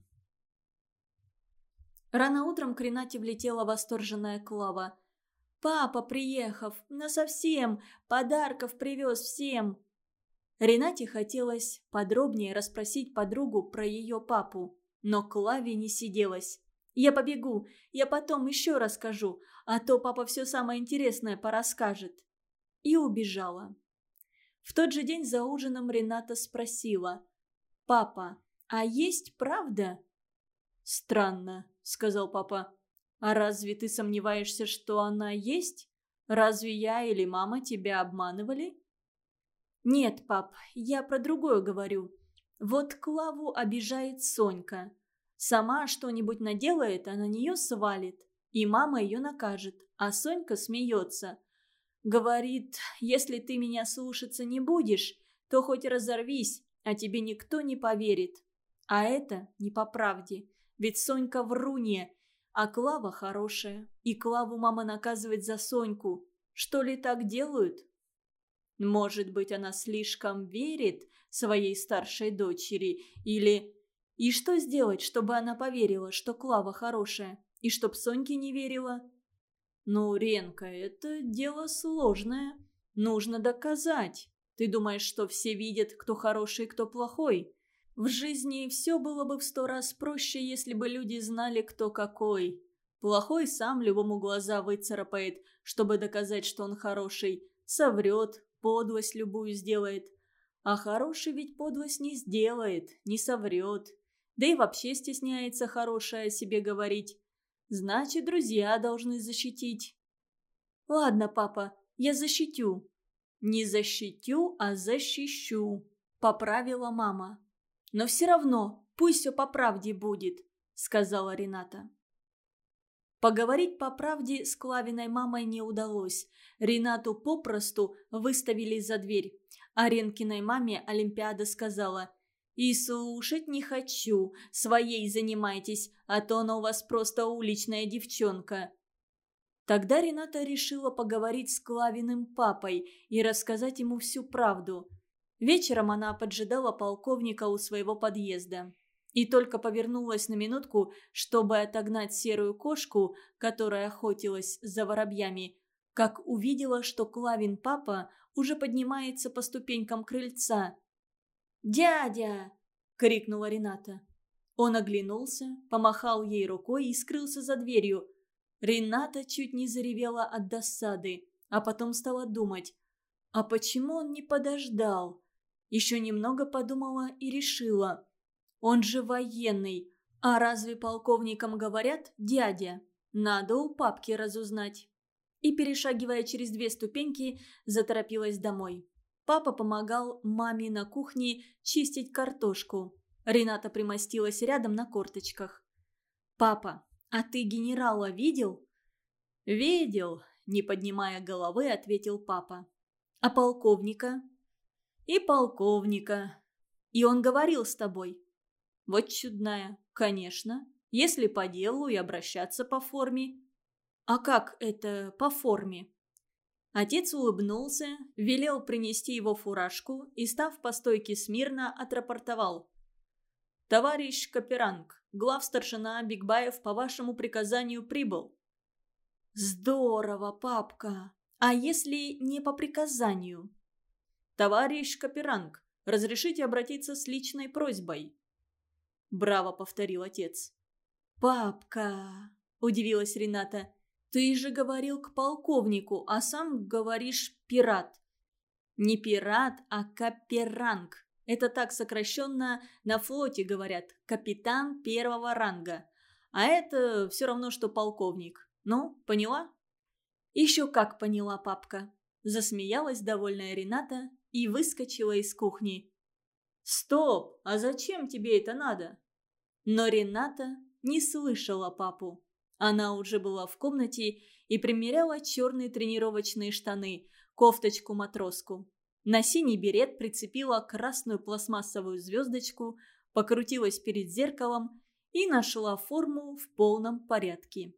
Рано утром к Ренате влетела восторженная Клава. «Папа, приехав, насовсем, подарков привез всем!» Ренате хотелось подробнее расспросить подругу про ее папу, но Клаве не сиделось. Я побегу, я потом еще расскажу, а то папа все самое интересное порасскажет». И убежала. В тот же день за ужином Рената спросила. «Папа, а есть правда?» «Странно», — сказал папа. «А разве ты сомневаешься, что она есть? Разве я или мама тебя обманывали?» «Нет, пап, я про другое говорю. Вот Клаву обижает Сонька. Сама что-нибудь наделает, а на нее свалит. И мама ее накажет, а Сонька смеется. Говорит, если ты меня слушаться не будешь, то хоть разорвись, а тебе никто не поверит. А это не по правде, ведь Сонька врунья, а Клава хорошая, и Клаву мама наказывает за Соньку. Что ли так делают? Может быть, она слишком верит своей старшей дочери, или и что сделать, чтобы она поверила, что Клава хорошая, и чтоб Соньке не верила? Ну, Ренка, это дело сложное. Нужно доказать. Ты думаешь, что все видят, кто хороший кто плохой? В жизни все было бы в сто раз проще, если бы люди знали, кто какой. Плохой сам любому глаза выцарапает, чтобы доказать, что он хороший. Соврет, подлость любую сделает. А хороший ведь подлость не сделает, не соврет. Да и вообще стесняется хорошее себе говорить. Значит, друзья должны защитить. Ладно, папа, я защитю. Не защитю, а защищу, поправила мама. Но все равно, пусть все по правде будет, сказала Рената. Поговорить по правде с Клавиной мамой не удалось. Ренату попросту выставили за дверь. А Ренкиной маме Олимпиада сказала и слушать не хочу. Своей занимайтесь, а то она у вас просто уличная девчонка». Тогда Рената решила поговорить с Клавиным папой и рассказать ему всю правду. Вечером она поджидала полковника у своего подъезда. И только повернулась на минутку, чтобы отогнать серую кошку, которая охотилась за воробьями, как увидела, что Клавин папа уже поднимается по ступенькам крыльца. «Дядя!» — крикнула Рената. Он оглянулся, помахал ей рукой и скрылся за дверью. Рената чуть не заревела от досады, а потом стала думать, а почему он не подождал? Еще немного подумала и решила. Он же военный, а разве полковникам говорят «дядя»? Надо у папки разузнать. И, перешагивая через две ступеньки, заторопилась домой. Папа помогал маме на кухне чистить картошку. Рената примостилась рядом на корточках. «Папа, а ты генерала видел?» «Видел», — не поднимая головы, ответил папа. «А полковника?» «И полковника. И он говорил с тобой?» «Вот чудная. Конечно. Если по делу и обращаться по форме». «А как это по форме?» Отец улыбнулся, велел принести его фуражку и, став по стойке смирно, отрапортовал. «Товарищ Каперанг, глав-старшина Бигбаев по вашему приказанию прибыл». «Здорово, папка! А если не по приказанию?» «Товарищ Каперанг, разрешите обратиться с личной просьбой?» Браво повторил отец. «Папка!» – удивилась Рената. Ты же говорил к полковнику, а сам говоришь пират. Не пират, а каперанг. Это так сокращенно на флоте говорят. Капитан первого ранга. А это все равно, что полковник. Ну, поняла? Еще как поняла папка. Засмеялась довольная Рената и выскочила из кухни. «Стоп! А зачем тебе это надо?» Но Рената не слышала папу. Она уже была в комнате и примеряла черные тренировочные штаны, кофточку-матроску. На синий берет прицепила красную пластмассовую звездочку, покрутилась перед зеркалом и нашла форму в полном порядке.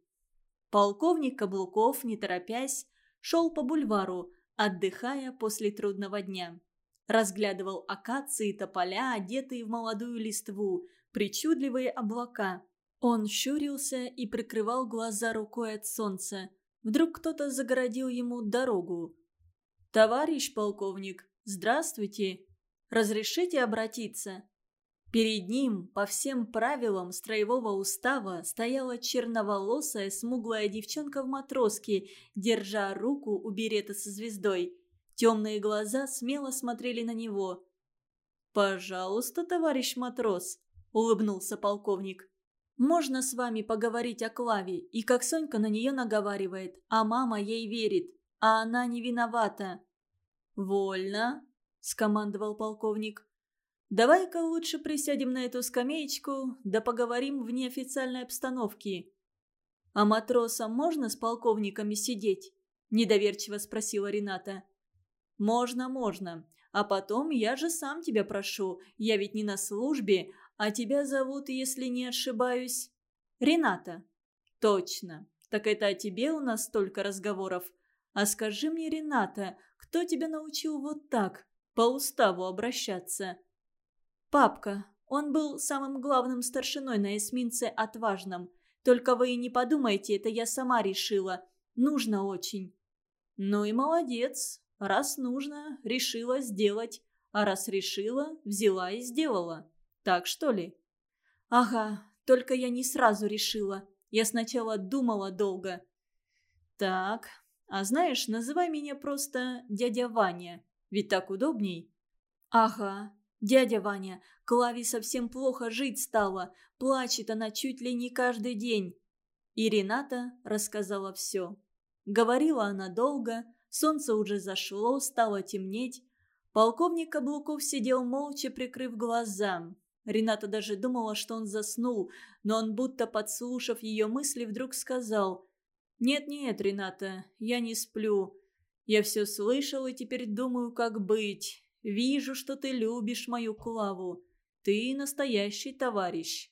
Полковник Каблуков, не торопясь, шел по бульвару, отдыхая после трудного дня. Разглядывал акации и тополя, одетые в молодую листву, причудливые облака – он щурился и прикрывал глаза рукой от солнца. Вдруг кто-то загородил ему дорогу. «Товарищ полковник, здравствуйте! Разрешите обратиться?» Перед ним, по всем правилам строевого устава, стояла черноволосая, смуглая девчонка в матроске, держа руку у берета со звездой. Темные глаза смело смотрели на него. «Пожалуйста, товарищ матрос», — улыбнулся полковник. «Можно с вами поговорить о Клаве, и как Сонька на нее наговаривает, а мама ей верит, а она не виновата». «Вольно», — скомандовал полковник. Давай-ка лучше присядем на эту скамеечку, да поговорим в неофициальной обстановке. А матросам можно с полковниками сидеть? Недоверчиво спросила Рената. Можно, можно. А потом я же сам тебя прошу. Я ведь не на службе, а тебя зовут, если не ошибаюсь, Рената. Точно. Так это о тебе у нас столько разговоров. А скажи мне, Рената, кто тебя научил вот так, по уставу обращаться?» «Папка. Он был самым главным старшиной на эсминце «Отважном». Только вы и не подумайте, это я сама решила. Нужно очень». «Ну и молодец. Раз нужно, решила сделать. А раз решила, взяла и сделала. Так что ли?» «Ага, только я не сразу решила. Я сначала думала долго». «Так, а знаешь, называй меня просто дядя Ваня. Ведь так удобней». «Ага, «Дядя Ваня, Клаве совсем плохо жить стало. Плачет она чуть ли не каждый день». И Рената рассказала все. Говорила она долго, солнце уже зашло, стало темнеть. Полковник Каблуков сидел молча, прикрыв глаза. Рената даже думала, что он заснул, но он, будто подслушав ее мысли, вдруг сказал «Нет-нет, Рената, я не сплю. Я все слышал и теперь думаю, как быть. Вижу, что ты любишь мою Клаву. Ты настоящий товарищ».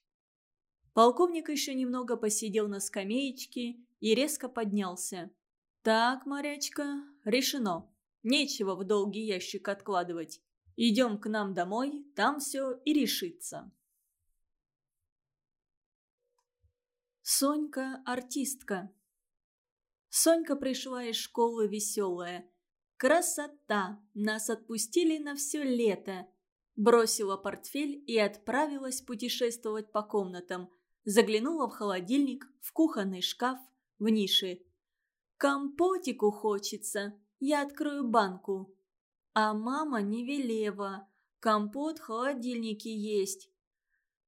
Полковник еще немного посидел на скамеечке и резко поднялся. «Так, морячка, решено. Нечего в долгий ящик откладывать. Идем к нам домой, там все и решится». Сонька – артистка. Сонька пришла из школы веселая – Красота! Нас отпустили на все лето. Бросила портфель и отправилась путешествовать по комнатам. Заглянула в холодильник, в кухонный шкаф, в ниши. «Компотику хочется. Я открою банку». А мама не велела. Компот в холодильнике есть.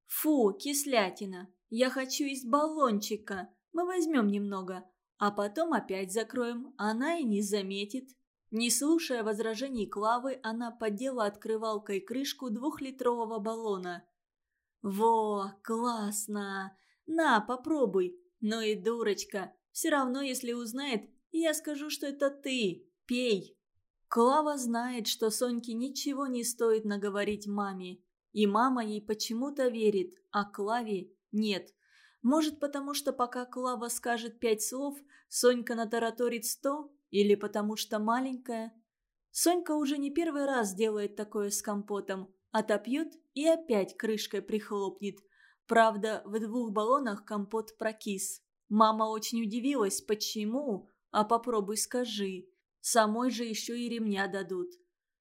«Фу, кислятина. Я хочу из баллончика. Мы возьмем немного. А потом опять закроем. Она и не заметит». Не слушая возражений Клавы, она поддела открывалкой крышку двухлитрового баллона. «Во, классно! На, попробуй! Ну и дурочка! Все равно, если узнает, я скажу, что это ты! Пей!» Клава знает, что Соньке ничего не стоит наговорить маме. И мама ей почему-то верит, а Клаве нет. Может, потому что пока Клава скажет пять слов, Сонька натараторит сто, или потому что маленькая? Сонька уже не первый раз делает такое с компотом. Отопьет и опять крышкой прихлопнет. Правда, в двух баллонах компот прокис. Мама очень удивилась, почему, а попробуй скажи. Самой же еще и ремня дадут.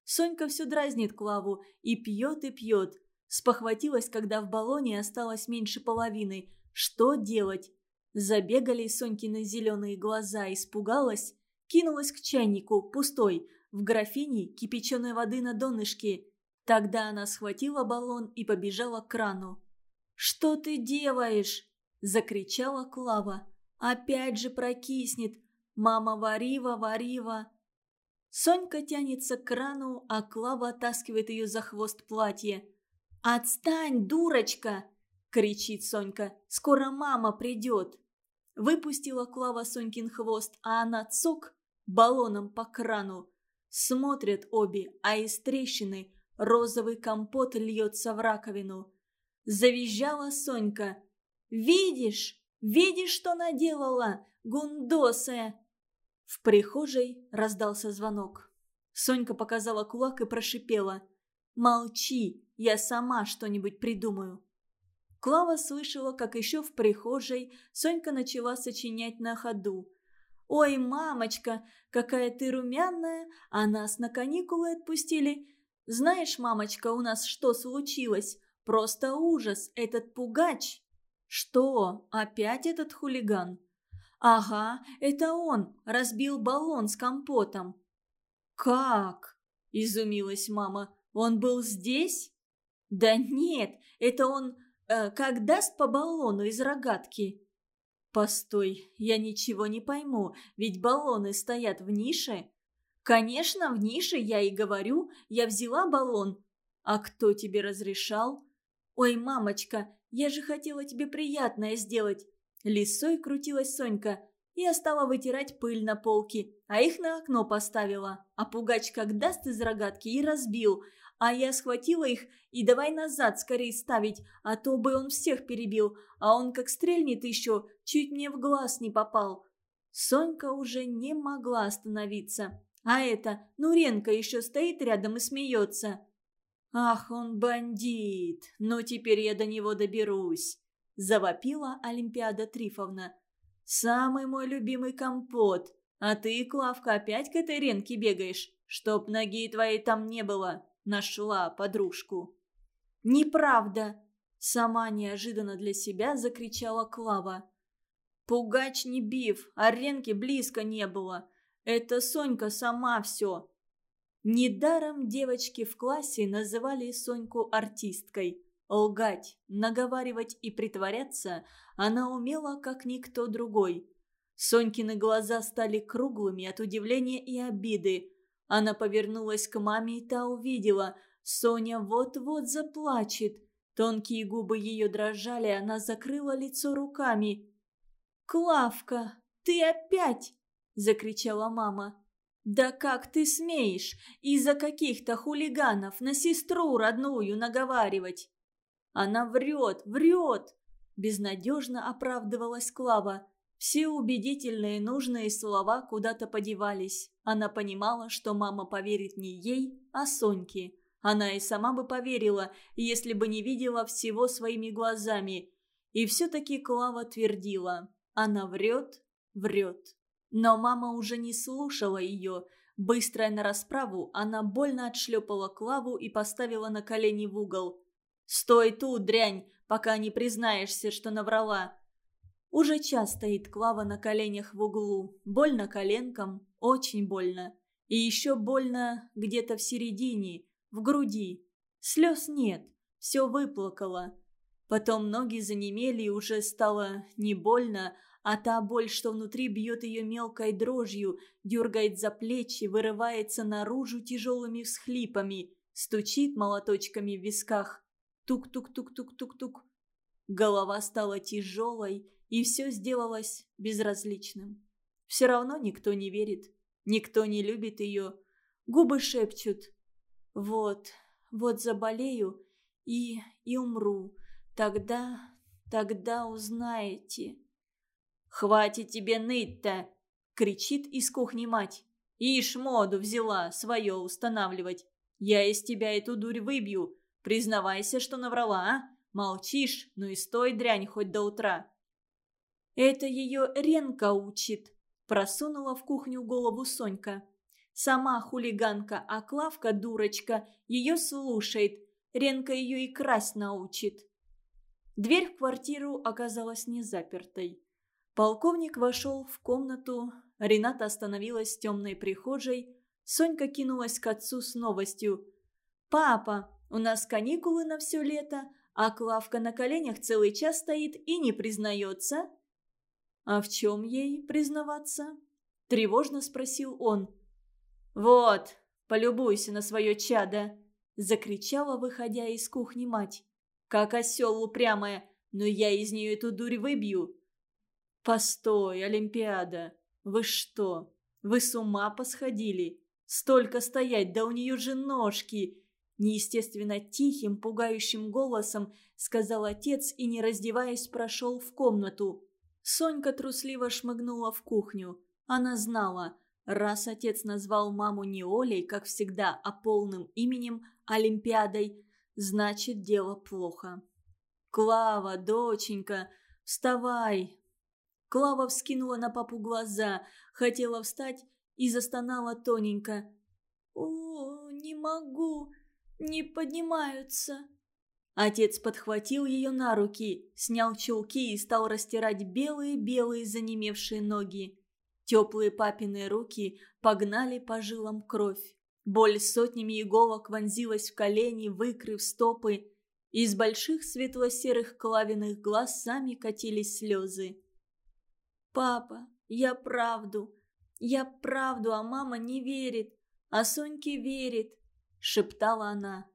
Сонька все дразнит Клаву и пьет и пьет. Спохватилась, когда в баллоне осталось меньше половины. Что делать? Забегали Сонькины зеленые глаза, испугалась кинулась к чайнику, пустой, в графине кипяченой воды на донышке. Тогда она схватила баллон и побежала к крану. «Что ты делаешь?» – закричала Клава. «Опять же прокиснет! Мама, варива, варива!» Сонька тянется к крану, а Клава оттаскивает ее за хвост платья. «Отстань, дурочка!» – кричит Сонька. «Скоро мама придет!» Выпустила Клава Сонькин хвост, а она цок баллоном по крану. Смотрят обе, а из трещины розовый компот льется в раковину. Завизжала Сонька. «Видишь? Видишь, что наделала? Гундосая!» В прихожей раздался звонок. Сонька показала кулак и прошипела. «Молчи, я сама что-нибудь придумаю». Клава слышала, как еще в прихожей Сонька начала сочинять на ходу. «Ой, мамочка, какая ты румяная, а нас на каникулы отпустили. Знаешь, мамочка, у нас что случилось? просто ужас, этот пугач. Что, опять этот хулиган? Ага, это он разбил баллон с компотом. Как? Изумилась мама. Он был здесь? Да нет, это он как даст по баллону из рогатки. Постой, я ничего не пойму, ведь баллоны стоят в нише. Конечно, в нише, я и говорю, я взяла баллон. А кто тебе разрешал? Ой, мамочка, я же хотела тебе приятное сделать. Лисой крутилась Сонька. Я стала вытирать пыль на полке, а их на окно поставила. А пугач как даст из рогатки и разбил. А я схватила их и давай назад скорее ставить, а то бы он всех перебил. А он как стрельнет еще, чуть мне в глаз не попал. Сонька уже не могла остановиться. А это, Нуренко еще стоит рядом и смеется. «Ах, он бандит! Ну, теперь я до него доберусь!» Завопила Олимпиада Трифовна. «Самый мой любимый компот! А ты, Клавка, опять к этой Ренке бегаешь? Чтоб ноги твоей там не было!» Нашла подружку. «Неправда!» Сама неожиданно для себя закричала Клава. «Пугач не бив, а Ренки близко не было. Это Сонька сама все. Недаром девочки в классе называли Соньку артисткой. Лгать, наговаривать и притворяться она умела, как никто другой. Сонькины глаза стали круглыми от удивления и обиды. Она повернулась к маме, и та увидела. Соня вот-вот заплачет. Тонкие губы ее дрожали, она закрыла лицо руками. «Клавка, ты опять!» – закричала мама. «Да как ты смеешь из-за каких-то хулиганов на сестру родную наговаривать?» «Она врет, врет!» – безнадежно оправдывалась Клава. Все убедительные нужные слова куда-то подевались. Она понимала, что мама поверит не ей, а Соньке. Она и сама бы поверила, если бы не видела всего своими глазами. И все-таки Клава твердила. Она врет, врет. Но мама уже не слушала ее. Быстрая на расправу, она больно отшлепала Клаву и поставила на колени в угол. «Стой тут, дрянь, пока не признаешься, что наврала!» Уже час стоит Клава на коленях в углу. Больно коленкам, очень больно. И еще больно где-то в середине, в груди. Слез нет, все выплакала. Потом ноги занемели и уже стало не больно, а та боль, что внутри бьет ее мелкой дрожью, дергает за плечи, вырывается наружу тяжелыми всхлипами, стучит молоточками в висках. Тук-тук-тук-тук-тук-тук. Голова стала тяжелой, и все сделалось безразличным. Все равно никто не верит, никто не любит ее. Губы шепчут «Вот, вот заболею и, и умру. Тогда, тогда узнаете». «Хватит тебе ныть-то!» — кричит из кухни мать. «Ишь, моду взяла свое устанавливать. Я из тебя эту дурь выбью. Признавайся, что наврала, а? Молчишь, ну и стой, дрянь, хоть до утра». «Это ее Ренка учит», — просунула в кухню голову Сонька. «Сама хулиганка, а Клавка, дурочка, ее слушает. Ренка ее и красть научит». Дверь в квартиру оказалась не запертой. Полковник вошел в комнату, Рената остановилась в темной прихожей, Сонька кинулась к отцу с новостью. «Папа, у нас каникулы на все лето, а Клавка на коленях целый час стоит и не признается». «А в чем ей признаваться?» – тревожно спросил он. «Вот, полюбуйся на свое чадо!» – закричала, выходя из кухни мать. «Как осел упрямая, но я из нее эту дурь выбью!» «Постой, Олимпиада! Вы что, вы с ума посходили? Столько стоять, да у нее же ножки!» Неестественно тихим, пугающим голосом сказал отец и, не раздеваясь, прошел в комнату. Сонька трусливо шмыгнула в кухню. Она знала, раз отец назвал маму не Олей, как всегда, а полным именем Олимпиадой, значит, дело плохо. «Клава, доченька, вставай, Клава вскинула на папу глаза, хотела встать и застонала тоненько. «О, не могу, не поднимаются». Отец подхватил ее на руки, снял чулки и стал растирать белые-белые занемевшие ноги. Теплые папины руки погнали по жилам кровь. Боль сотнями иголок вонзилась в колени, выкрыв стопы. Из больших светло-серых клавиных глаз сами катились слезы. «Папа, я правду, я правду, а мама не верит, а Соньке верит», — шептала она.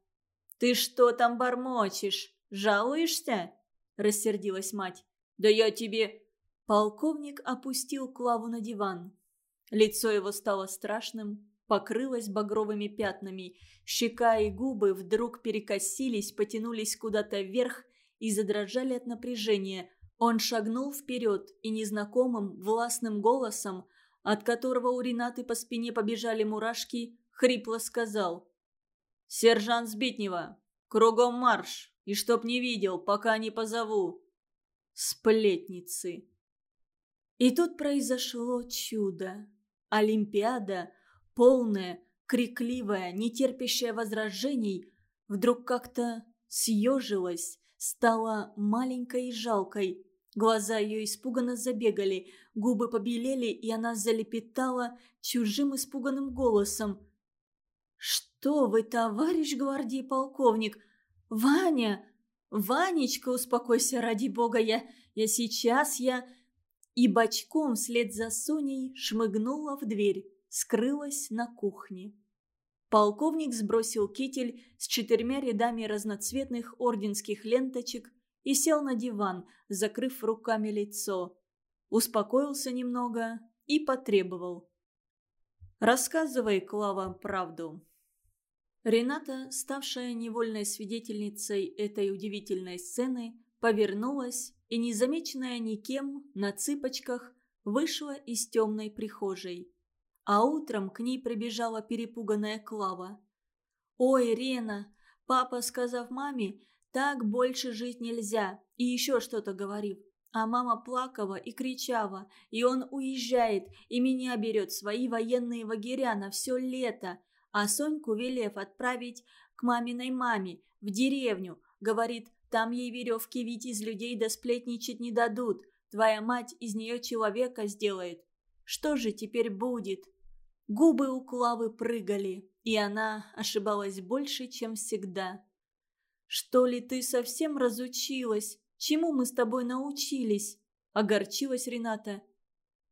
«Ты что там бормочешь? Жалуешься?» — рассердилась мать. «Да я тебе...» Полковник опустил Клаву на диван. Лицо его стало страшным, покрылось багровыми пятнами. Щека и губы вдруг перекосились, потянулись куда-то вверх и задрожали от напряжения. Он шагнул вперед и незнакомым, властным голосом, от которого у Ренаты по спине побежали мурашки, хрипло сказал. «Сержант Сбитнева, кругом марш, и чтоб не видел, пока не позову». Сплетницы. И тут произошло чудо. Олимпиада, полная, крикливая, нетерпящая возражений, вдруг как-то съежилась, стала маленькой и жалкой. Глаза ее испуганно забегали, губы побелели, и она залепетала чужим испуганным голосом. «Что вы, товарищ гвардии полковник? Ваня! Ванечка, успокойся, ради бога, я... Я сейчас, я...» И бочком вслед за Соней шмыгнула в дверь, скрылась на кухне. Полковник сбросил китель с четырьмя рядами разноцветных орденских ленточек и сел на диван, закрыв руками лицо. Успокоился немного и потребовал. «Рассказывай, Клава, правду». Рената, ставшая невольной свидетельницей этой удивительной сцены, повернулась и, незамеченная никем, на цыпочках вышла из темной прихожей. А утром к ней прибежала перепуганная Клава. «Ой, Рена, папа, сказав маме, так больше жить нельзя, и еще что-то говорив. А мама плакала и кричала, и он уезжает, и меня берет свои военные лагеря на все лето, а Соньку велев отправить к маминой маме в деревню. Говорит, там ей веревки вить из людей да сплетничать не дадут. Твоя мать из нее человека сделает. Что же теперь будет? Губы у Клавы прыгали, и она ошибалась больше, чем всегда. «Что ли ты совсем разучилась? Чему мы с тобой научились?» – огорчилась Рената.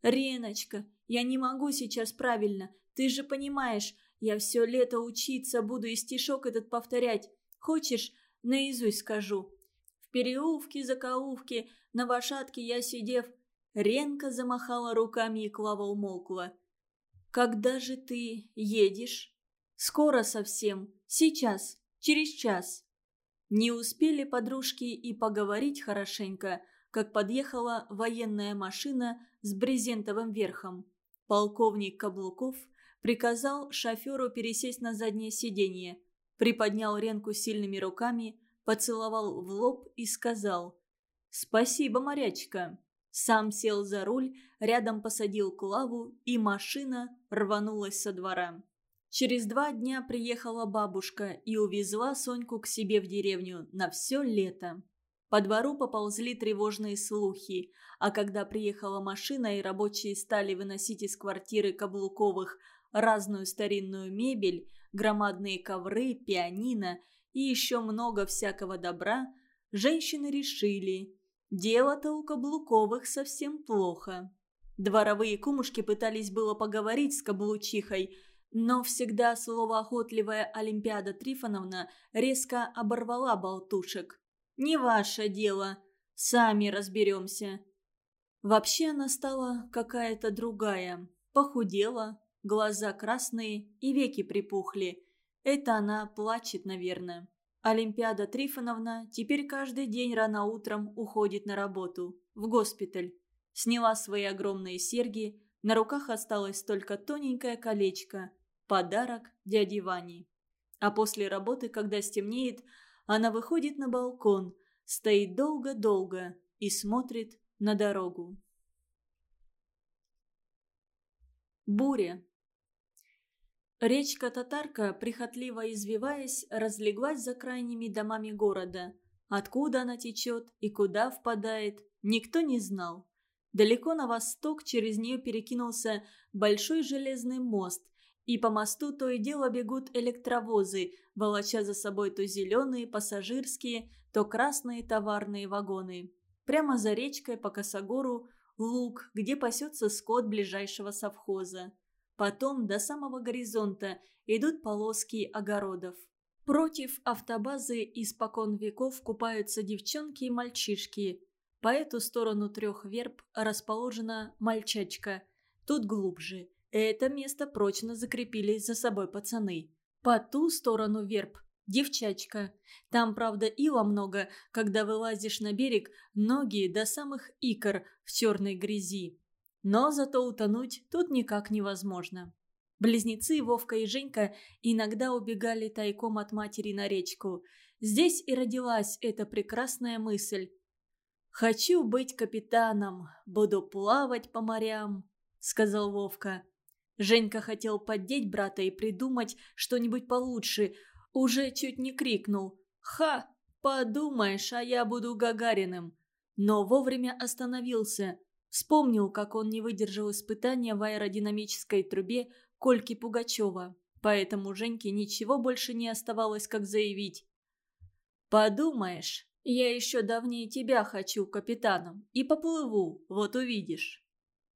«Реночка, я не могу сейчас правильно. Ты же понимаешь, я все лето учиться буду и стишок этот повторять. Хочешь, наизусть скажу. В переулке, закоулке, на вошатке я сидев... Ренка замахала руками и Клава умолкла. «Когда же ты едешь?» «Скоро совсем. Сейчас. Через час». Не успели подружки и поговорить хорошенько, как подъехала военная машина с брезентовым верхом. Полковник Каблуков – приказал шоферу пересесть на заднее сиденье, приподнял Ренку сильными руками, поцеловал в лоб и сказал «Спасибо, морячка». Сам сел за руль, рядом посадил Клаву, и машина рванулась со двора. Через два дня приехала бабушка и увезла Соньку к себе в деревню на все лето. По двору поползли тревожные слухи, а когда приехала машина и рабочие стали выносить из квартиры Каблуковых разную старинную мебель, громадные ковры, пианино и еще много всякого добра, женщины решили, дело-то у Каблуковых совсем плохо. Дворовые кумушки пытались было поговорить с Каблучихой, но всегда словоохотливая Олимпиада Трифоновна резко оборвала болтушек. «Не ваше дело, сами разберемся». Вообще она стала какая-то другая, похудела, Глаза красные и веки припухли. Это она плачет, наверное. Олимпиада Трифоновна теперь каждый день рано утром уходит на работу, в госпиталь. Сняла свои огромные серьги, на руках осталось только тоненькое колечко, подарок дяди Вани. А после работы, когда стемнеет, она выходит на балкон, стоит долго-долго и смотрит на дорогу. Буря. Речка Татарка, прихотливо извиваясь, разлеглась за крайними домами города. Откуда она течет и куда впадает, никто не знал. Далеко на восток через нее перекинулся большой железный мост, и по мосту то и дело бегут электровозы, волоча за собой то зеленые пассажирские, то красные товарные вагоны. Прямо за речкой по косогору луг, где пасется скот ближайшего совхоза. Потом до самого горизонта идут полоски огородов. Против автобазы испокон веков купаются девчонки и мальчишки. По эту сторону трех верб расположена мальчачка. Тут глубже. Это место прочно закрепили за собой пацаны. По ту сторону верб девчачка. Там, правда, ила много, когда вылазишь на берег, ноги до самых икр в черной грязи. Но зато утонуть тут никак невозможно. Близнецы Вовка и Женька иногда убегали тайком от матери на речку. Здесь и родилась эта прекрасная мысль. «Хочу быть капитаном, буду плавать по морям», — сказал Вовка. Женька хотел поддеть брата и придумать что-нибудь получше. Уже чуть не крикнул. «Ха! Подумаешь, а я буду Гагариным!» Но вовремя остановился. Вспомнил, как он не выдержал испытания в аэродинамической трубе Кольки Пугачева. Поэтому Женьке ничего больше не оставалось, как заявить. «Подумаешь, я еще давнее тебя хочу капитаном и поплыву, вот увидишь».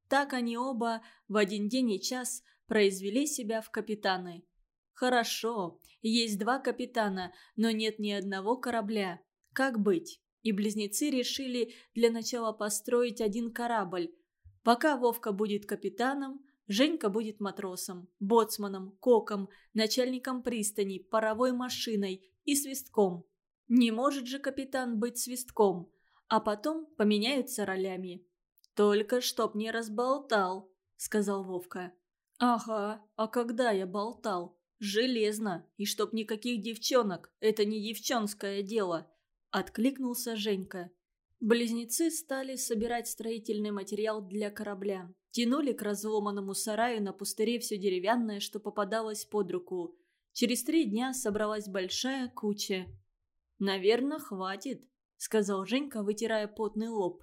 Так они оба в один день и час произвели себя в капитаны. Хорошо, есть два капитана, но нет ни одного корабля. Как быть? И близнецы решили для начала построить один корабль. Пока Вовка будет капитаном, Женька будет матросом, боцманом, коком, начальником пристани, паровой машиной и свистком. Не может же капитан быть свистком, а потом поменяются ролями. «Только чтоб не разболтал», — сказал Вовка. «Ага, а когда я болтал? Железно, и чтоб никаких девчонок, это не девчонское дело», — откликнулся Женька. Близнецы стали собирать строительный материал для корабля. Тянули к разломанному сараю на пустыре все деревянное, что попадалось под руку. Через три дня собралась большая куча. «Наверное, хватит», — сказал Женька, вытирая потный лоб.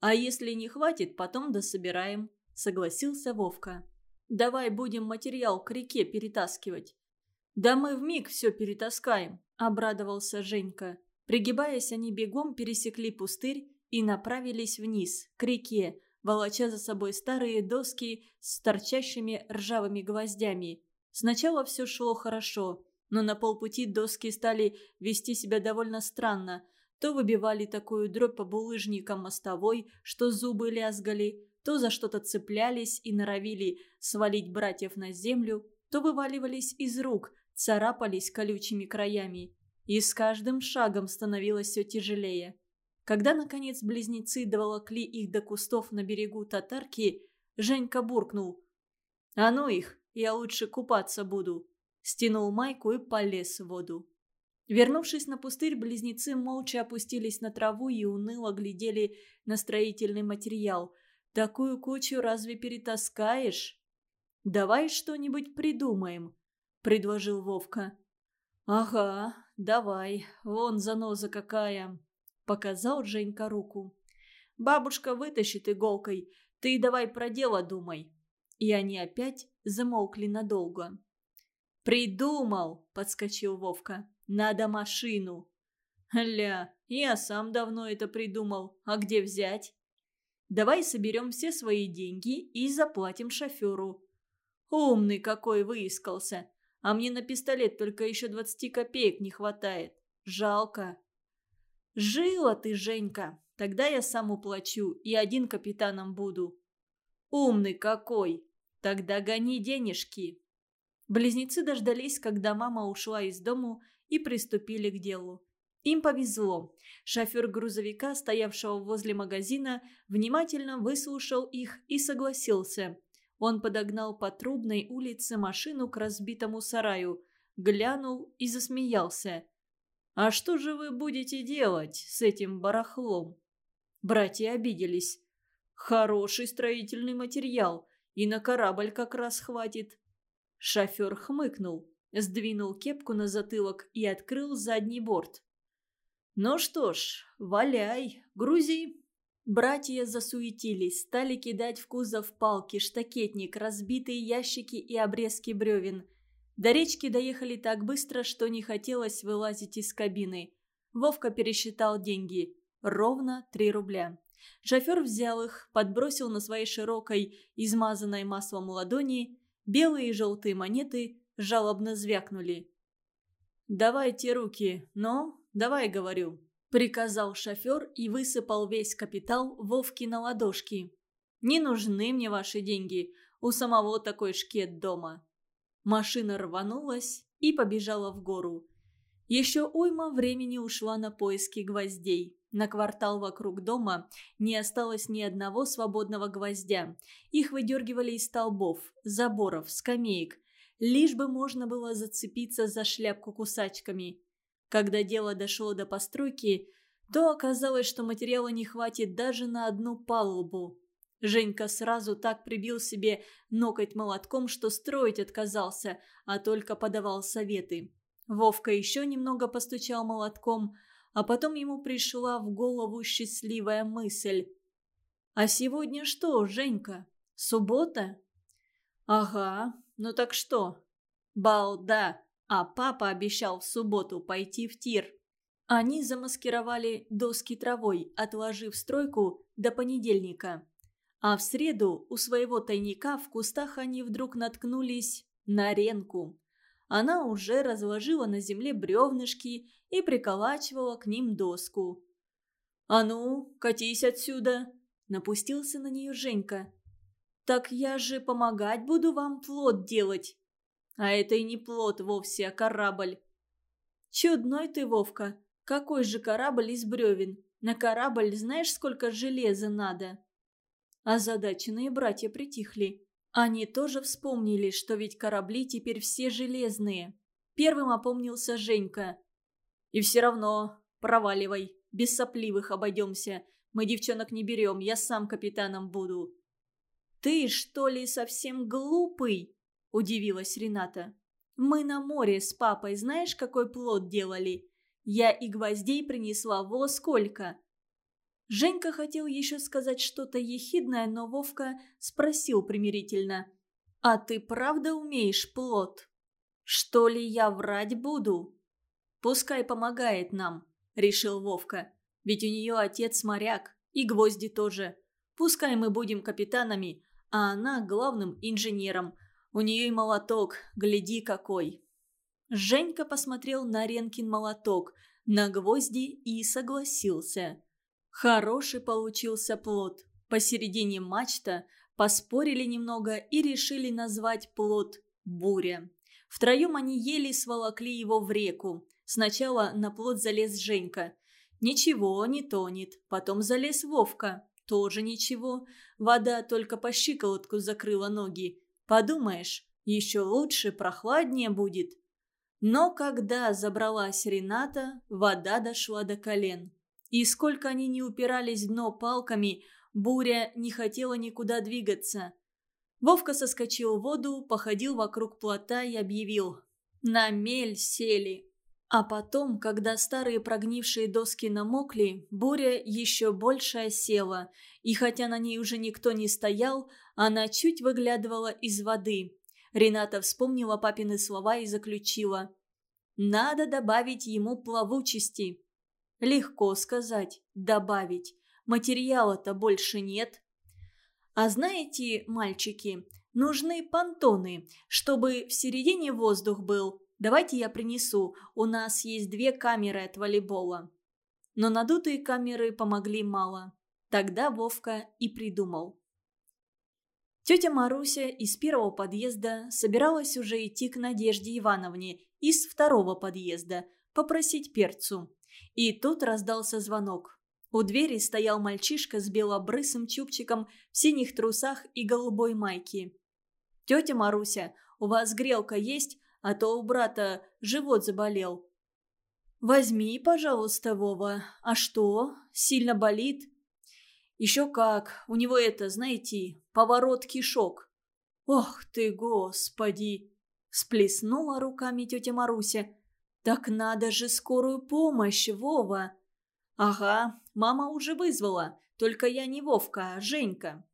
«А если не хватит, потом дособираем», — согласился Вовка. «Давай будем материал к реке перетаскивать». «Да мы вмиг все перетаскаем», — обрадовался Женька. Пригибаясь, они бегом пересекли пустырь и направились вниз, к реке, волоча за собой старые доски с торчащими ржавыми гвоздями. Сначала все шло хорошо, но на полпути доски стали вести себя довольно странно. То выбивали такую дробь по булыжникам мостовой, что зубы лязгали, то за что-то цеплялись и норовили свалить братьев на землю, то вываливались из рук, царапались колючими краями. И с каждым шагом становилось все тяжелее. Когда, наконец, близнецы доволокли их до кустов на берегу татарки, Женька буркнул. «А ну их, я лучше купаться буду», стянул майку и полез в воду. Вернувшись на пустырь, близнецы молча опустились на траву и уныло глядели на строительный материал. «Такую кучу разве перетаскаешь?» «Давай что-нибудь придумаем», — предложил Вовка. «Ага, давай, вон заноза какая», Показал Женька руку. «Бабушка вытащит иголкой. Ты давай про дело думай». И они опять замолкли надолго. «Придумал!» – подскочил Вовка. «Надо машину!» «Ля, я сам давно это придумал. А где взять?» «Давай соберем все свои деньги и заплатим шоферу». «Умный какой выискался! А мне на пистолет только еще двадцати копеек не хватает. Жалко!» «Жила ты, Женька! Тогда я сам уплачу и один капитаном буду». «Умный какой! Тогда гони денежки!» Близнецы дождались, когда мама ушла из дому и приступили к делу. Им повезло. Шофер грузовика, стоявшего возле магазина, внимательно выслушал их и согласился. Он подогнал по трубной улице машину к разбитому сараю, глянул и засмеялся. «А что же вы будете делать с этим барахлом?» Братья обиделись. «Хороший строительный материал, и на корабль как раз хватит». Шофер хмыкнул, сдвинул кепку на затылок и открыл задний борт. «Ну что ж, валяй, грузи». Братья засуетились, стали кидать в кузов палки, штакетник, разбитые ящики и обрезки бревен. До речки доехали так быстро, что не хотелось вылазить из кабины. Вовка пересчитал деньги. Ровно три рубля. Шофер взял их, подбросил на своей широкой, измазанной маслом ладони. Белые и желтые монеты жалобно звякнули. «Давайте руки, ну, давай, говорю», — приказал шофер и высыпал весь капитал Вовки на ладошки. «Не нужны мне ваши деньги, у самого такой шкет дома». Машина рванулась и побежала в гору. Еще уйма времени ушла на поиски гвоздей. На квартал вокруг дома не осталось ни одного свободного гвоздя. Их выдергивали из столбов, заборов, скамеек. Лишь бы можно было зацепиться за шляпку кусачками. Когда дело дошло до постройки, то оказалось, что материала не хватит даже на одну палубу. Женька сразу так прибил себе ноготь молотком, что строить отказался, а только подавал советы. Вовка еще немного постучал молотком, а потом ему пришла в голову счастливая мысль. «А сегодня что, Женька? Суббота?» «Ага, ну так что?» «Балда, а папа обещал в субботу пойти в тир». Они замаскировали доски травой, отложив стройку до понедельника. А в среду у своего тайника в кустах они вдруг наткнулись на ренку. Она уже разложила на земле бревнышки и приколачивала к ним доску. «А ну, катись отсюда!» – напустился на нее Женька. «Так я же помогать буду вам плод делать!» «А это и не плод вовсе, а корабль!» «Чудной ты, Вовка! Какой же корабль из бревен? На корабль знаешь, сколько железа надо?» Озадаченные братья притихли. Они тоже вспомнили, что ведь корабли теперь все железные. Первым опомнился Женька. «И все равно, проваливай, без сопливых обойдемся. Мы девчонок не берем, я сам капитаном буду». «Ты, что ли, совсем глупый?» – удивилась Рената. «Мы на море с папой знаешь, какой плод делали? Я и гвоздей принесла во сколько. Женька хотел еще сказать что-то ехидное, но Вовка спросил примирительно. «А ты правда умеешь плод?» «Что ли я врать буду?» «Пускай помогает нам», — решил Вовка. «Ведь у нее отец моряк, и гвозди тоже. Пускай мы будем капитанами, а она главным инженером. У нее и молоток, гляди какой». Женька посмотрел на Ренкин молоток, на гвозди и согласился. Хороший получился плод. Посередине мачта поспорили немного и решили назвать плод «Буря». Втроем они еле сволокли его в реку. Сначала на плод залез Женька. Ничего, не тонет. Потом залез Вовка. Тоже ничего. Вода только по щиколотку закрыла ноги. Подумаешь, еще лучше, прохладнее будет. Но когда забралась Рената, вода дошла до колен. И сколько они не упирались в дно палками, буря не хотела никуда двигаться. Вовка соскочил в воду, походил вокруг плота и объявил «На мель сели». А потом, когда старые прогнившие доски намокли, буря еще больше осела, и хотя на ней уже никто не стоял, она чуть выглядывала из воды. Рената вспомнила папины слова и заключила «Надо добавить ему плавучести». Легко сказать, добавить. Материала-то больше нет. А знаете, мальчики, нужны понтоны, чтобы в середине воздух был. Давайте я принесу, у нас есть две камеры от волейбола. Но надутые камеры помогли мало. Тогда Вовка и придумал. Тетя Маруся из первого подъезда собиралась уже идти к Надежде Ивановне из второго подъезда попросить перцу. И тут раздался звонок. У двери стоял мальчишка с белобрысым чубчиком в синих трусах и голубой майке. «Тетя Маруся, у вас грелка есть, а то у брата живот заболел». «Возьми, пожалуйста, Вова. А что? Сильно болит?» «Еще как. У него это, знаете, поворот кишок». «Ох ты, господи!» Сплеснула руками тетя Маруся. «Так надо же скорую помощь, Вова!» «Ага, мама уже вызвала, только я не Вовка, а Женька».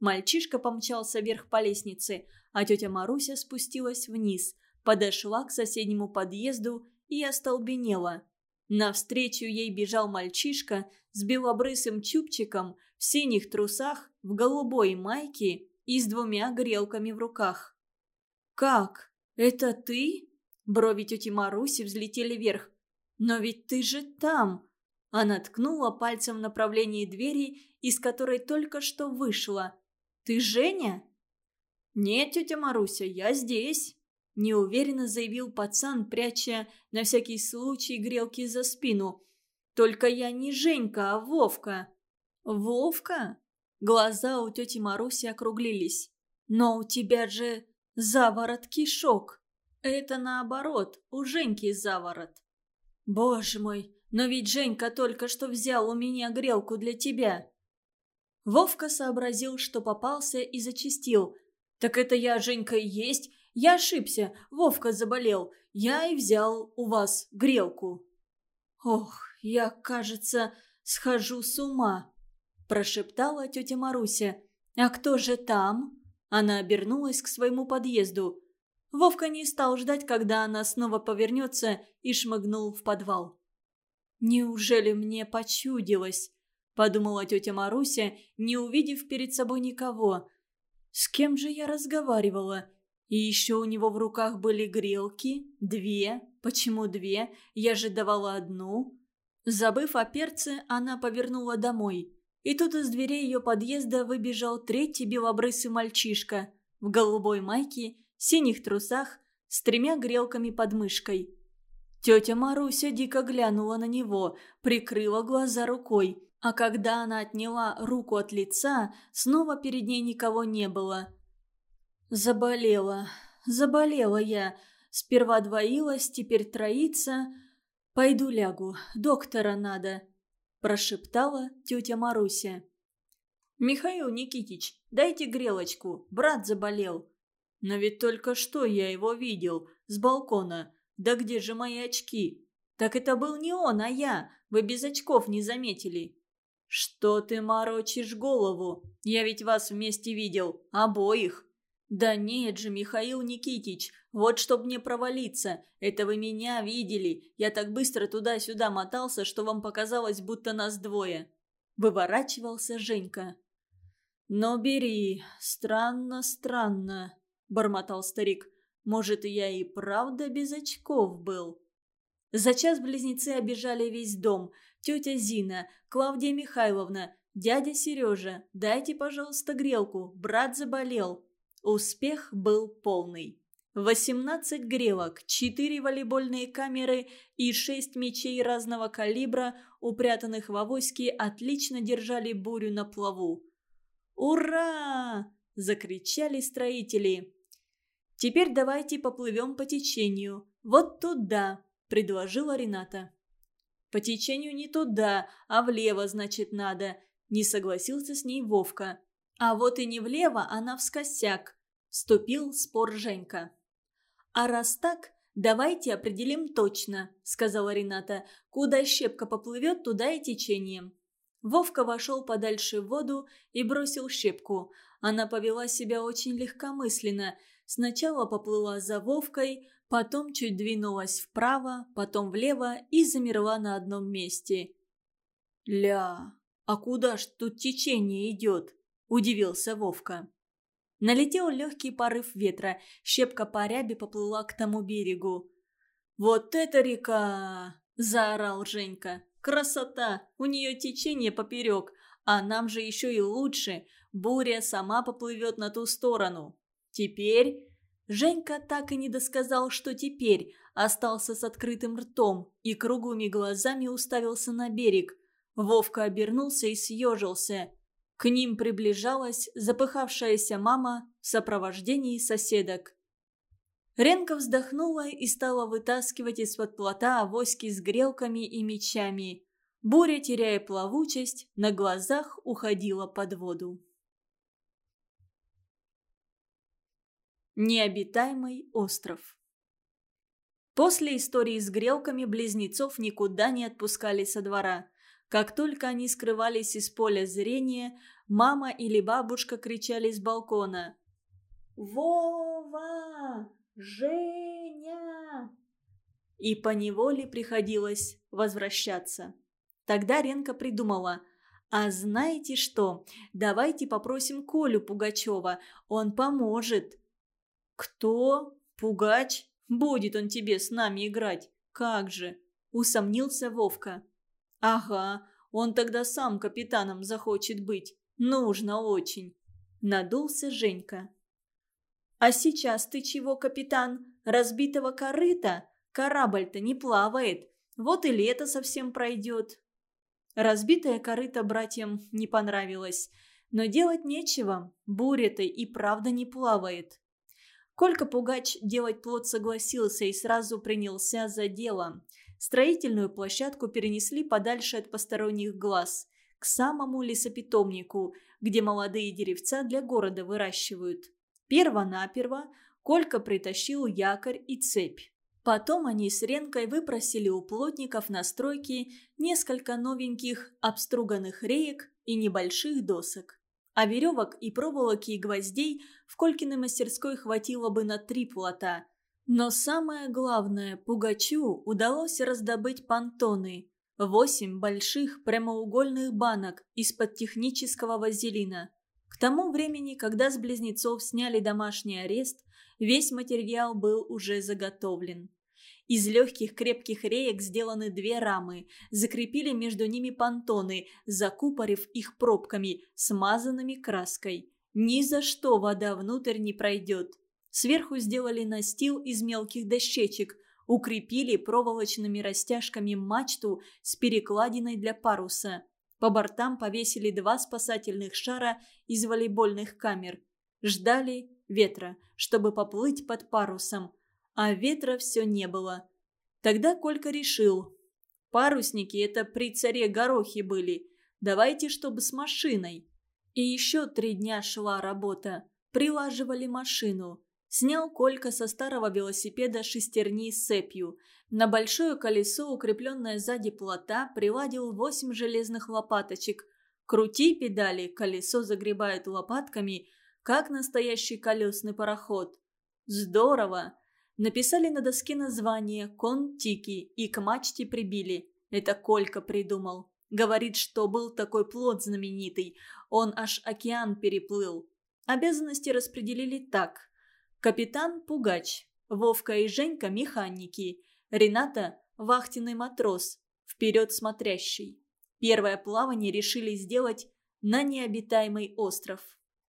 Мальчишка помчался вверх по лестнице, а тетя Маруся спустилась вниз, подошла к соседнему подъезду и остолбенела. Навстречу ей бежал мальчишка с белобрысым чубчиком, в синих трусах, в голубой майке и с двумя грелками в руках. «Как? Это ты?» Брови тети Маруси взлетели вверх. «Но ведь ты же там!» Она ткнула пальцем в направлении двери, из которой только что вышла. «Ты Женя?» «Нет, тетя Маруся, я здесь», – неуверенно заявил пацан, пряча на всякий случай грелки за спину. «Только я не Женька, а Вовка». «Вовка?» Глаза у тети Маруси округлились. «Но у тебя же заворот кишок». «Это наоборот, у Женьки заворот». «Боже мой, но ведь Женька только что взял у меня грелку для тебя». Вовка сообразил, что попался и зачистил. «Так это я, Женька, и есть. Я ошибся. Вовка заболел. Я и взял у вас грелку». «Ох, я, кажется, схожу с ума», – прошептала тетя Маруся. «А кто же там?» Она обернулась к своему подъезду. Вовка не стал ждать, когда она снова повернется, и шмыгнул в подвал. «Неужели мне почудилось?» – подумала тетя Маруся, не увидев перед собой никого. «С кем же я разговаривала? И еще у него в руках были грелки. Две. Почему две? Я же давала одну». Забыв о перце, она повернула домой. И тут из дверей ее подъезда выбежал третий белобрысый мальчишка в голубой майке, синих трусах, с тремя грелками под мышкой. Тетя Маруся дико глянула на него, прикрыла глаза рукой, а когда она отняла руку от лица, снова перед ней никого не было. «Заболела, заболела я. Сперва двоилась, теперь троится. Пойду лягу, доктора надо», – прошептала тетя Маруся. «Михаил Никитич, дайте грелочку, брат заболел». «Но ведь только что я его видел, с балкона. Да где же мои очки?» «Так это был не он, а я. Вы без очков не заметили». «Что ты морочишь голову? Я ведь вас вместе видел. Обоих». «Да нет же, Михаил Никитич, вот чтоб не провалиться. Это вы меня видели. Я так быстро туда-сюда мотался, что вам показалось, будто нас двое». Выворачивался Женька. «Но бери. Странно, странно», — бормотал старик. «Может, я и правда без очков был?» За час близнецы обижали весь дом. Тетя Зина, Клавдия Михайловна, дядя Сережа, дайте, пожалуйста, грелку, брат заболел. Успех был полный. 18 грелок, 4 волейбольные камеры и 6 мечей разного калибра, упрятанных в авоське, отлично держали бурю на плаву. «Ура!» – закричали строители. «Теперь давайте поплывем по течению. Вот туда!» – предложила Рената. «По течению не туда, а влево, значит, надо», – не согласился с ней Вовка. «А вот и не влево, а навскосяк», – вступил в спор Женька. «А раз так, давайте определим точно», – сказала Рената. «Куда щепка поплывет, туда и течение». Вовка вошел подальше в воду и бросил щепку. Она повела себя очень легкомысленно. Сначала поплыла за Вовкой, потом чуть двинулась вправо, потом влево и замерла на одном месте. «Ля, а куда ж тут течение идет?» – удивился Вовка. Налетел легкий порыв ветра, щепка по рябе поплыла к тому берегу. «Вот это река!» – заорал Женька. «Красота! У нее течение поперек, а нам же еще и лучше. Буря сама поплывет на ту сторону. Теперь Женька так и не досказал, что теперь, остался с открытым ртом и круглыми глазами уставился на берег. Вовка обернулся и съежился. К ним приближалась запыхавшаяся мама в сопровождении соседок. Ренка вздохнула и стала вытаскивать из-под плота авоськи с грелками и мечами. Буря, теряя плавучесть, на глазах уходила под воду. Необитаемый остров. После истории с грелками близнецов никуда не отпускали со двора. Как только они скрывались из поля зрения, мама или бабушка кричали с балкона. «Вова! Женя!» И поневоле приходилось возвращаться. Тогда Ренка придумала – а знаете что? Давайте попросим Колю Пугачева, он поможет. Кто? Пугач? Будет он тебе с нами играть. Как же? Усомнился Вовка. Ага, он тогда сам капитаном захочет быть. Нужно очень. Надулся Женька. А сейчас ты чего, капитан? Разбитого корыта? Корабль-то не плавает. Вот и лето совсем пройдет. Разбитая корыто братьям не понравилось. Но делать нечего, буря-то и правда не плавает. Колька Пугач делать плод согласился и сразу принялся за дело. Строительную площадку перенесли подальше от посторонних глаз, к самому лесопитомнику, где молодые деревца для города выращивают. Перво-наперво Колька притащил якорь и цепь. Потом они с Ренкой выпросили у плотников на стройке несколько новеньких обструганных реек и небольших досок. А веревок и проволоки и гвоздей в Колькиной мастерской хватило бы на три плота. Но самое главное, Пугачу удалось раздобыть понтоны. Восемь больших прямоугольных банок из-под технического вазелина. К тому времени, когда с близнецов сняли домашний арест, весь материал был уже заготовлен. Из легких крепких реек сделаны две рамы, закрепили между ними понтоны, закупорив их пробками, смазанными краской. Ни за что вода внутрь не пройдет. Сверху сделали настил из мелких дощечек, укрепили проволочными растяжками мачту с перекладиной для паруса. По бортам повесили два спасательных шара из волейбольных камер. Ждали ветра, чтобы поплыть под парусом – а ветра все не было. Тогда Колька решил. Парусники это при царе горохи были. Давайте, чтобы с машиной. И еще три дня шла работа. Прилаживали машину. Снял Колька со старого велосипеда шестерни с цепью. На большое колесо, укрепленное сзади плота, приладил восемь железных лопаточек. Крути педали, колесо загребает лопатками, как настоящий колесный пароход. Здорово! Написали на доске название «Кон-Тики» и к мачте прибили. Это Колька придумал. Говорит, что был такой плод знаменитый. Он аж океан переплыл. Обязанности распределили так. Капитан – Пугач. Вовка и Женька – механики. Рената – вахтенный матрос. Вперед смотрящий. Первое плавание решили сделать на необитаемый остров.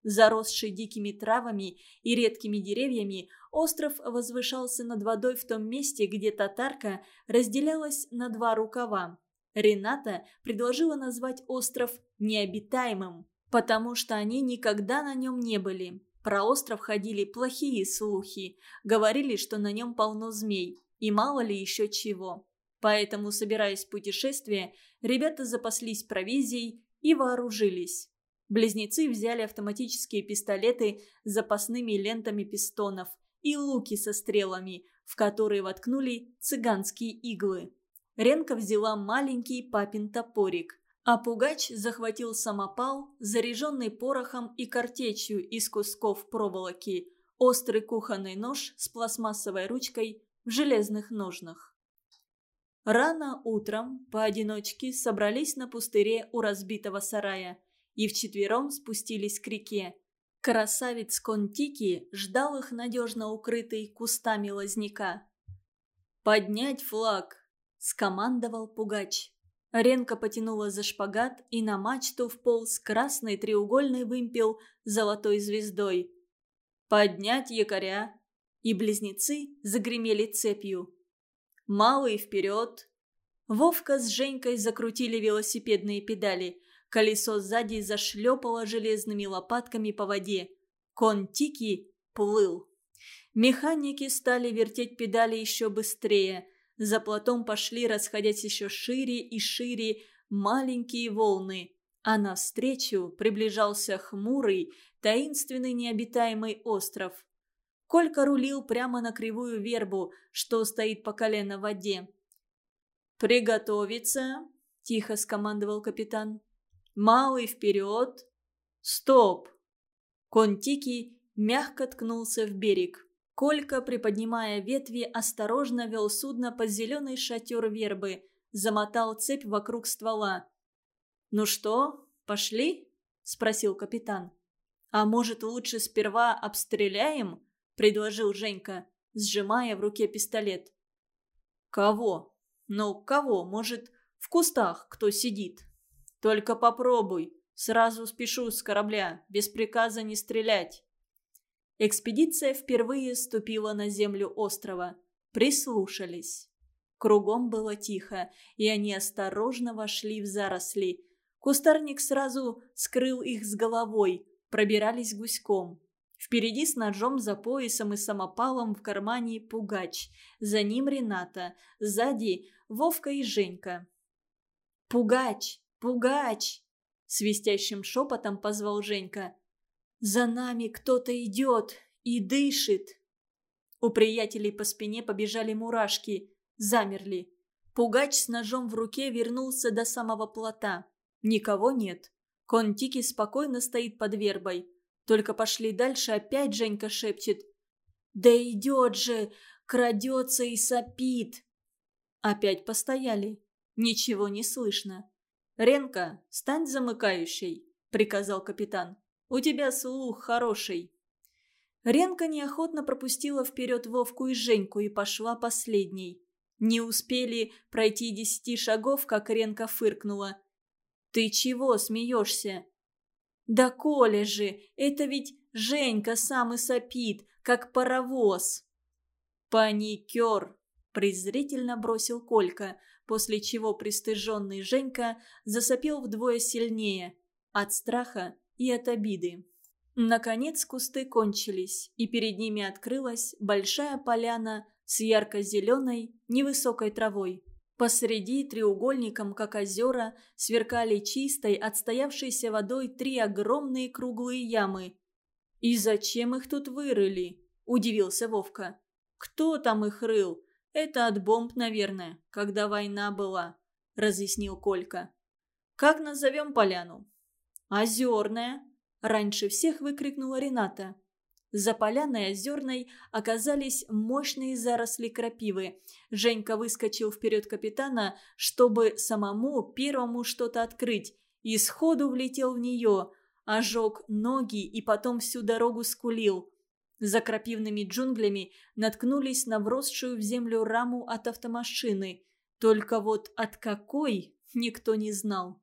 Заросший дикими травами и редкими деревьями, остров возвышался над водой в том месте, где татарка разделялась на два рукава. Рената предложила назвать остров необитаемым, потому что они никогда на нем не были. Про остров ходили плохие слухи, говорили, что на нем полно змей, и мало ли еще чего. Поэтому, собираясь в путешествие, ребята запаслись провизией и вооружились. Близнецы взяли автоматические пистолеты с запасными лентами пистонов и луки со стрелами, в которые воткнули цыганские иглы. Ренка взяла маленький папин топорик, а Пугач захватил самопал, заряженный порохом и картечью из кусков проволоки, острый кухонный нож с пластмассовой ручкой в железных ножнах. Рано утром поодиночке собрались на пустыре у разбитого сарая – и вчетвером спустились к реке. Красавец Контики ждал их надежно укрытый кустами лозняка. «Поднять флаг!» – скомандовал Пугач. Ренка потянула за шпагат и на мачту вполз красный треугольный вымпел золотой звездой. «Поднять якоря!» И близнецы загремели цепью. «Малый вперед!» Вовка с Женькой закрутили велосипедные педали. Колесо сзади зашлепало железными лопатками по воде. Кон Тики плыл. Механики стали вертеть педали еще быстрее. За плотом пошли, расходясь еще шире и шире, маленькие волны. А навстречу приближался хмурый, таинственный необитаемый остров. Колька рулил прямо на кривую вербу, что стоит по колено в воде. «Приготовиться!» тихо скомандовал капитан. «Малый вперед! Стоп!» Контики мягко ткнулся в берег. Колька, приподнимая ветви, осторожно вел судно под зеленый шатер вербы, замотал цепь вокруг ствола. «Ну что, пошли?» – спросил капитан. «А может, лучше сперва обстреляем?» – предложил Женька, сжимая в руке пистолет. «Кого? Ну, кого? Может, в кустах кто сидит?» «Только попробуй. Сразу спешу с корабля. Без приказа не стрелять». Экспедиция впервые ступила на землю острова. Прислушались. Кругом было тихо, и они осторожно вошли в заросли. Кустарник сразу скрыл их с головой, пробирались гуськом. Впереди с ножом за поясом и самопалом в кармане Пугач. За ним Рената. Сзади Вовка и Женька. «Пугач! Пугач!» Свистящим шепотом позвал Женька. «За нами кто-то идет и дышит!» У приятелей по спине побежали мурашки. Замерли. Пугач с ножом в руке вернулся до самого плота. Никого нет. Контики спокойно стоит под вербой. Только пошли дальше, опять Женька шепчет. «Да идет же! Крадется и сопит!» Опять постояли. Ничего не слышно. «Ренка, стань замыкающей», — приказал капитан. «У тебя слух хороший». Ренка неохотно пропустила вперед Вовку и Женьку и пошла последней. Не успели пройти десяти шагов, как Ренка фыркнула. «Ты чего смеешься?» «Да Коля же, это ведь Женька сам и сопит, как паровоз!» «Паникер!» – презрительно бросил Колька, после чего пристыженный Женька засопел вдвое сильнее от страха и от обиды. Наконец кусты кончились, и перед ними открылась большая поляна с ярко-зеленой невысокой травой. Посреди треугольником, как озера, сверкали чистой, отстоявшейся водой три огромные круглые ямы. «И зачем их тут вырыли?» – удивился Вовка. «Кто там их рыл? Это от бомб, наверное, когда война была», – разъяснил Колька. «Как назовем поляну?» «Озерная», – раньше всех выкрикнула Рената. За поляной озерной оказались мощные заросли крапивы. Женька выскочил вперед капитана, чтобы самому первому что-то открыть, и сходу влетел в нее, ожег ноги и потом всю дорогу скулил. За крапивными джунглями наткнулись на вросшую в землю раму от автомашины. Только вот от какой никто не знал.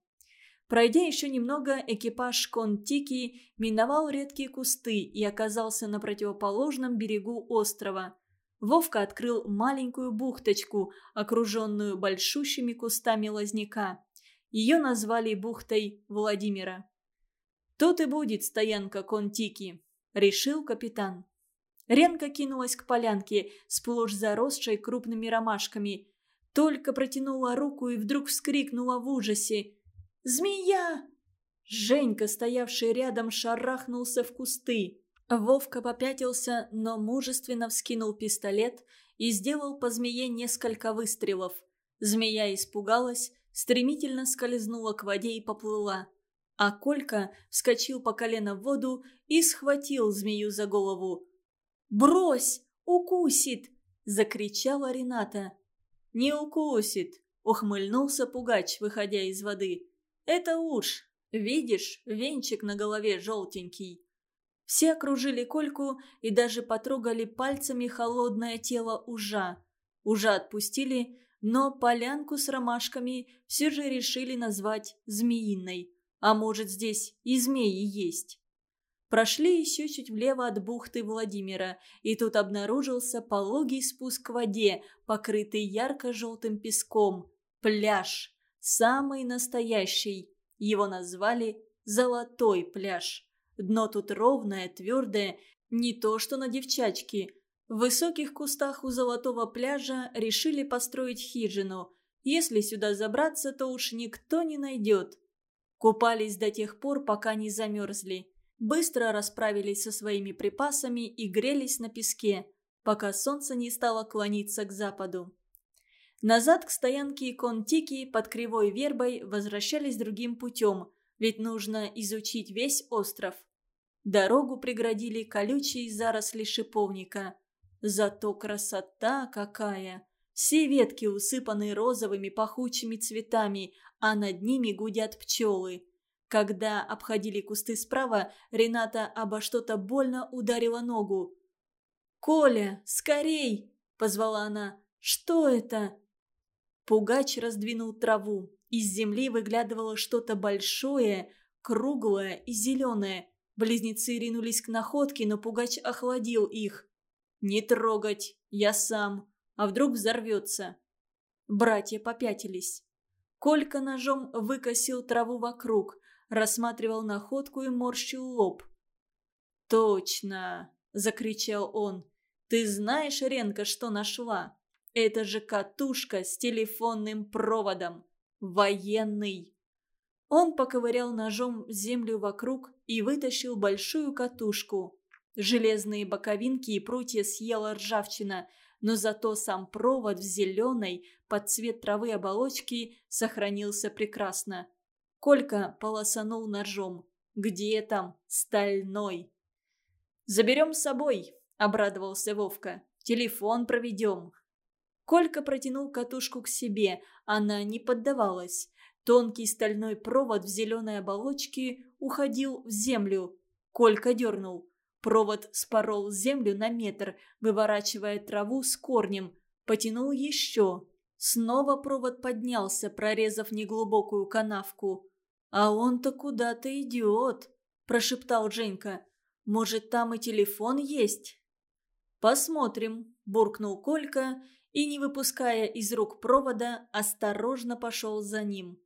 Пройдя еще немного, экипаж Контики миновал редкие кусты и оказался на противоположном берегу острова. Вовка открыл маленькую бухточку, окруженную большущими кустами лозняка. Ее назвали бухтой Владимира. «Тут и будет стоянка Контики», — решил капитан. Ренка кинулась к полянке, сплошь заросшей крупными ромашками. Только протянула руку и вдруг вскрикнула в ужасе. «Змея!» Женька, стоявший рядом, шарахнулся в кусты. Вовка попятился, но мужественно вскинул пистолет и сделал по змее несколько выстрелов. Змея испугалась, стремительно скользнула к воде и поплыла. А Колька вскочил по колено в воду и схватил змею за голову. «Брось! Укусит!» – закричала Рената. «Не укусит!» – ухмыльнулся Пугач, выходя из воды. «Это уж. Видишь, венчик на голове желтенький». Все окружили Кольку и даже потрогали пальцами холодное тело ужа. Ужа отпустили, но полянку с ромашками все же решили назвать змеиной. А может, здесь и змеи есть. Прошли еще чуть влево от бухты Владимира, и тут обнаружился пологий спуск к воде, покрытый ярко-желтым песком. Пляж. Самый настоящий. Его назвали «Золотой пляж». Дно тут ровное, твердое, не то что на девчачке. В высоких кустах у Золотого пляжа решили построить хижину. Если сюда забраться, то уж никто не найдет. Купались до тех пор, пока не замерзли. Быстро расправились со своими припасами и грелись на песке, пока солнце не стало клониться к западу. Назад к стоянке Контики под Кривой Вербой возвращались другим путем, ведь нужно изучить весь остров. Дорогу преградили колючие заросли шиповника. Зато красота какая! Все ветки усыпаны розовыми пахучими цветами, а над ними гудят пчелы. Когда обходили кусты справа, Рената обо что-то больно ударила ногу. «Коля, скорей!» – позвала она. «Что это?» Пугач раздвинул траву. Из земли выглядывало что-то большое, круглое и зеленое. Близнецы ринулись к находке, но Пугач охладил их. «Не трогать, я сам. А вдруг взорвется?» Братья попятились. Колька ножом выкосил траву вокруг, рассматривал находку и морщил лоб. «Точно!» – закричал он. «Ты знаешь, Ренка, что нашла?» Это же катушка с телефонным проводом. Военный. Он поковырял ножом землю вокруг и вытащил большую катушку. Железные боковинки и прутья съела ржавчина, но зато сам провод в зеленой, под цвет травы оболочки, сохранился прекрасно. Колька полосанул ножом. «Где там? Стальной!» «Заберем с собой», — обрадовался Вовка. «Телефон проведем». Колька протянул катушку к себе, она не поддавалась. Тонкий стальной провод в зеленой оболочке уходил в землю. Колька дернул. Провод спорол землю на метр, выворачивая траву с корнем. Потянул еще. Снова провод поднялся, прорезав неглубокую канавку. «А он-то куда-то идет», – прошептал Женька. «Может, там и телефон есть?» «Посмотрим», – буркнул Колька и, не выпуская из рук провода, осторожно пошел за ним.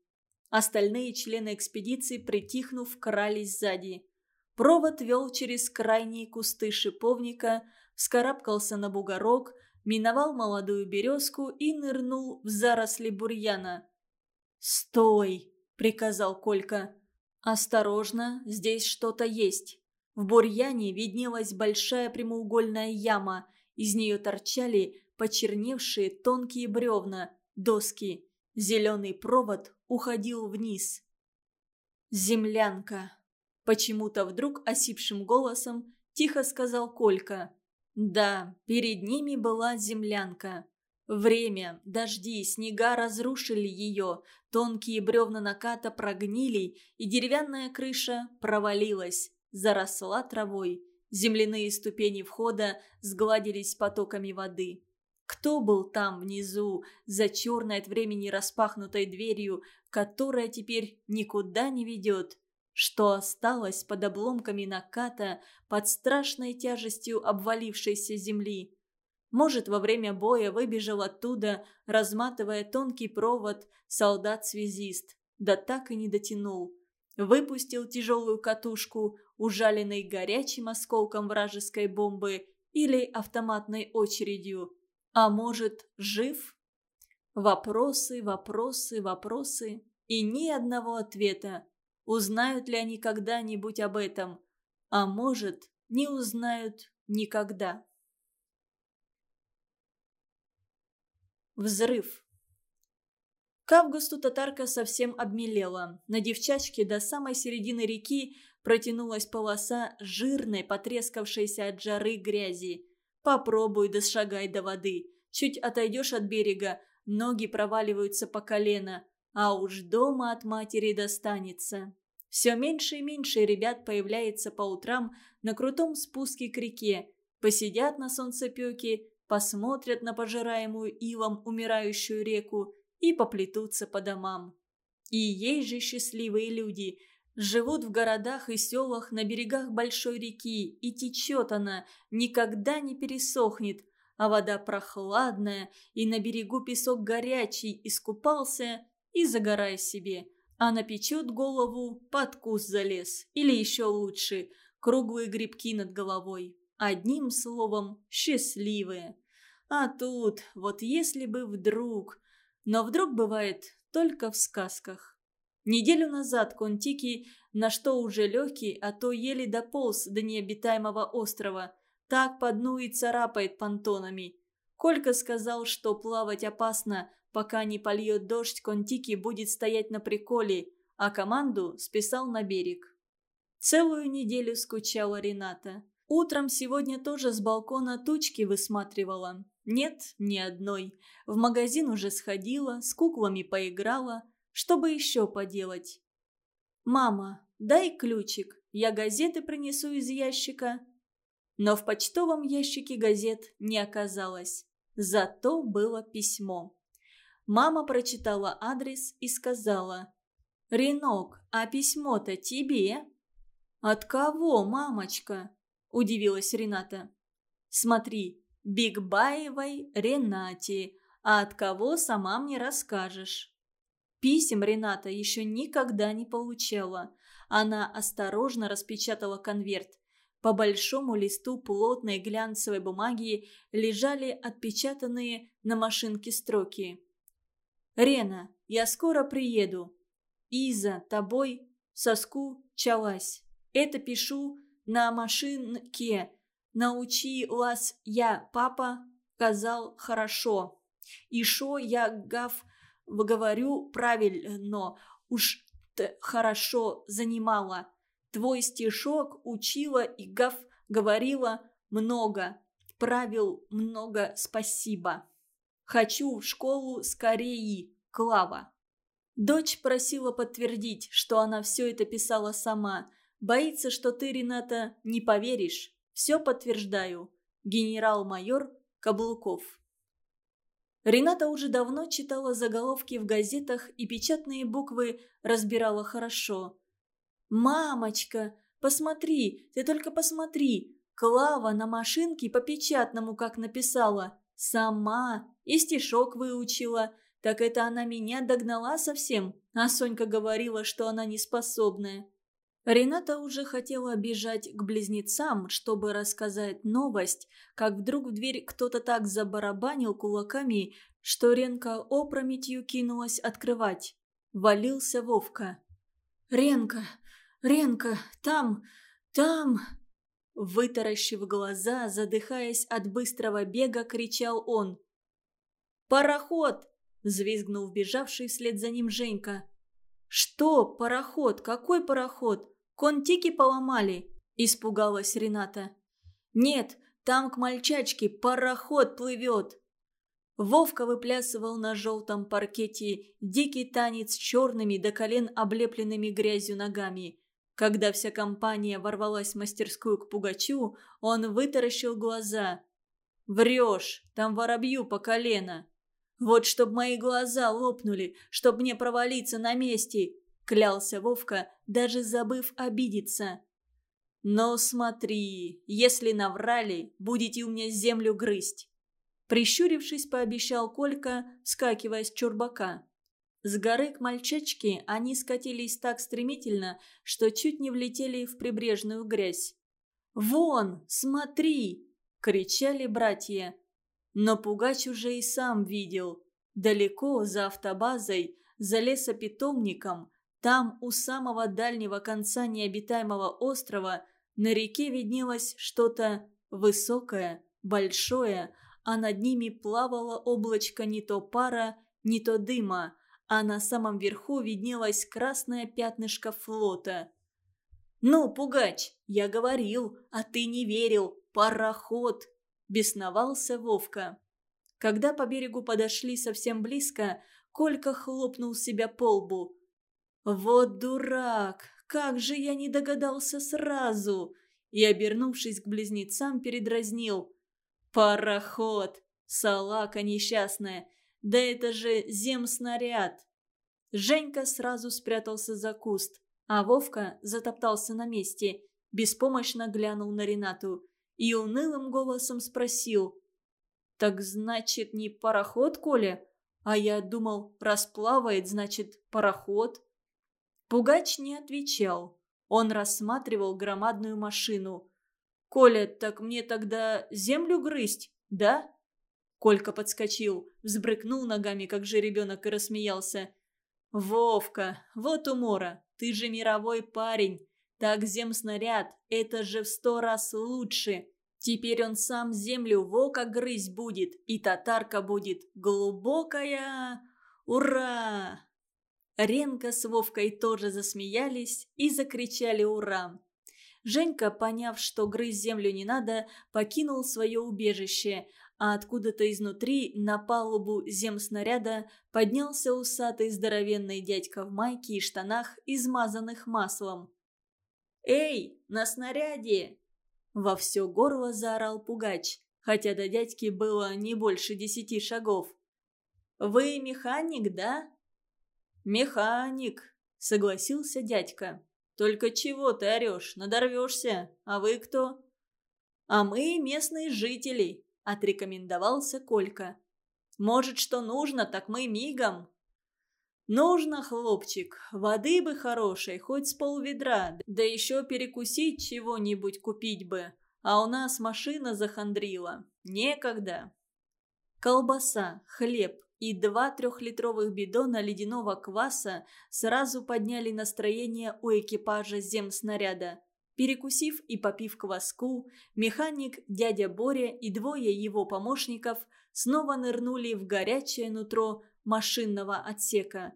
Остальные члены экспедиции, притихнув, крались сзади. Провод вел через крайние кусты шиповника, вскарабкался на бугорок, миновал молодую березку и нырнул в заросли бурьяна. «Стой!» – приказал Колька. «Осторожно, здесь что-то есть». В бурьяне виднелась большая прямоугольная яма, из нее торчали почерневшие тонкие бревна, доски. Зеленый провод уходил вниз. «Землянка!» Почему-то вдруг осипшим голосом тихо сказал Колька. Да, перед ними была землянка. Время, дожди, снега разрушили ее, тонкие бревна наката прогнили, и деревянная крыша провалилась, заросла травой. Земляные ступени входа сгладились потоками воды. Кто был там внизу, за черной от времени распахнутой дверью, которая теперь никуда не ведет? Что осталось под обломками наката, под страшной тяжестью обвалившейся земли? Может, во время боя выбежал оттуда, разматывая тонкий провод, солдат-связист, да так и не дотянул. Выпустил тяжелую катушку, ужаленной горячим осколком вражеской бомбы или автоматной очередью – а может, жив? Вопросы, вопросы, вопросы. И ни одного ответа. Узнают ли они когда-нибудь об этом? А может, не узнают никогда. Взрыв. К августу татарка совсем обмелела. На девчачке до самой середины реки протянулась полоса жирной, потрескавшейся от жары грязи. Попробуй да шагай до воды. Чуть отойдешь от берега, ноги проваливаются по колено, а уж дома от матери достанется. Все меньше и меньше ребят появляется по утрам на крутом спуске к реке, посидят на солнцепеке, посмотрят на пожираемую илом умирающую реку и поплетутся по домам. И есть же счастливые люди – Живут в городах и селах на берегах большой реки, и течет она, никогда не пересохнет, а вода прохладная, и на берегу песок горячий, искупался и загорай себе. А напечет голову, под куст залез, или еще лучше, круглые грибки над головой. Одним словом, счастливые. А тут, вот если бы вдруг... Но вдруг бывает только в сказках. Неделю назад Контики, на что уже легкий, а то еле дополз до необитаемого острова, так по дну и царапает понтонами. Колька сказал, что плавать опасно, пока не польет дождь, Контики будет стоять на приколе, а команду списал на берег. Целую неделю скучала Рената. Утром сегодня тоже с балкона тучки высматривала. Нет, ни одной. В магазин уже сходила, с куклами поиграла. Чтобы еще поделать? «Мама, дай ключик, я газеты принесу из ящика». Но в почтовом ящике газет не оказалось. Зато было письмо. Мама прочитала адрес и сказала. «Ренок, а письмо-то тебе?» «От кого, мамочка?» – удивилась Рената. «Смотри, Бигбаевой Ренате, а от кого сама мне расскажешь». Писем Рената еще никогда не получала. Она осторожно распечатала конверт. По большому листу плотной глянцевой бумаги лежали отпечатанные на машинке строки. «Рена, я скоро приеду. Иза, тобой, соску, чалась. Это пишу на машинке. Научи вас я, папа, сказал хорошо. И шо я гав говорю правильно, уж хорошо занимала. Твой стишок учила и гав говорила много. Правил много спасибо. Хочу в школу скорее, Клава. Дочь просила подтвердить, что она все это писала сама, Боится, что ты, Рената, не поверишь. Все подтверждаю. Генерал-майор Каблуков. Рената уже давно читала заголовки в газетах и печатные буквы разбирала хорошо. «Мамочка, посмотри, ты только посмотри! Клава на машинке по печатному как написала. Сама. И стишок выучила. Так это она меня догнала совсем, а Сонька говорила, что она неспособная. Рената уже хотела бежать к близнецам, чтобы рассказать новость, как вдруг в дверь кто-то так забарабанил кулаками, что Ренка опрометью кинулась открывать. Валился Вовка. «Ренка! Ренка! Там! Там!» Вытаращив глаза, задыхаясь от быстрого бега, кричал он. «Пароход!» – взвизгнул вбежавший вслед за ним Женька. «Что? Пароход? Какой пароход? Контики поломали?» – испугалась Рената. «Нет, там к мальчачке пароход плывет!» Вовка выплясывал на желтом паркете дикий танец черными до колен облепленными грязью ногами. Когда вся компания ворвалась в мастерскую к Пугачу, он вытаращил глаза. «Врешь, там воробью по колено!» «Вот чтоб мои глаза лопнули, чтоб мне провалиться на месте!» Клялся Вовка, даже забыв обидеться. «Но смотри, если наврали, будете у меня землю грызть!» Прищурившись, пообещал Колька, скакивая с чурбака. С горы к мальчачке они скатились так стремительно, что чуть не влетели в прибрежную грязь. «Вон, смотри!» — кричали братья. Но Пугач уже и сам видел. Далеко за автобазой, за лесопитомником, там, у самого дальнего конца необитаемого острова, на реке виднелось что-то высокое, большое, а над ними плавало облачко не то пара, не то дыма, а на самом верху виднелось красное пятнышко флота. «Ну, пугач, я говорил, а ты не верил, пароход!» – бесновался Вовка. Когда по берегу подошли совсем близко, Колька хлопнул себя по лбу. «Вот дурак! Как же я не догадался сразу!» И, обернувшись к близнецам, передразнил. «Пароход! Салака несчастная! Да это же земснаряд!» Женька сразу спрятался за куст, а Вовка затоптался на месте, беспомощно глянул на Ренату и унылым голосом спросил. «Так значит, не пароход, Коля? А я думал, расплавает, значит, пароход?» Пугач не отвечал. Он рассматривал громадную машину. «Коля, так мне тогда землю грызть, да?» Колька подскочил, взбрыкнул ногами, как же ребенок, и рассмеялся. «Вовка, вот умора, ты же мировой парень. Так земснаряд, это же в сто раз лучше. Теперь он сам землю в око грызть будет, и татарка будет глубокая. Ура! Ренка с Вовкой тоже засмеялись и закричали «Ура!». Женька, поняв, что грызть землю не надо, покинул свое убежище, а откуда-то изнутри на палубу земснаряда поднялся усатый здоровенный дядька в майке и штанах, измазанных маслом. «Эй, на снаряде!» Во все горло заорал пугач, хотя до дядьки было не больше десяти шагов. «Вы механик, да?» «Механик», — согласился дядька. «Только чего ты орешь? Надорвешься. А вы кто?» «А мы местные жители», — отрекомендовался Колька. «Может, что нужно, так мы мигом». «Нужно, хлопчик, воды бы хорошей, хоть с полведра, да еще перекусить чего-нибудь купить бы, а у нас машина захандрила. Некогда». Колбаса, хлеб, и два трехлитровых бидона ледяного кваса сразу подняли настроение у экипажа земснаряда. Перекусив и попив кваску, механик, дядя Боря и двое его помощников снова нырнули в горячее нутро машинного отсека.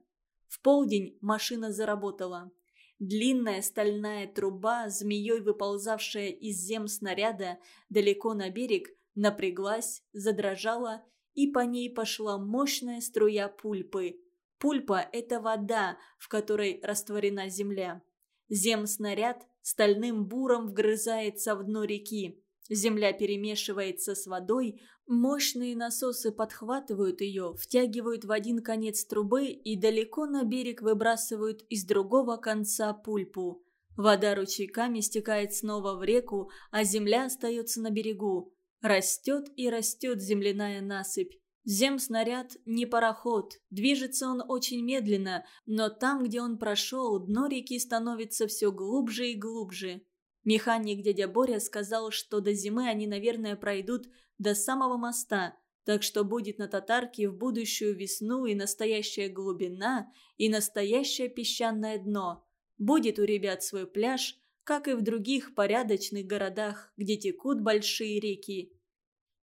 В полдень машина заработала. Длинная стальная труба, змеей выползавшая из земснаряда далеко на берег, напряглась, задрожала и по ней пошла мощная струя пульпы. Пульпа – это вода, в которой растворена земля. Земснаряд стальным буром вгрызается в дно реки. Земля перемешивается с водой, мощные насосы подхватывают ее, втягивают в один конец трубы и далеко на берег выбрасывают из другого конца пульпу. Вода ручейками стекает снова в реку, а земля остается на берегу. Растет и растет земляная насыпь. Земснаряд не пароход, движется он очень медленно, но там, где он прошел, дно реки становится все глубже и глубже. Механик дядя Боря сказал, что до зимы они, наверное, пройдут до самого моста, так что будет на татарке в будущую весну и настоящая глубина, и настоящее песчаное дно. Будет у ребят свой пляж, как и в других порядочных городах, где текут большие реки.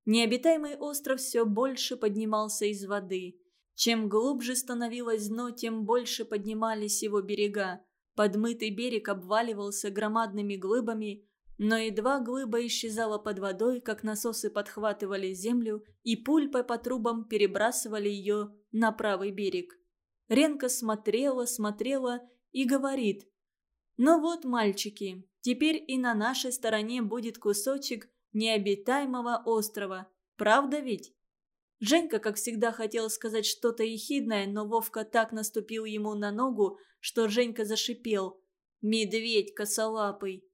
Необитаемый остров все больше поднимался из воды. Чем глубже становилось дно, тем больше поднимались его берега. Подмытый берег обваливался громадными глыбами, но едва глыба исчезала под водой, как насосы подхватывали землю и пульпой по трубам перебрасывали ее на правый берег. Ренка смотрела, смотрела и говорит. «Ну вот, мальчики, теперь и на нашей стороне будет кусочек необитаемого острова. Правда ведь?» Женька, как всегда, хотел сказать что-то ехидное, но Вовка так наступил ему на ногу, что Женька зашипел. «Медведь косолапый!»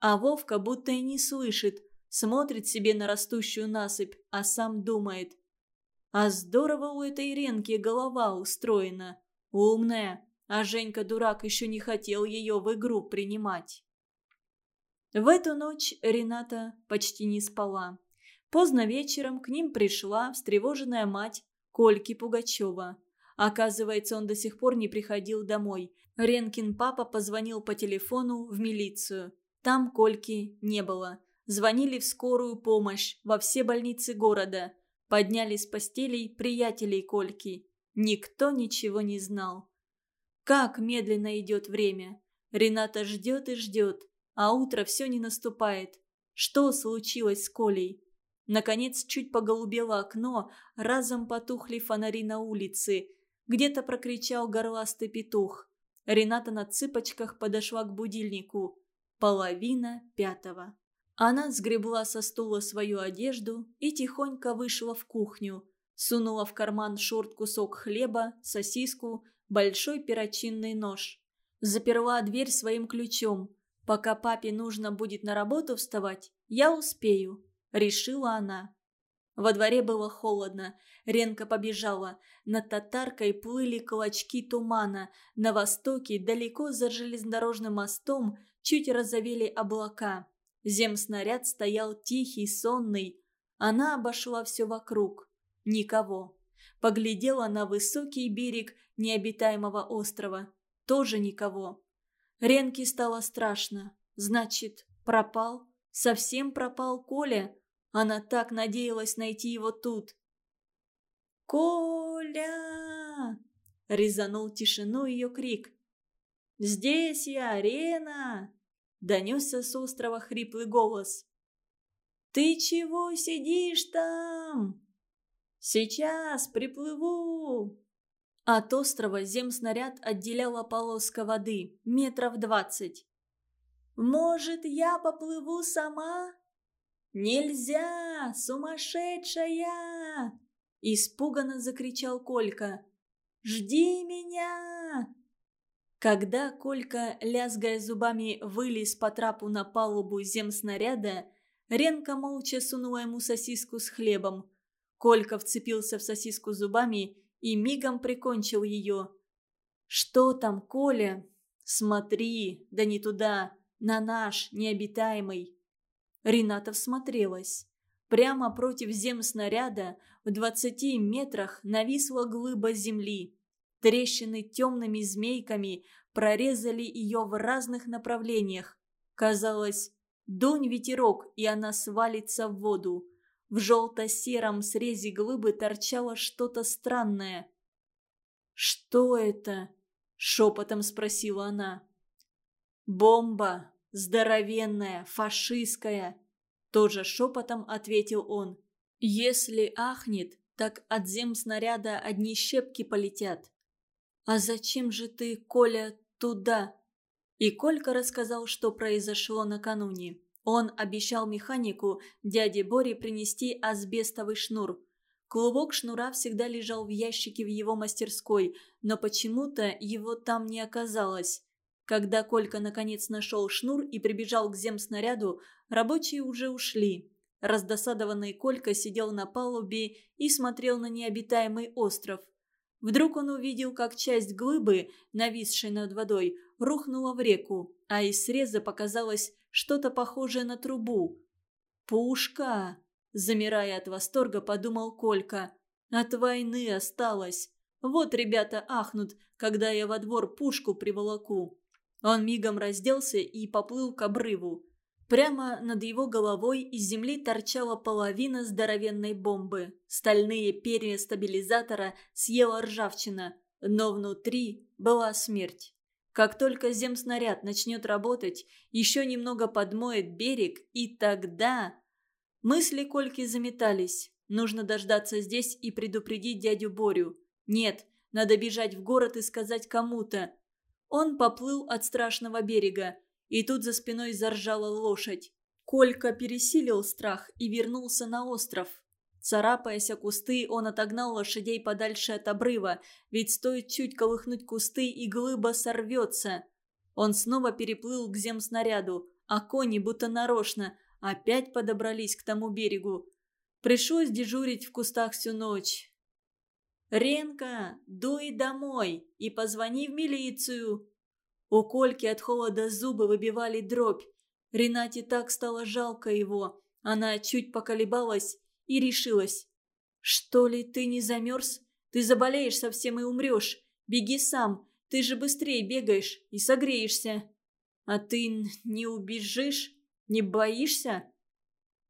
А Вовка будто и не слышит, смотрит себе на растущую насыпь, а сам думает. А здорово у этой Ренки голова устроена. Умная, а Женька-дурак еще не хотел ее в игру принимать. В эту ночь Рената почти не спала. Поздно вечером к ним пришла встревоженная мать Кольки Пугачева. Оказывается, он до сих пор не приходил домой. Ренкин папа позвонил по телефону в милицию. Там Кольки не было. Звонили в скорую помощь во все больницы города. Подняли с постелей приятелей Кольки. Никто ничего не знал. Как медленно идет время. Рената ждет и ждет. А утро все не наступает. Что случилось с Колей? Наконец, чуть поголубело окно, разом потухли фонари на улице. Где-то прокричал горластый петух. Рената на цыпочках подошла к будильнику. Половина пятого. Она сгребла со стула свою одежду и тихонько вышла в кухню. Сунула в карман шорт кусок хлеба, сосиску, большой перочинный нож. Заперла дверь своим ключом. «Пока папе нужно будет на работу вставать, я успею», — решила она. Во дворе было холодно. Ренка побежала. Над татаркой плыли клочки тумана. На востоке, далеко за железнодорожным мостом, чуть разовели облака. Земснаряд стоял тихий, сонный. Она обошла все вокруг. Никого. Поглядела на высокий берег необитаемого острова. Тоже никого. Ренке стало страшно. Значит, пропал? Совсем пропал Коля. Она так надеялась найти его тут. «Коля!» — резанул тишину ее крик. «Здесь я, арена!» — донесся с острова хриплый голос. «Ты чего сидишь там?» «Сейчас приплыву!» От острова земснаряд отделяла полоска воды, метров двадцать. «Может, я поплыву сама?» «Нельзя! Сумасшедшая!» Испуганно закричал Колька. «Жди меня!» Когда Колька, лязгая зубами, вылез по трапу на палубу земснаряда, Ренка молча сунула ему сосиску с хлебом. Колька вцепился в сосиску зубами и мигом прикончил ее. «Что там, Коля? Смотри, да не туда, на наш, необитаемый!» Рената всмотрелась. Прямо против земснаряда в двадцати метрах нависла глыба земли. Трещины темными змейками прорезали ее в разных направлениях. Казалось, дунь ветерок, и она свалится в воду. В желто-сером срезе глыбы торчало что-то странное. «Что это?» – шепотом спросила она. «Бомба! Здоровенная, фашистская!» Тоже шепотом ответил он. «Если ахнет, так от земснаряда одни щепки полетят». «А зачем же ты, Коля, туда?» И Колька рассказал, что произошло накануне. Он обещал механику дяде Боре принести асбестовый шнур. Клубок шнура всегда лежал в ящике в его мастерской, но почему-то его там не оказалось. Когда Колька наконец нашел шнур и прибежал к земснаряду, рабочие уже ушли. Раздосадованный Колька сидел на палубе и смотрел на необитаемый остров. Вдруг он увидел, как часть глыбы, нависшей над водой, рухнула в реку, а из среза показалось что-то похожее на трубу. «Пушка!» – замирая от восторга, подумал Колька. «От войны осталось. Вот ребята ахнут, когда я во двор пушку приволоку». Он мигом разделся и поплыл к обрыву. Прямо над его головой из земли торчала половина здоровенной бомбы. Стальные перья стабилизатора съела ржавчина, но внутри была смерть. Как только земснаряд начнет работать, еще немного подмоет берег, и тогда... Мысли Кольки заметались. Нужно дождаться здесь и предупредить дядю Борю. Нет, надо бежать в город и сказать кому-то. Он поплыл от страшного берега, и тут за спиной заржала лошадь. Колька пересилил страх и вернулся на остров. Царапаясь о кусты, он отогнал лошадей подальше от обрыва, ведь стоит чуть колыхнуть кусты, и глыба сорвется. Он снова переплыл к земснаряду, а кони будто нарочно опять подобрались к тому берегу. Пришлось дежурить в кустах всю ночь. «Ренка, дуй домой и позвони в милицию!» У Кольки от холода зубы выбивали дробь. Ренате так стало жалко его. Она чуть поколебалась и решилась. «Что ли, ты не замерз? Ты заболеешь совсем и умрешь. Беги сам, ты же быстрее бегаешь и согреешься. А ты не убежишь? Не боишься?»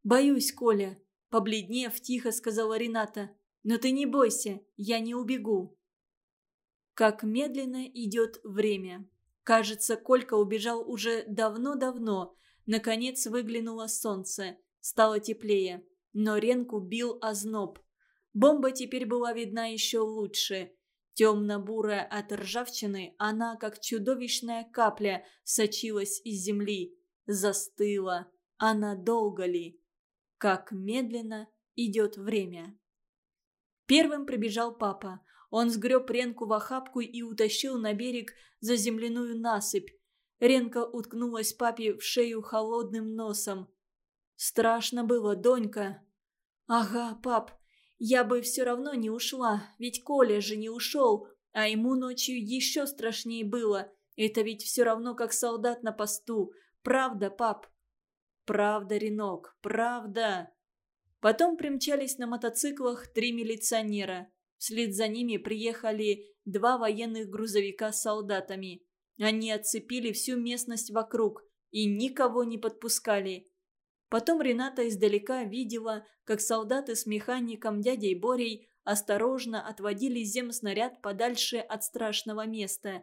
«Боюсь, Коля», — побледнев, тихо сказала Рената. Но ты не бойся, я не убегу. Как медленно идет время. Кажется, Колька убежал уже давно-давно. Наконец выглянуло солнце. Стало теплее. Но Ренку бил озноб. Бомба теперь была видна еще лучше. Темно-бурая от ржавчины, она, как чудовищная капля, сочилась из земли. Застыла. Она долго ли? Как медленно идет время. Первым прибежал папа. Он сгреб Ренку в охапку и утащил на берег за земляную насыпь. Ренка уткнулась папе в шею холодным носом. «Страшно было, Донька». «Ага, пап, я бы все равно не ушла, ведь Коля же не ушел, а ему ночью еще страшнее было. Это ведь все равно как солдат на посту. Правда, пап?» «Правда, Ренок, правда». Потом примчались на мотоциклах три милиционера. Вслед за ними приехали два военных грузовика с солдатами. Они оцепили всю местность вокруг и никого не подпускали. Потом Рената издалека видела, как солдаты с механиком дядей Борей осторожно отводили земснаряд подальше от страшного места.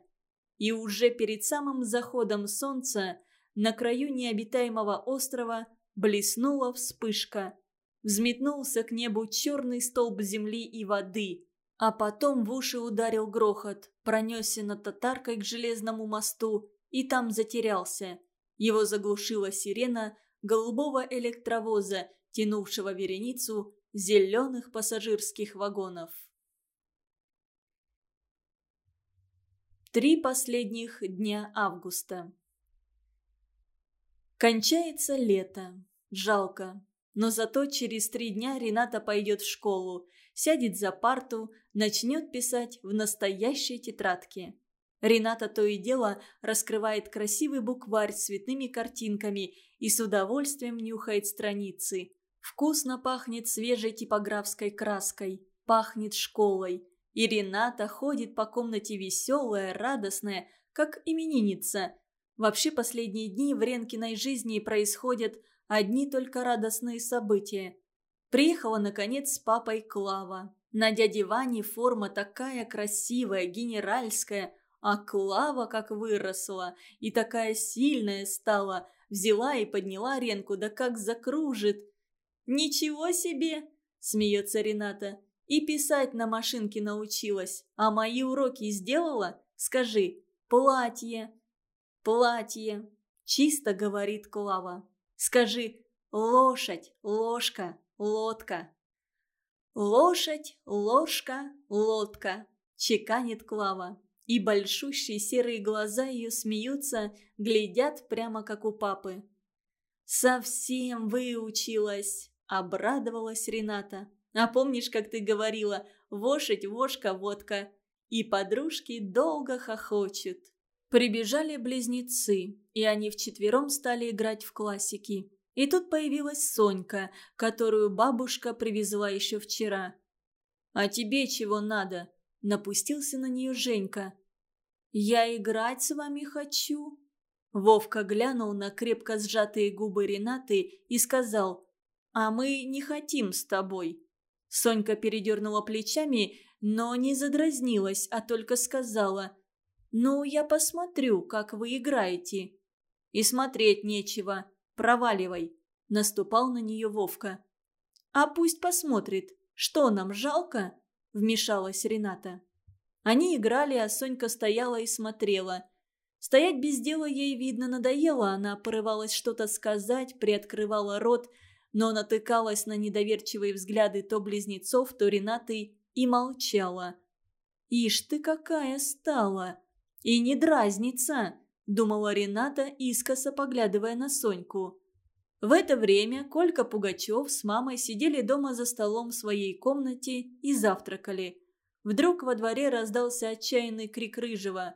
И уже перед самым заходом солнца на краю необитаемого острова блеснула вспышка. Взметнулся к небу черный столб земли и воды, а потом в уши ударил грохот, пронесся над татаркой к железному мосту и там затерялся. Его заглушила сирена голубого электровоза, тянувшего вереницу зеленых пассажирских вагонов. Три последних дня августа. Кончается лето. Жалко. Но зато через три дня Рената пойдет в школу, сядет за парту, начнет писать в настоящей тетрадке. Рената то и дело раскрывает красивый букварь с цветными картинками и с удовольствием нюхает страницы. Вкусно пахнет свежей типографской краской, пахнет школой. И Рената ходит по комнате веселая, радостная, как именинница. Вообще последние дни в Ренкиной жизни происходят одни только радостные события. Приехала, наконец, с папой Клава. На дяде Ване форма такая красивая, генеральская, а Клава как выросла и такая сильная стала. Взяла и подняла Ренку, да как закружит. «Ничего себе!» – смеется Рената. «И писать на машинке научилась. А мои уроки сделала? Скажи, платье». «Платье», – чисто говорит Клава. «Скажи, лошадь, ложка, лодка». «Лошадь, ложка, лодка», – чеканит Клава. И большущие серые глаза ее смеются, глядят прямо как у папы. «Совсем выучилась!» Обрадовалась Рената. А помнишь, как ты говорила «вошить, вошка, водка»? И подружки долго хохочут. Прибежали близнецы, и они вчетвером стали играть в классики. И тут появилась Сонька, которую бабушка привезла еще вчера. «А тебе чего надо?» – напустился на нее Женька. «Я играть с вами хочу». Вовка глянул на крепко сжатые губы Ренаты и сказал «А мы не хотим с тобой». Сонька передернула плечами, но не задразнилась, а только сказала «Ну, я посмотрю, как вы играете». «И смотреть нечего. Проваливай», – наступал на нее Вовка. «А пусть посмотрит. Что нам, жалко?» – вмешалась Рената. Они играли, а Сонька стояла и смотрела. Стоять без дела ей, видно, надоело, она порывалась что-то сказать, приоткрывала рот – но натыкалась на недоверчивые взгляды то близнецов, то Ренаты и молчала. «Ишь ты какая стала! И не дразнится!» – думала Рената, искоса поглядывая на Соньку. В это время Колька Пугачев с мамой сидели дома за столом в своей комнате и завтракали. Вдруг во дворе раздался отчаянный крик Рыжего.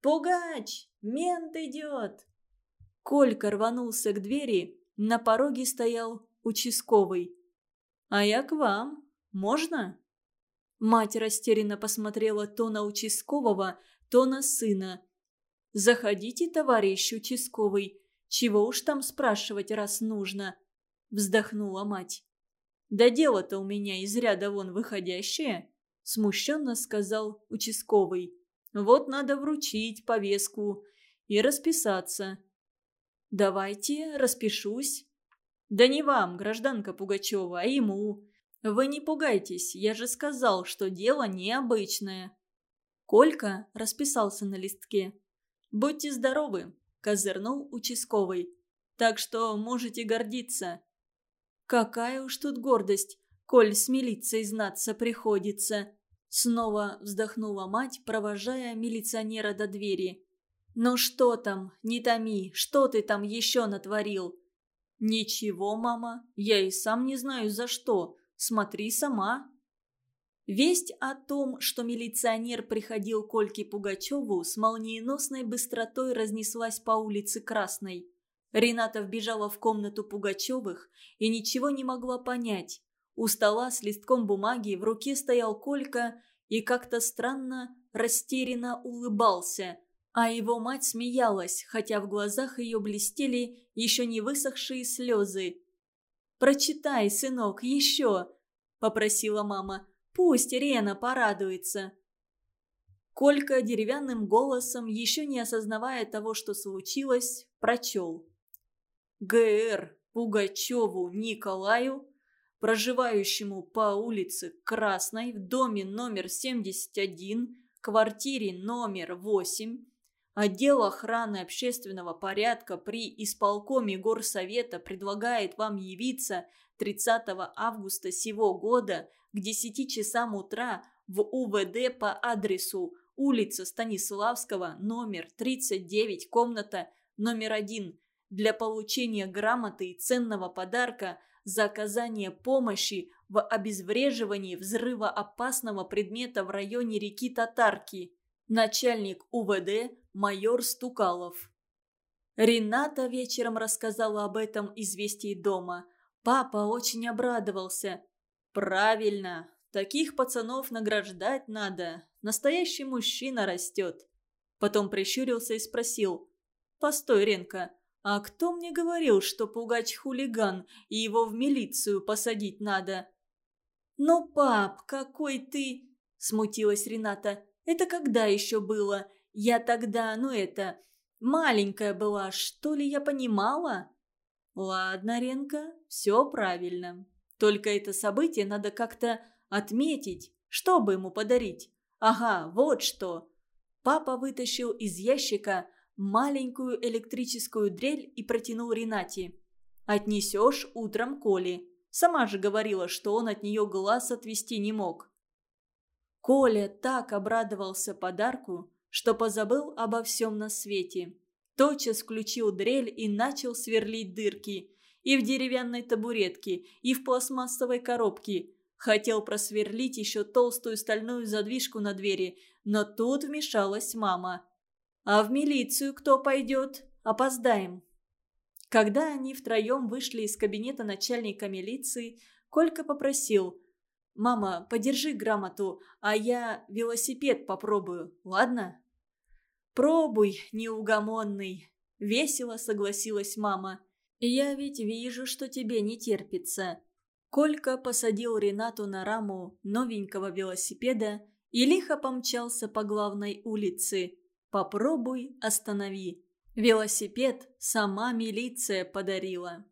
«Пугач! Мент идет!» Колька рванулся к двери, на пороге стоял участковый. «А я к вам. Можно?» Мать растерянно посмотрела то на участкового, то на сына. «Заходите, товарищ участковый. Чего уж там спрашивать, раз нужно?» Вздохнула мать. «Да дело-то у меня из ряда вон выходящее», смущенно сказал участковый. «Вот надо вручить повестку и расписаться. «Давайте, распишусь». «Да не вам, гражданка Пугачева, а ему. Вы не пугайтесь, я же сказал, что дело необычное». Колька расписался на листке. «Будьте здоровы», – козырнул участковый. «Так что можете гордиться». «Какая уж тут гордость, коль с милицией знаться приходится», – снова вздохнула мать, провожая милиционера до двери. «Ну что там, не томи, что ты там еще натворил?» «Ничего, мама, я и сам не знаю за что. Смотри сама». Весть о том, что милиционер приходил к Ольке Пугачеву, с молниеносной быстротой разнеслась по улице Красной. Рената вбежала в комнату Пугачевых и ничего не могла понять. У стола с листком бумаги в руке стоял Колька и как-то странно, растерянно улыбался – А его мать смеялась, хотя в глазах ее блестели еще не высохшие слезы. «Прочитай, сынок, еще!» – попросила мама. «Пусть Рена порадуется». Колька деревянным голосом, еще не осознавая того, что случилось, прочел. «ГР Пугачеву Николаю, проживающему по улице Красной в доме номер 71, квартире номер 8, Отдел охраны общественного порядка при исполкоме горсовета предлагает вам явиться 30 августа сего года к 10 часам утра в УВД по адресу улица Станиславского, номер 39, комната номер 1 для получения грамоты и ценного подарка за оказание помощи в обезвреживании взрыва опасного предмета в районе реки Татарки. Начальник УВД майор Стукалов. Рената вечером рассказала об этом известии дома. Папа очень обрадовался. «Правильно, таких пацанов награждать надо. Настоящий мужчина растет». Потом прищурился и спросил. «Постой, Ренка, а кто мне говорил, что пугач хулиган и его в милицию посадить надо?» «Ну, пап, какой ты...» – смутилась Рената. «Это когда еще было? Я тогда, ну это, маленькая была, что ли я понимала? Ладно, Ренка, все правильно. Только это событие надо как-то отметить. Что бы ему подарить? Ага, вот что. Папа вытащил из ящика маленькую электрическую дрель и протянул Ренате. «Отнесешь утром Коле. Сама же говорила, что он от нее глаз отвести не мог». Коля так обрадовался подарку, что позабыл обо всем на свете. Тотчас включил дрель и начал сверлить дырки. И в деревянной табуретке, и в пластмассовой коробке. Хотел просверлить еще толстую стальную задвижку на двери, но тут вмешалась мама. «А в милицию кто пойдет? Опоздаем». Когда они втроем вышли из кабинета начальника милиции, Колька попросил «Мама, подержи грамоту, а я велосипед попробую, ладно?» «Пробуй, неугомонный!» – весело согласилась мама. «Я ведь вижу, что тебе не терпится». Колька посадил Ренату на раму новенького велосипеда и лихо помчался по главной улице. «Попробуй, останови». Велосипед сама милиция подарила.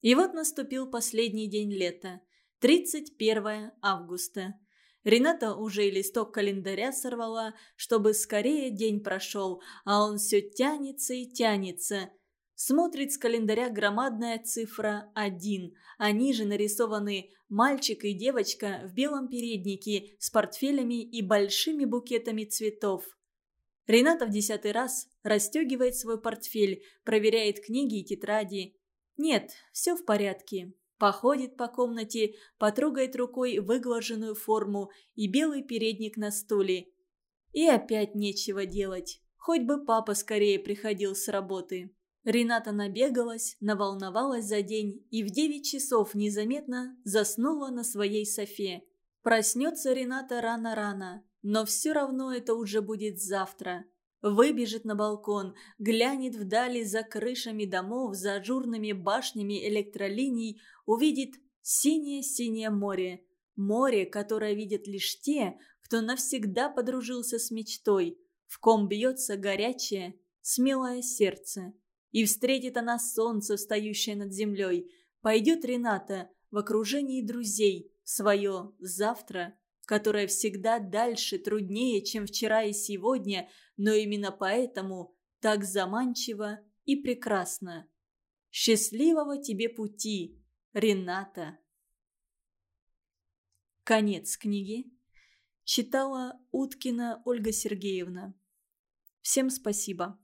И вот наступил последний день лета, 31 августа. Рената уже и листок календаря сорвала, чтобы скорее день прошел, а он все тянется и тянется. Смотрит с календаря громадная цифра один, а ниже нарисованы мальчик и девочка в белом переднике с портфелями и большими букетами цветов. Рената в десятый раз расстегивает свой портфель, проверяет книги и тетради. Нет, все в порядке походит по комнате, потрогает рукой выглаженную форму и белый передник на стуле. И опять нечего делать. Хоть бы папа скорее приходил с работы. Рената набегалась, наволновалась за день и в девять часов незаметно заснула на своей софе. Проснется Рената рано-рано, но все равно это уже будет завтра. Выбежит на балкон, глянет вдали за крышами домов, за ажурными башнями электролиний, увидит синее-синее море. Море, которое видят лишь те, кто навсегда подружился с мечтой, в ком бьется горячее, смелое сердце. И встретит она солнце, встающее над землей. Пойдет Рената в окружении друзей свое завтра, которое всегда дальше, труднее, чем вчера и сегодня, но именно поэтому так заманчиво и прекрасно. Счастливого тебе пути! Рената. Конец книги. Читала Уткина Ольга Сергеевна. Всем спасибо.